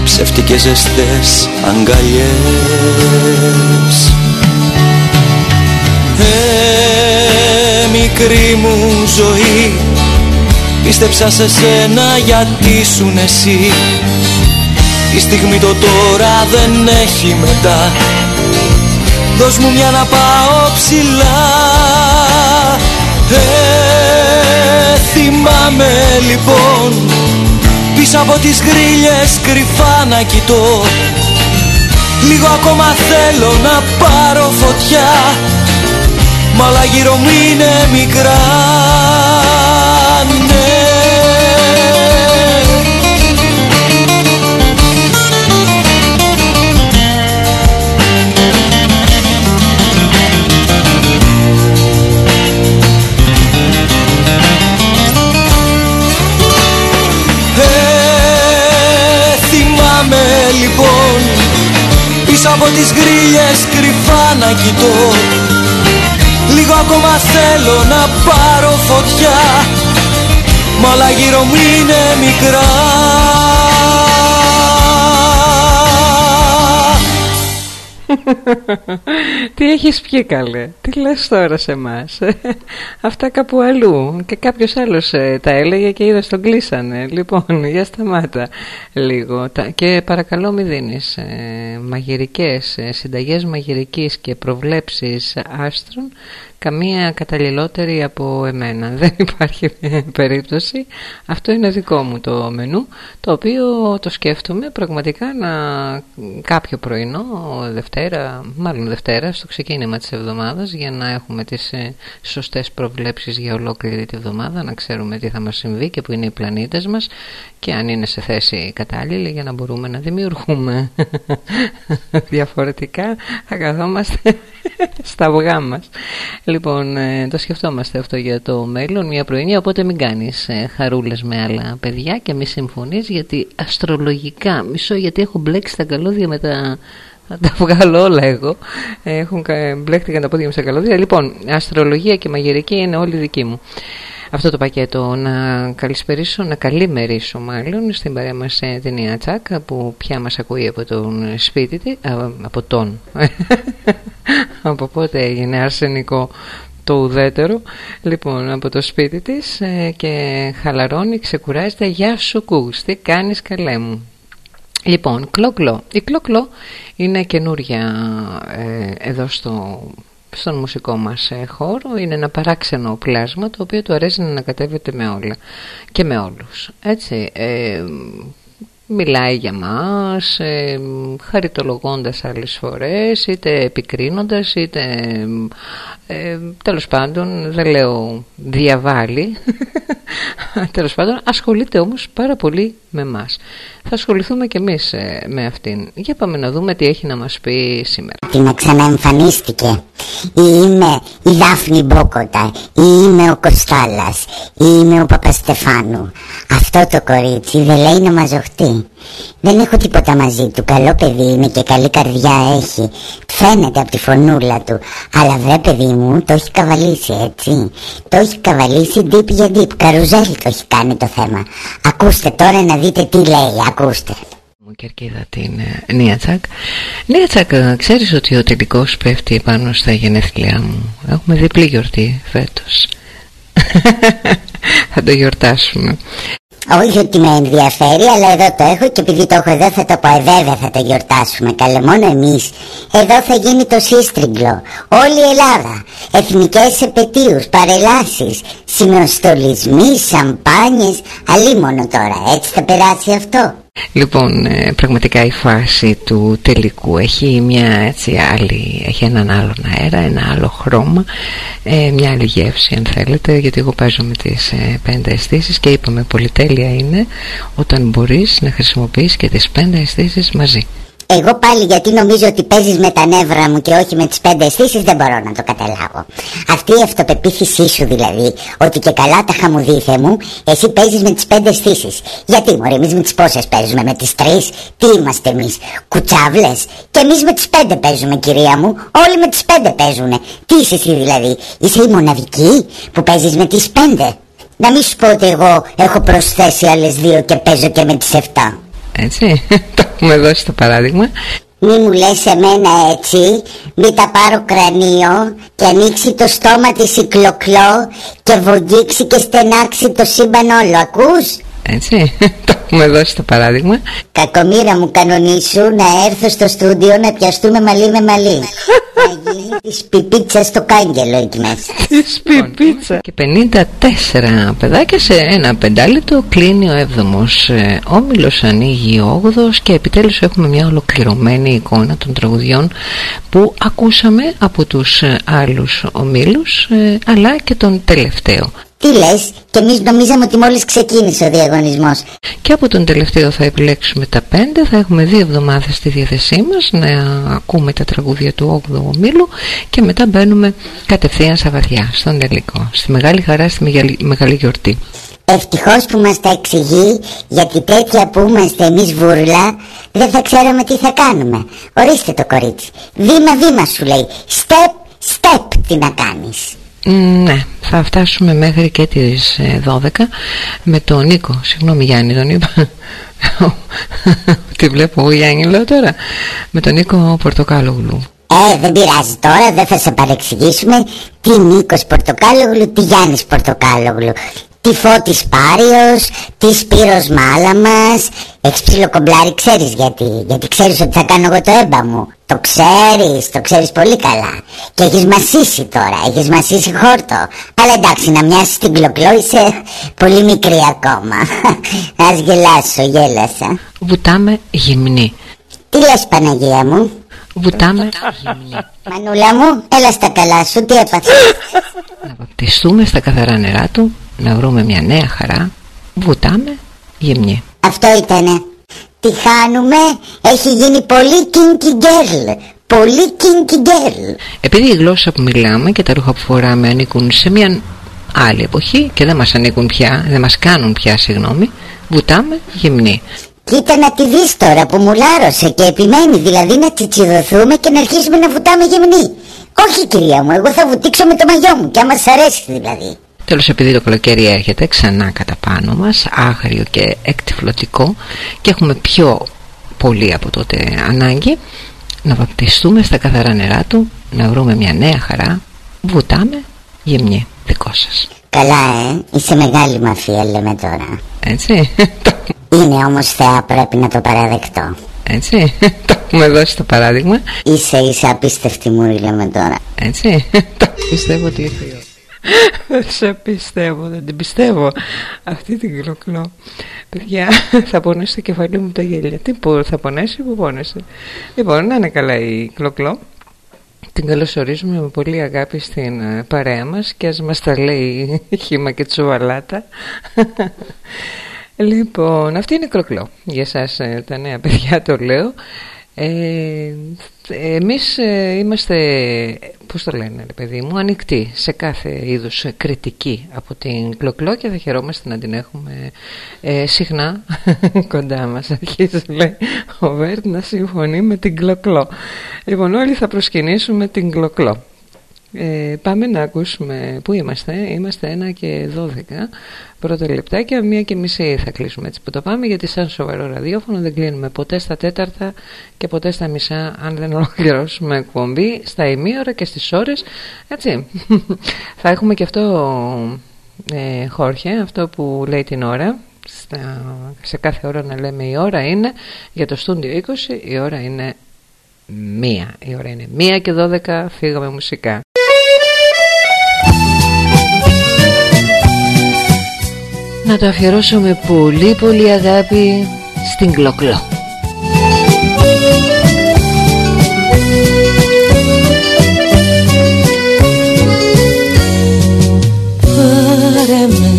Ψεύτικες ζεστές αγκαλιές. Ε, μικρή μου ζωή Πίστεψα σε σένα γιατί σου εσύ. Η στιγμή το τώρα δεν έχει μετά. Δώσ' μου μια να πάω ψηλά. Ε, θυμάμαι λοιπόν Πίσω από τις γρίλες κρυφά να κοιτώ. Λίγο ακόμα θέλω να πάρω φωτιά. Μα όλα γύρω μου είναι μικρά λοιπόν. Πίσω από τις γρίλες κρυφά να κοιτώ. Λίγο ακόμα θέλω να πάρω φωτιά. Μα όλα γύρω μου είναι μικρά Τι έχεις πιει καλέ; Τι λες τώρα σε μας Αυτά κάπου αλλού. Και κάποιος άλλος ε, τα έλεγε και είδα τον κλείσανε. Λοιπόν για σταμάτα λίγο. Και παρακαλώ μη δίνεις ε, Μαγειρικές ε, Συνταγές μαγειρικής και προβλέψεις άστρων καμία καταλληλότερη από εμένα. Δεν υπάρχει περίπτωση. Αυτό είναι δικό μου το μενού, το οποίο το σκέφτομαι πραγματικά να κάποιο πρωινό, Δευτέρα, μάλλον Δευτέρα, στο ξεκίνημα της εβδομάδας, για να έχουμε τις ε, σωστές προβλέψεις για ολόκληρη τη εβδομάδα, να ξέρουμε τι θα μας συμβεί και που είναι οι πλανήτες μας και αν είναι σε θέση κατάλληλη για να μπορούμε να δημιουργούμε διαφορετικά θα καθόμαστε στα αυγά μας λοιπόν ε, το σκεφτόμαστε αυτό για το μέλλον μια πρωινή οπότε μην κάνεις ε, χαρούλες με άλλα παιδιά και μη συμφωνείς γιατί αστρολογικά μισό γιατί έχω μπλέξει τα καλώδια με τα θα τα βγάλω όλα εγώ. Έχουν μπλέχτηκαν τα πόδια μου στα καλώδια. Λοιπόν, αστρολογία και μαγειρική είναι όλοι δικοί μου αυτό το πακέτο να καλησπερίσω, να καλημερίσω μάλλον στην παρέα μας ε, την Ιατσάκ που πια μας ακούει από τον σπίτι της, από τον, από πότε έγινε αρσενικό το ουδέτερο. Λοιπόν από το σπίτι της ε, και χαλαρώνει, ξεκουράζεται. Γεια σου κούς, τι κάνεις καλέ μου; Λοιπόν, κλόκλο. Η κλόκλο είναι καινούρια ε, εδώ στο στον μουσικό μας ε, χώρο είναι ένα παράξενο πλάσμα το οποίο του αρέσει να ανακατεύεται με όλα και με όλους. Έτσι ε, μιλάει για μας ε, χαριτολογώντας άλλες φορές είτε επικρίνοντας είτε ε, τέλος πάντων δεν λέω διαβάλλει τέλος πάντων ασχολείται όμως πάρα πολύ με μας. Θα ασχοληθούμε και εμείς ε, με αυτήν. Για πάμε να δούμε τι έχει να μας πει σήμερα. Την ξαναεμφανίστηκε. Ή είμαι η Δάφνη Μπόκοτα ή είμαι ο Κοστάλας ή είμαι ο Παπαστεφάνου. Αυτό το κορίτσι δεν λέει να μαζοχτεί δεν έχω τίποτα μαζί του. Καλό παιδί είναι και καλή καρδιά έχει. Φαίνεται από τη φωνούλα του. Αλλά βρε παιδί μου το έχει καβαλήσει έτσι. Το έχει καβαλήσει deep για deep. Καρουζέλ το έχει κάνει το θέμα. Ακούστε τώρα να δείτε τι λέει. Ακούστε. Μου κερκίδα την ε, Νία Τσακ Νία Τσακ ξέρεις ότι ο τελικός πέφτει πάνω στα γενέθλιά μου. Έχουμε διπλή γιορτή φέτος. Θα το γιορτάσουμε όχι ότι με ενδιαφέρει, αλλά εδώ το έχω και επειδή το έχω εδώ θα το πω. Ε, βέβαια θα το γιορτάσουμε. Καλέ, μόνο εμείς. Εδώ θα γίνει το σύστριγγλο. Όλη η Ελλάδα. Εθνικές επαιτίους, παρελάσεις, σημειοστολισμοί, σαμπάνιες. Αλλήμον τώρα. Έτσι θα περάσει αυτό. Λοιπόν, ε, πραγματικά η φάση του τελικού έχει μια έτσι άλλη, έχει έναν άλλον αέρα, ένα άλλο χρώμα, ε, μια άλλη γεύση αν θέλετε, γιατί εγώ παίζω με τις ε, πέντε αισθήσεις και είπαμε πολυτέλεια είναι όταν μπορείς να χρησιμοποιείς και τις πέντε αισθήσεις μαζί. Εγώ πάλι γιατί νομίζω ότι παίζεις με τα νεύρα μου και όχι με τις πέντε αισθήσεις δεν μπορώ να το καταλάβω. Αυτή η αυτοπεποίθησή σου δηλαδή, ότι και καλά τα χαμουδίθε μου, εσύ παίζεις με τις πέντε αισθήσεις. Γιατί μωρέ, εμείς με τις πόσες παίζουμε, με τις τρεις, τι είμαστε εμείς, κουτσάβλες. Και εμείς με τις πέντε παίζουμε κυρία μου, όλοι με τις πέντε παίζουνε. Τι είσαι εσύ δηλαδή, είσαι η μοναδική που παίζεις με τις πέντε. Να μην σου πω ότι εγώ έχω προσθέσει άλλες δύο και παίζω και με τις εφτά. Έτσι, το έχουμε δώσει το παράδειγμα. Μη μου λες εμένα έτσι, μη τα πάρω κρανίο και ανοίξει το στόμα της η κλοκλό και βογγίξει και στενάξει το σύμπαν όλο, ακούς; Έτσι, το έχουμε δώσει το παράδειγμα. Κακομήρα μου κανονίσου να έρθω στο στούντιο να πιαστούμε μαλλί με μαλλί. να γίνει της πιπίτσας στο κάγκελο εκεί μέσα. Της πιπίτσας. Και 54 παιδάκια σε ένα πεντάλιτο κλείνει ο έβδομος ε, όμιλος ανοίγει ο όγδος και επιτέλους έχουμε μια ολοκληρωμένη εικόνα των τραγουδιών που ακούσαμε από τους ε, άλλους ομίλους ε, αλλά και τον τελευταίο. Τι λες, και εμείς νομίζαμε ότι μόλις ξεκίνησε ο διαγωνισμός. Και από τον τελευταίο θα επιλέξουμε τα πέντε, θα έχουμε δύο εβδομάδες στη διάθεσή μας να ακούμε τα τραγούδια του 8ου ομίλου και μετά μπαίνουμε κατευθείαν στα βαθιά, στον τελικό, στη μεγάλη χαρά, στη μεγάλη, μεγάλη γιορτή. Ευτυχώς που μας τα εξηγεί γιατί τέτοια που είμαστε εμείς βούρλα δεν θα ξέραμε τι θα κάνουμε. Ορίστε το κορίτσι. Βήμα βήμα σου λέει. Step step τι να κάνεις. Ναι, θα φτάσουμε μέχρι και τις 12 ε, με τον Νίκο. Συγγνώμη Γιάννη, τον είπα. Τι βλέπω εγώ Γιάννη λέω τώρα. Με τον Νίκο Πορτοκάλογλου. Ε, δεν πειράζει τώρα, δεν θα σε παρεξηγήσουμε. Τι Νίκος Πορτοκάλογλου, τι Γιάννης Πορτοκάλογλου της Φώτης Πάριος, της Σπύρος Μάλαμας Έχεις ψιλοκομπλάρει ξέρεις γιατί. Γιατί ξέρεις ότι θα κάνω εγώ το έμπα μου. Το ξέρεις, το ξέρεις πολύ καλά. Και έχεις μασίσει τώρα, έχεις μασίσει χόρτο. Αλλά εντάξει να μοιάσεις την κλοκλό είσαι πολύ μικρή ακόμα. Ας γελάσω, γέλασα. Βουτάμε γυμνή. Τι λες Παναγία μου; Βουτάμε γυμνή. Μανούλα μου, έλα στα καλά σου, τι έπαθες; Να βαπτιστούμε στα καθαρά νερά του να βρούμε μια νέα χαρά. Βουτάμε γυμνή. Αυτό ήτανε. Τη χάνουμε. Έχει γίνει πολύ kinky girl. Πολύ kinky girl. Επειδή η γλώσσα που μιλάμε και τα ρούχα που φοράμε ανήκουν σε μια άλλη εποχή και δεν μας ανήκουν πια δεν μας κάνουν πια συγγνώμη βουτάμε γυμνή. Κοίτα να τη δεις τώρα που μου λάρωσε και επιμένει δηλαδή να τσιτσιδωθούμε και να αρχίσουμε να βουτάμε γυμνή. Όχι κυρία μου, εγώ θα βουτήξω με το μαγιό μου και άμα σ' αρέσει δηλαδή. Τέλος επειδή το καλοκαίρι έρχεται ξανά κατά πάνω μας, άγριο και εκτιφλωτικό και έχουμε πιο πολύ από τότε ανάγκη να βαπτιστούμε στα καθαρά νερά του, να βρούμε μια νέα χαρά, βουτάμε γεμνή δικό σας. Καλά ε, είσαι μεγάλη μαφία λέμε τώρα. Έτσι. Είναι όμως θεά πρέπει να το παραδεκτώ. Έτσι, το έχουμε δώσει το παράδειγμα. Είσαι είσαι απίστευτη μου λέμε τώρα. Έτσι, το πιστεύω ότι ήρθε δεν σε πιστεύω, δεν την πιστεύω αυτή την κλοκλό. Παιδιά, θα πονέσει το κεφάλι μου τα γέλια. Τι που θα πονέσει, που πόνεσε. Λοιπόν, να είναι καλά η κλοκλό. Την καλωσορίζουμε με πολύ αγάπη στην ε, παρέα μας και ας μας τα λέει χήμα και τσουβαλάτα. λοιπόν, αυτή είναι η κλοκλό. Για σας ε, τα νέα παιδιά το λέω. Ε, εμείς ε, είμαστε, πώς το λένε ρε παιδί μου, ανοιχτοί σε κάθε είδους κριτική από την Κλοκλό και θα χαιρόμαστε να την έχουμε ε, συχνά κοντά μας. Αρχίζει λέει ο Βέρτ να συμφωνεί με την Κλοκλό. Λοιπόν όλοι θα προσκυνήσουμε την Κλοκλό. Ε, πάμε να ακούσουμε. Πού είμαστε; Είμαστε ένα και 12 πρώτα λεπτάκια, μία και μισή θα κλείσουμε έτσι που το πάμε γιατί σαν σοβαρό ραδιόφωνο δεν κλείνουμε ποτέ στα τέταρτα και ποτέ στα μισά αν δεν ολοκληρώσουμε εκπομπή στα ημίωρα και στις ώρες έτσι. Θα έχουμε και αυτό ε, Χόρχε, αυτό που λέει την ώρα. Σε κάθε ώρα να λέμε η ώρα είναι για το στούντιο 20 η ώρα είναι μία. Η ώρα είναι μία και 12 φύγαμε μουσικά να τα αφιερώσω με πολύ πολύ αγάπη στην κλοκλό. Πάρε με,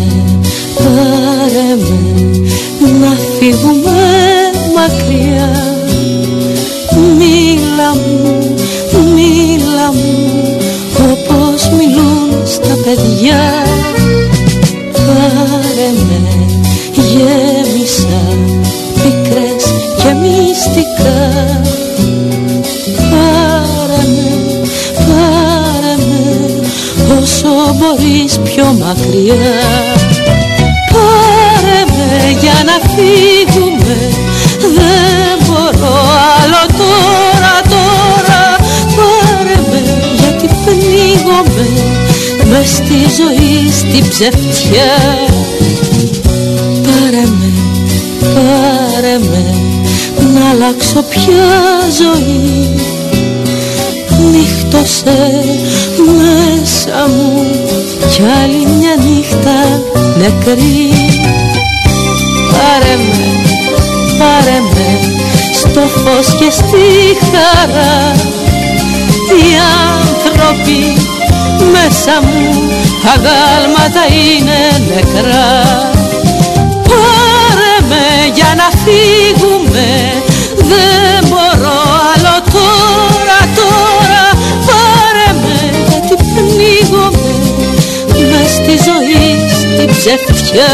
πάρε με, να φύγουμε μακριά Μίλα μου, μίλα μου, όπως μιλούν στα παιδιά μυστικά Πάρε με, πάρε με όσο μπορείς πιο μακριά. Πάρε με για να φύγουμε. Δεν μπορώ άλλο τώρα, τώρα. Πάρε με γιατί πνίγομαι μες στη ζωή στην ψευτιά. Πάρε με, πάρε με να αλλάξω πια ζωή. Νύχτωσε μέσα μου κι άλλη μια νύχτα νεκρή. Πάρε με, πάρε με στο φως και στη χαρά. Οι άνθρωποι μέσα μου αγάλματα είναι νεκρά. Πάρε με για να φύγουμε ψευτιά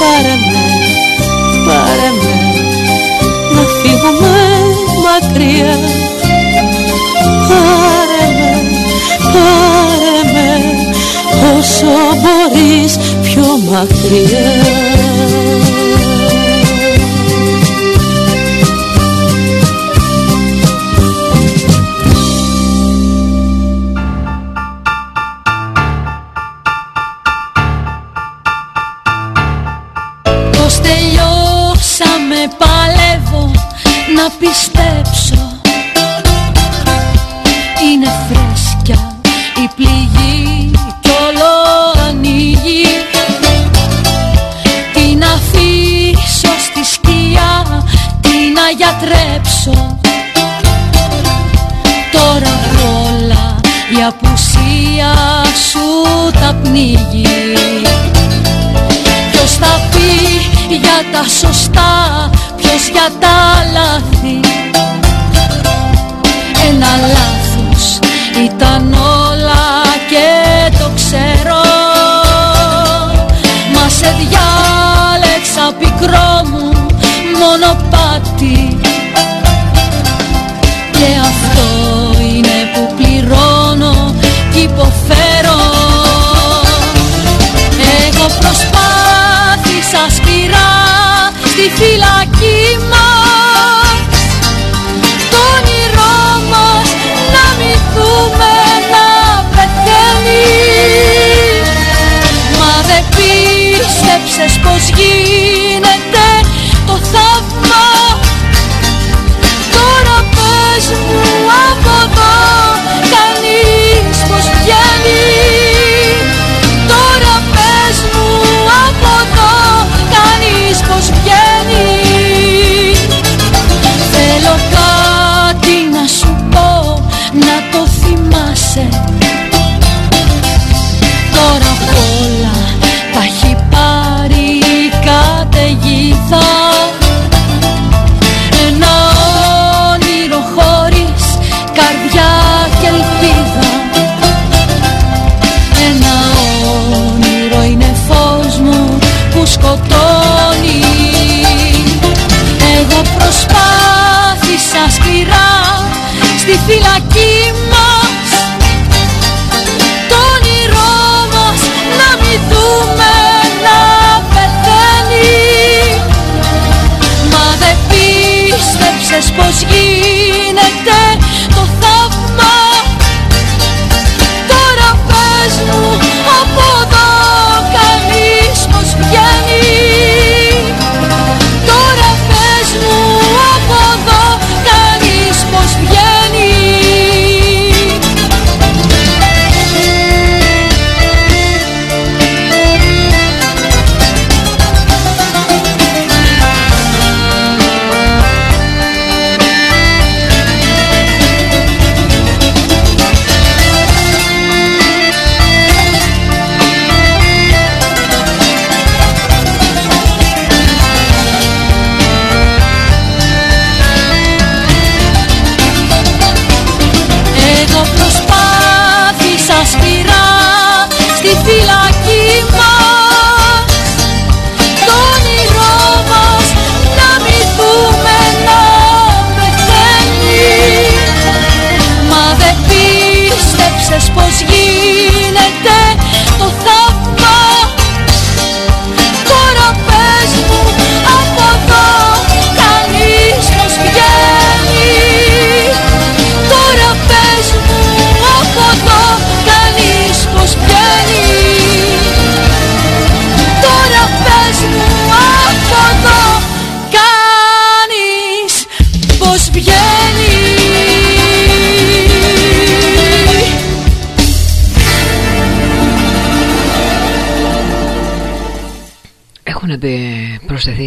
Πάρε με, πάρε με να φύγουμε μακριά. Πάρε με, πάρε με όσο μπορείς πιο μακριά για τα σωστά, ποιος για τα λάθη. Ένα λάθος ήταν όλα και το ξέρω. Μα σε διάλεξα πικρό μου μονοπάτι στη φυλακή sé. consegui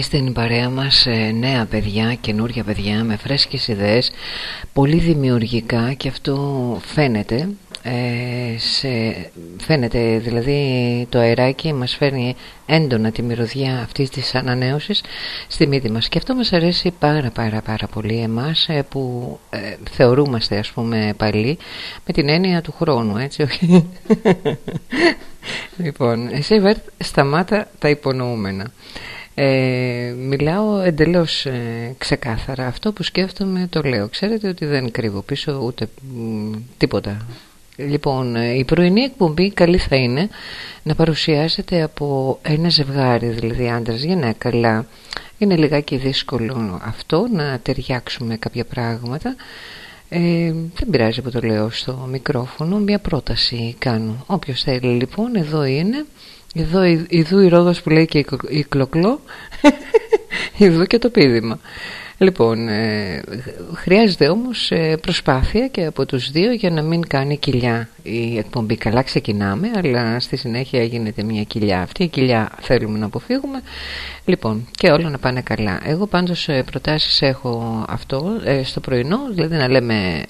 στην παρέα μας ε, νέα παιδιά, καινούρια παιδιά με φρέσκες ιδέες, πολύ δημιουργικά και αυτό φαίνεται ε, σε, φαίνεται δηλαδή το αεράκι μας φέρνει έντονα τη μυρωδιά αυτής της ανανέωσης στη μύτη μας. Και αυτό μας αρέσει πάρα πάρα πάρα πολύ εμάς ε, που ε, θεωρούμαστε ας πούμε παλιοί με την έννοια του χρόνου έτσι όχι; Λοιπόν εσύ Βέρτ σταμάτα τα υπονοούμενα ε, μιλάω εντελώς ε, ξεκάθαρα αυτό που σκέφτομαι το λέω ξέρετε ότι δεν κρύβω πίσω ούτε τίποτα Λοιπόν, ε, η πρωινή εκπομπή καλή θα είναι να παρουσιάζεται από ένα ζευγάρι, δηλαδή άντρας γυναίκα, αλλά είναι λιγάκι δύσκολο αυτό να ταιριάξουμε κάποια πράγματα. Ε, δεν πειράζει που το λέω στο μικρόφωνο, μια πρόταση κάνω. Όποιος θέλει λοιπόν, εδώ είναι. Εδώ, ειδού η Ρόδος που λέει και η κλοκλό, ειδού και το πίδημα. Λοιπόν, ε, χρειάζεται όμως ε, προσπάθεια και από τους δύο για να μην κάνει κοιλιά η εκπομπή. Καλά ξεκινάμε, αλλά στη συνέχεια γίνεται μια κοιλιά. Αυτή η κοιλιά θέλουμε να αποφύγουμε. Λοιπόν, και όλα να πάνε καλά. Εγώ πάντως ε, προτάσεις έχω αυτό στο πρωινό, δηλαδή να λέμε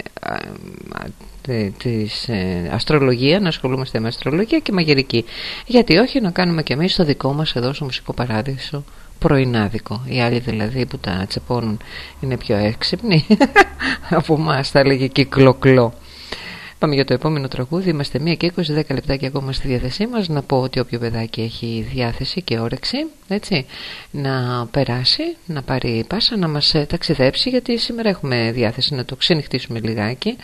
της αστρολογία, να ασχολούμαστε με αστρολογία και μαγειρική. Γιατί όχι να κάνουμε και εμείς το δικό μας εδώ στο Μουσικό Παράδεισο πρωινάδικο. Οι άλλοι δηλαδή που τα τσεπώνουν είναι πιο έξυπνοι. Από εμάς θα έλεγε κυκλοκλό. Πάμε για το επόμενο τραγούδι. Είμαστε 1 και 20, 10 λεπτάκια ακόμα στη διάθεσή μας. Να πω ότι όποιο παιδάκι έχει διάθεση και όρεξη, έτσι, να περάσει, να πάρει πάσα, να μας ταξιδέψει, γιατί σήμερα έχουμε διάθεση να το ξενυχτήσουμε λιγάκι.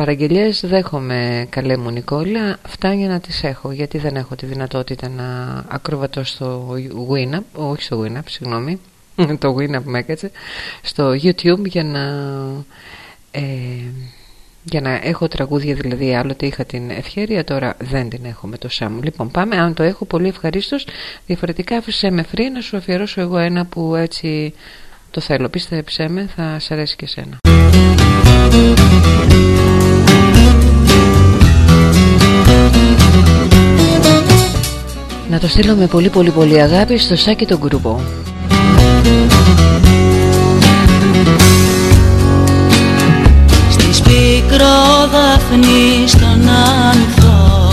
Παραγγελίες δέχομαι καλέ μου Νικόλα. Φτάνει να τις έχω γιατί δεν έχω τη δυνατότητα να ακροβατώ στο Winamp Όχι στο Winamp, συγγνώμη Το Winamp με έκατσε Στο YouTube για να ε, για να έχω τραγούδια δηλαδή άλλοτε είχα την ευχαίρεια τώρα δεν την έχω με το Σάμ λοιπόν πάμε αν το έχω πολύ ευχαρίστως. διαφορετικά άφησε με free να σου αφιερώσω εγώ ένα που έτσι το θέλω. Πίστεψέ με θα σε αρέσει και σένα να το στείλω με πολύ πολύ πολύ αγάπη στο σάκι τον γκρουπό Στις πίκρο δάφνη στον άνθο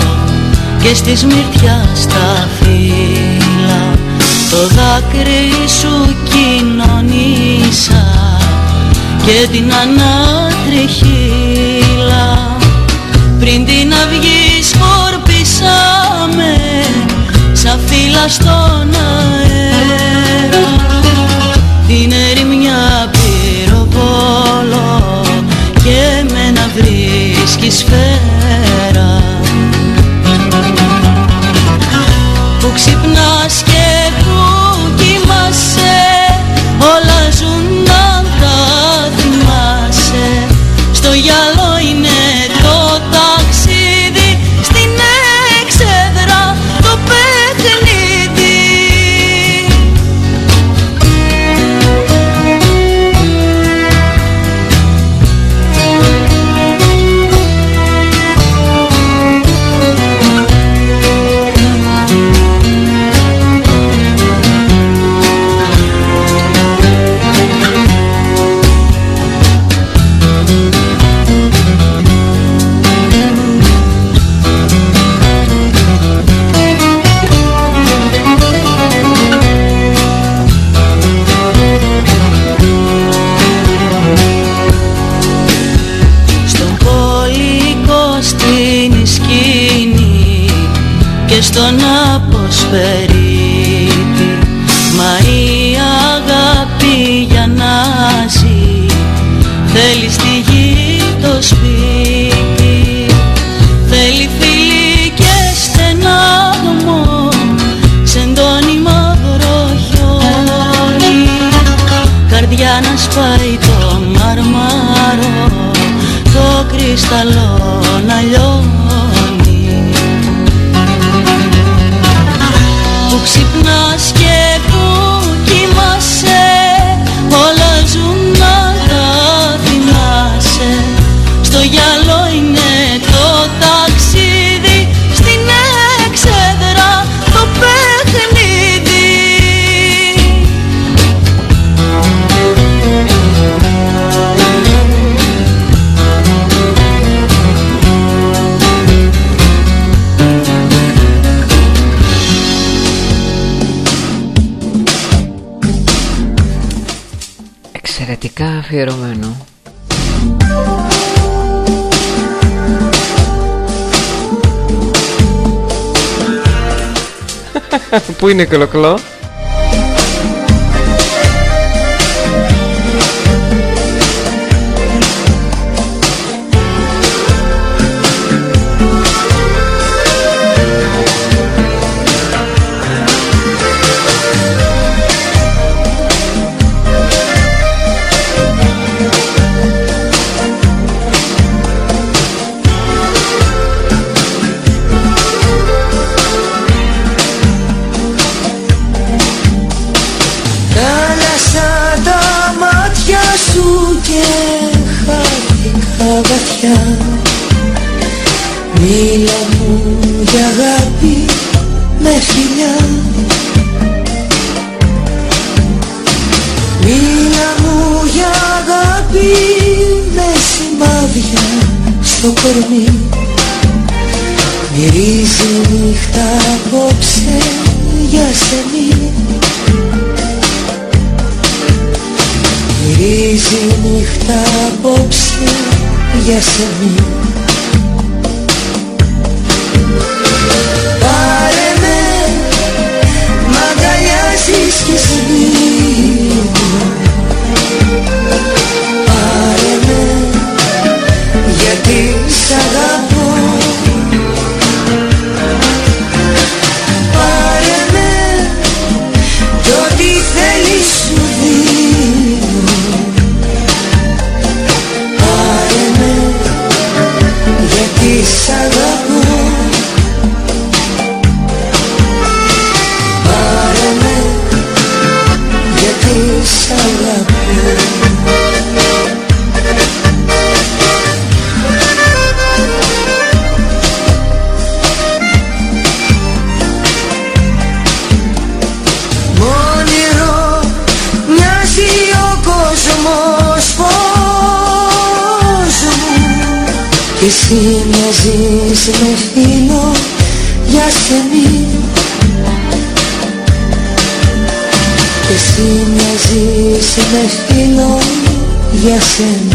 και στη μυρτιά στα φύλλα. Το δάκρυ σου κοινωνήσα και την ανατριχίλα πριν την αυγή σκορπίσαμε σαν φύλλα στον αέρα. Την ερημιά πυροβόλο και με να βρίσκεις σφαίρα που ξυπνάς και που κοιμάσαι baby εξαιρετικά αφιερωμένο. Πού είναι κολοκλό; μάτια στο κορμί. Μυρίζει νύχτα απόψε για στενή. Μυρίζει νύχτα απόψε για στενή. Eres el destino y hacia mí Εσύ μοιάζεις συνεχήνω για σένα.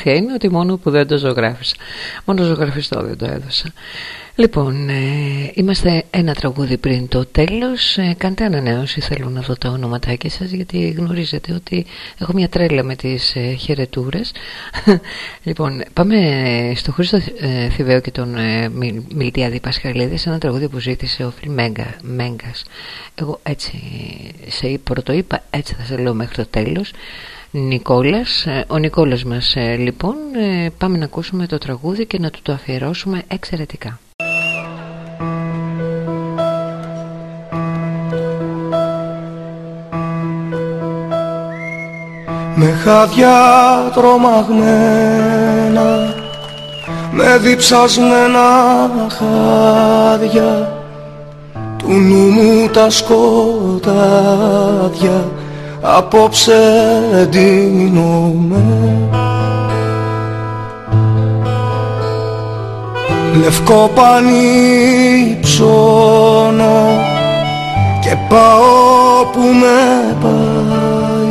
Αλήθεια είναι ότι μόνο που δεν το ζωγράφισα. Μόνο ζωγραφιστό δεν το έδωσα. Λοιπόν, ε, είμαστε ένα τραγούδι πριν το τέλος. Ε, Κάντε ανανέωση, θέλω να δω τα ονοματάκια σας Γιατί γνωρίζετε ότι έχω μια τρέλα με τις ε, χαιρετούρες. Λοιπόν, πάμε στο Χρήστο ε, Θηβαίο και τον ε, Μιλτιάδη Πασχαλίδη Σε ένα τραγούδι που ζήτησε ο Φιλ Μέγκα, Μέγκας. Εγώ έτσι σε πρωτοείπα, έτσι θα σε λέω μέχρι το τέλος Νικόλας. Ε, Ο Νικόλας μας ε, λοιπόν ε, Πάμε να ακούσουμε το τραγούδι και να του το αφιερώσουμε εξαιρετικά. Με χάδια τρομαγμένα Με διψασμένα χάδια Του νου μου τα σκοτάδια απόψε ντύνομαι Λευκό πανί ψώνω και πάω που με πάει.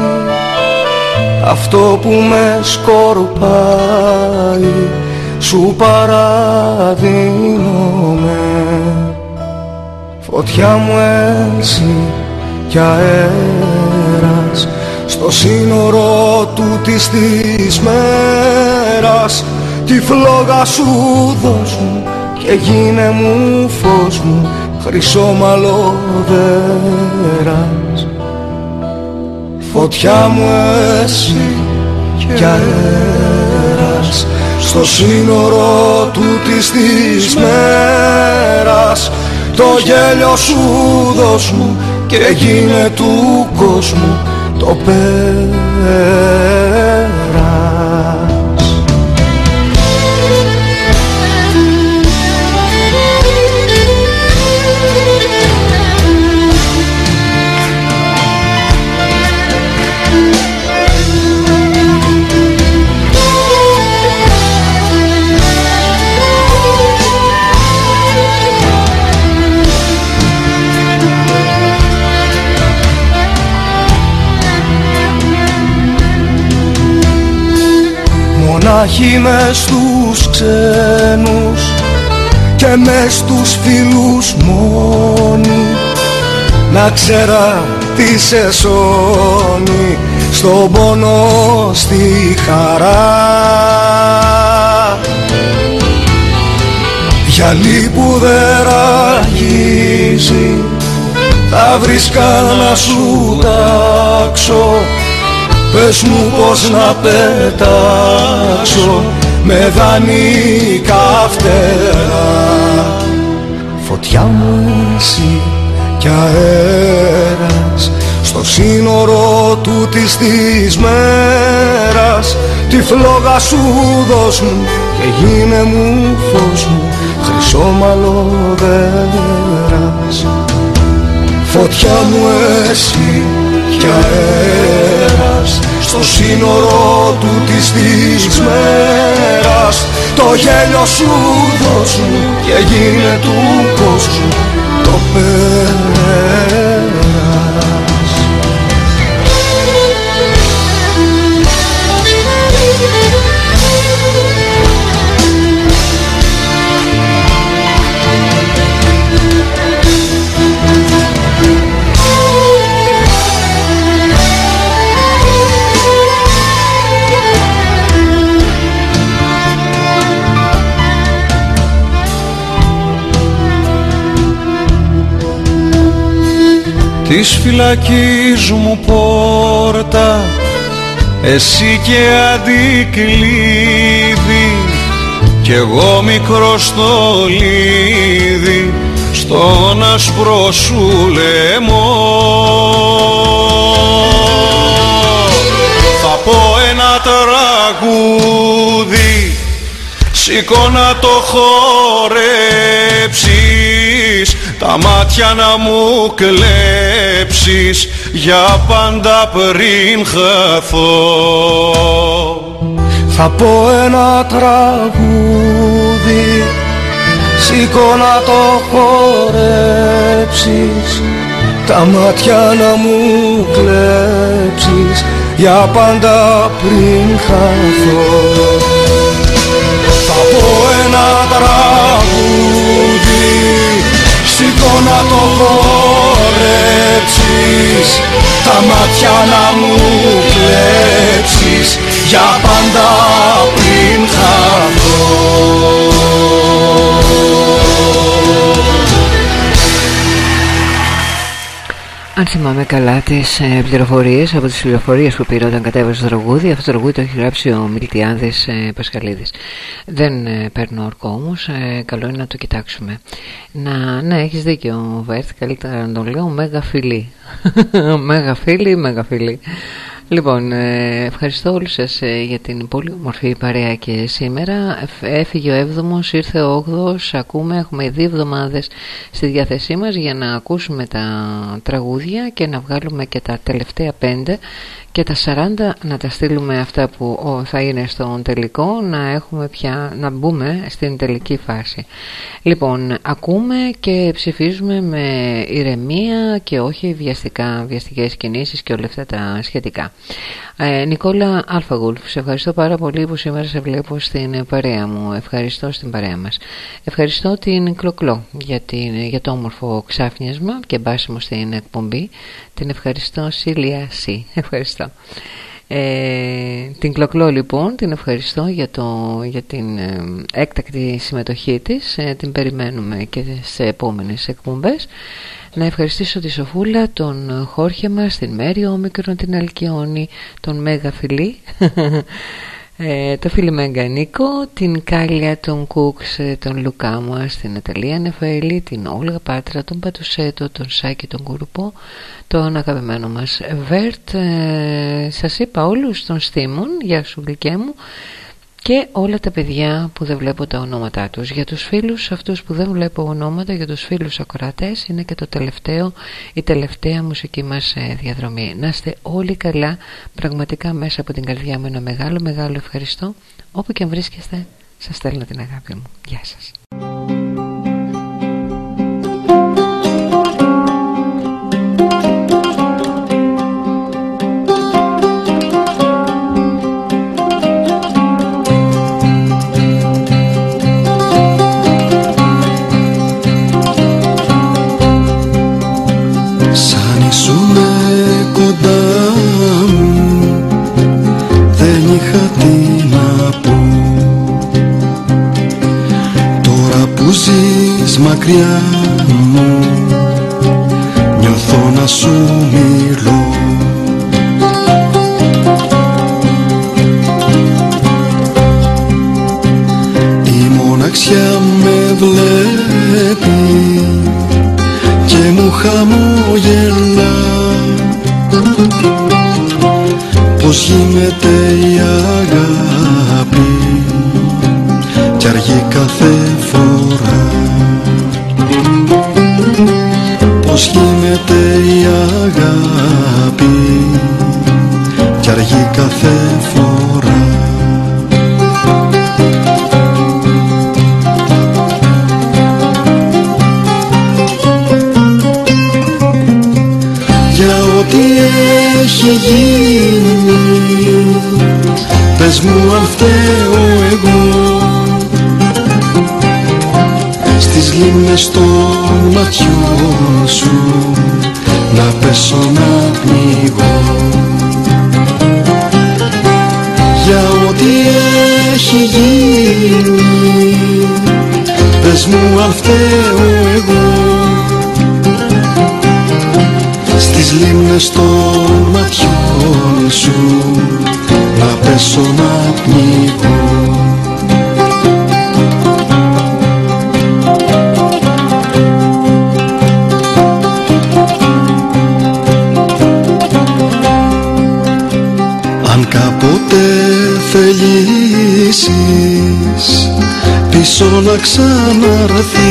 Αυτό που με σκορπάει σου παραδίνομαι. Φωτιά μου εσύ κι αέρας στο σύνορο του της της μέρας τη φλόγα σου δώσ' μου και γίνε μου φως μου χρυσό μαλλοδέρας Φωτιά μου εσύ κι αέρας. Στο σύνορο του της της μέρας το γέλιο σου δώσ' μου και γίνε του κόσμου το πέρα μονάχοι μες στους ξένους και μες στους φίλους μόνοι. Να ξέρα τι σε σώνει στον πόνο στη χαρά. Γυαλί που δεν ραγίζει θα βρεις να σου τάξω Πες μου πως να πετάξω με δανεικά φτερά Φωτιά μου εσύ κι αέρας στο σύνορο του της της μέρας. Τη φλόγα σου δώσ' μου και γίνε μου φως μου χρυσό μαλλοδέρας Φωτιά μου εσύ κι αέρας στο σύνορο του της της μέρας. Το γέλιο σου δώσου και γίνε του κόσμου το πέρα της φυλακής μου πόρτα. Εσύ και αντικλείδι κι εγώ μικρό στολίδι στον άσπρο σου λαιμό. Θα πω ένα τραγούδι σηκώ να το χορέψεις τα μάτια να μου κλέψεις για πάντα πριν χαθώ. Θα πω ένα τραγούδι σήκω να το χορέψεις. Τα μάτια να μου κλέψεις για πάντα πριν χαθώ. Θα πω ένα τραγούδι Σηκώ να το χορέψεις Τα μάτια να μου κλέψεις Για πάντα πριν χαθώ Αν θυμάμαι καλά τις ε, πληροφορίες από τις πληροφορίες που πήρα όταν κατέβασε το τραγούδι, αυτό το τραγούδι το έχει γράψει ο Μιλτιάδης ε, Πασχαλίδης. Δεν ε, παίρνω ορκό όμως, ε, καλό είναι να το κοιτάξουμε. Να, ναι, έχεις δίκιο, Βέρτ, καλύτερα να τον λέω Μέγα φίλη. μέγα φίλη, μέγα φίλη. Λοιπόν, ε, ευχαριστώ όλους σας ε, για την πολύ ομορφή παρέα και σήμερα. Έφυγε ο 7ος, ήρθε ο 8ος, ακούμε, έχουμε δύο εβδομάδες στη διάθεσή μας για να ακούσουμε τα τραγούδια και να βγάλουμε και τα τελευταία πέντε και τα 40 να τα στείλουμε αυτά που θα είναι στον τελικό να έχουμε πια να μπούμε στην τελική φάση λοιπόν ακούμε και ψηφίζουμε με ηρεμία και όχι βιαστικά βιαστικές κινήσεις και όλα αυτά τα σχετικά ε, Νικόλα Αλφαγούλφ, σε ευχαριστώ πάρα πολύ που σήμερα σε βλέπω στην παρέα μου. Ευχαριστώ στην παρέα μας. Ευχαριστώ την Κλοκλό για, την, για το όμορφο ξάφνιασμα και μπάσιμο στην εκπομπή. Την ευχαριστώ Σίλια Σι. Ευχαριστώ. Ε, την Κλοκλό λοιπόν την ευχαριστώ για, το, για την ε, έκτακτη συμμετοχή της. Ε, την περιμένουμε και σε επόμενες εκπομπές. Να ευχαριστήσω τη Σοφούλα, τον Χόρχε μας, την Μέρη Όμικρον, την Αλκιόνη, τον Μέγα Φιλί, ε, το φίλο Μεγκανίκο, την Κάλια, τον Κούξ, ε, τον Λουκά μας, την Αταλία Νεφαήλη, την Όλγα Πάτρα, τον Πατουσέτο, τον Σάκη, τον Κουρουπό, τον αγαπημένο μας Βέρτ. Ε, σας είπα όλους τον Στίμων, γεια σου γλυκέ μου και όλα τα παιδιά που δεν βλέπω τα ονόματά τους. Για τους φίλους αυτούς που δεν βλέπω ονόματα, για τους φίλους ακροατές είναι και το τελευταίο, η τελευταία μουσική μας ε, διαδρομή. Να είστε όλοι καλά, πραγματικά μέσα από την καρδιά μου ένα μεγάλο μεγάλο ευχαριστώ. Όπου και αν βρίσκεστε, σας στέλνω την αγάπη μου. Γεια σας. Μακριά. Μου νιώθω να σου μιλώ. Η μοναξιά με βλέπει και μου χαμογελά. Πως γίνεται η αγάπη κι αργεί κάθε φορά πως γίνεται η αγάπη κι αργεί κάθε φορά. Για ό,τι έχει γίνει πες μου αν φταίω εγώ στις λίμνες των ματιών σου να πέσω να πνιγώ. Για ό,τι έχει γίνει πες μου αν φταίω εγώ. Στις λίμνες των ματιών σου να πέσω να πνιγώ πίσω να ξαναρθείς.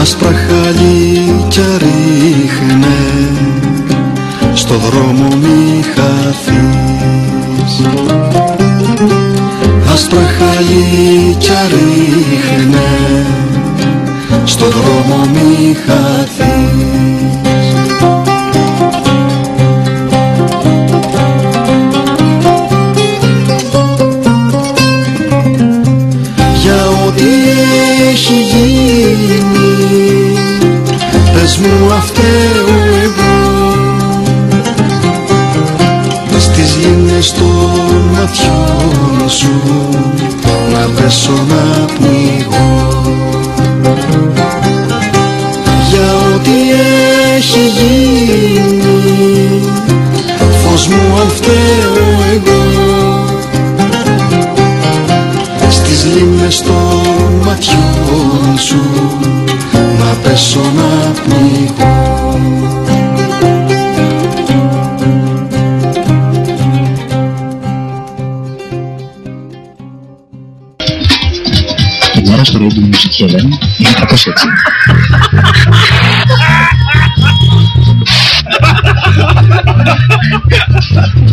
Άσπρα χαλίκια ρίχνες στο δρόμο μη χαθείς. Άσπρα χαλίκια ρίχνες στο δρόμο μη χαθείς μου αυτέω εγώ. Στις λίμνες των ματιών σου να πέσω να πνιγώ. Για ό,τι έχει γίνει φως μου αν φταίω εγώ Στις λίμνες των ματιών σου να πέσω να πνιγώ Η ώρα στο ρέντιο μουσική Ελένη είναι κάπως έτσι.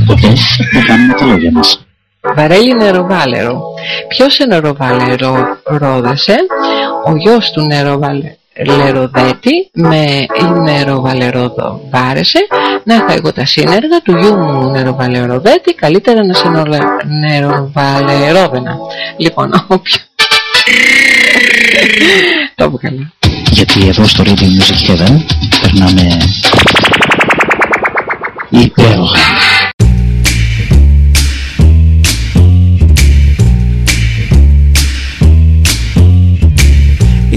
μουσικές που κάνουμε τα λόγια μας. Βαρέλι νεροβάλερο. Ποιος νεροβάλερο ρόδεσε, ο γιος του νεροβαλεροδέτη με νεροβαλερόδο βάρεσε να έχω εγώ τα σύνεργα του γιου μου νεροβαλεροδέτη καλύτερα να σε νεροβαλερόδενα. Λοιπόν, όποιο... Το έβγαλα. Γιατί εδώ στο Radio Music Heaven περνάμε υπέροχα.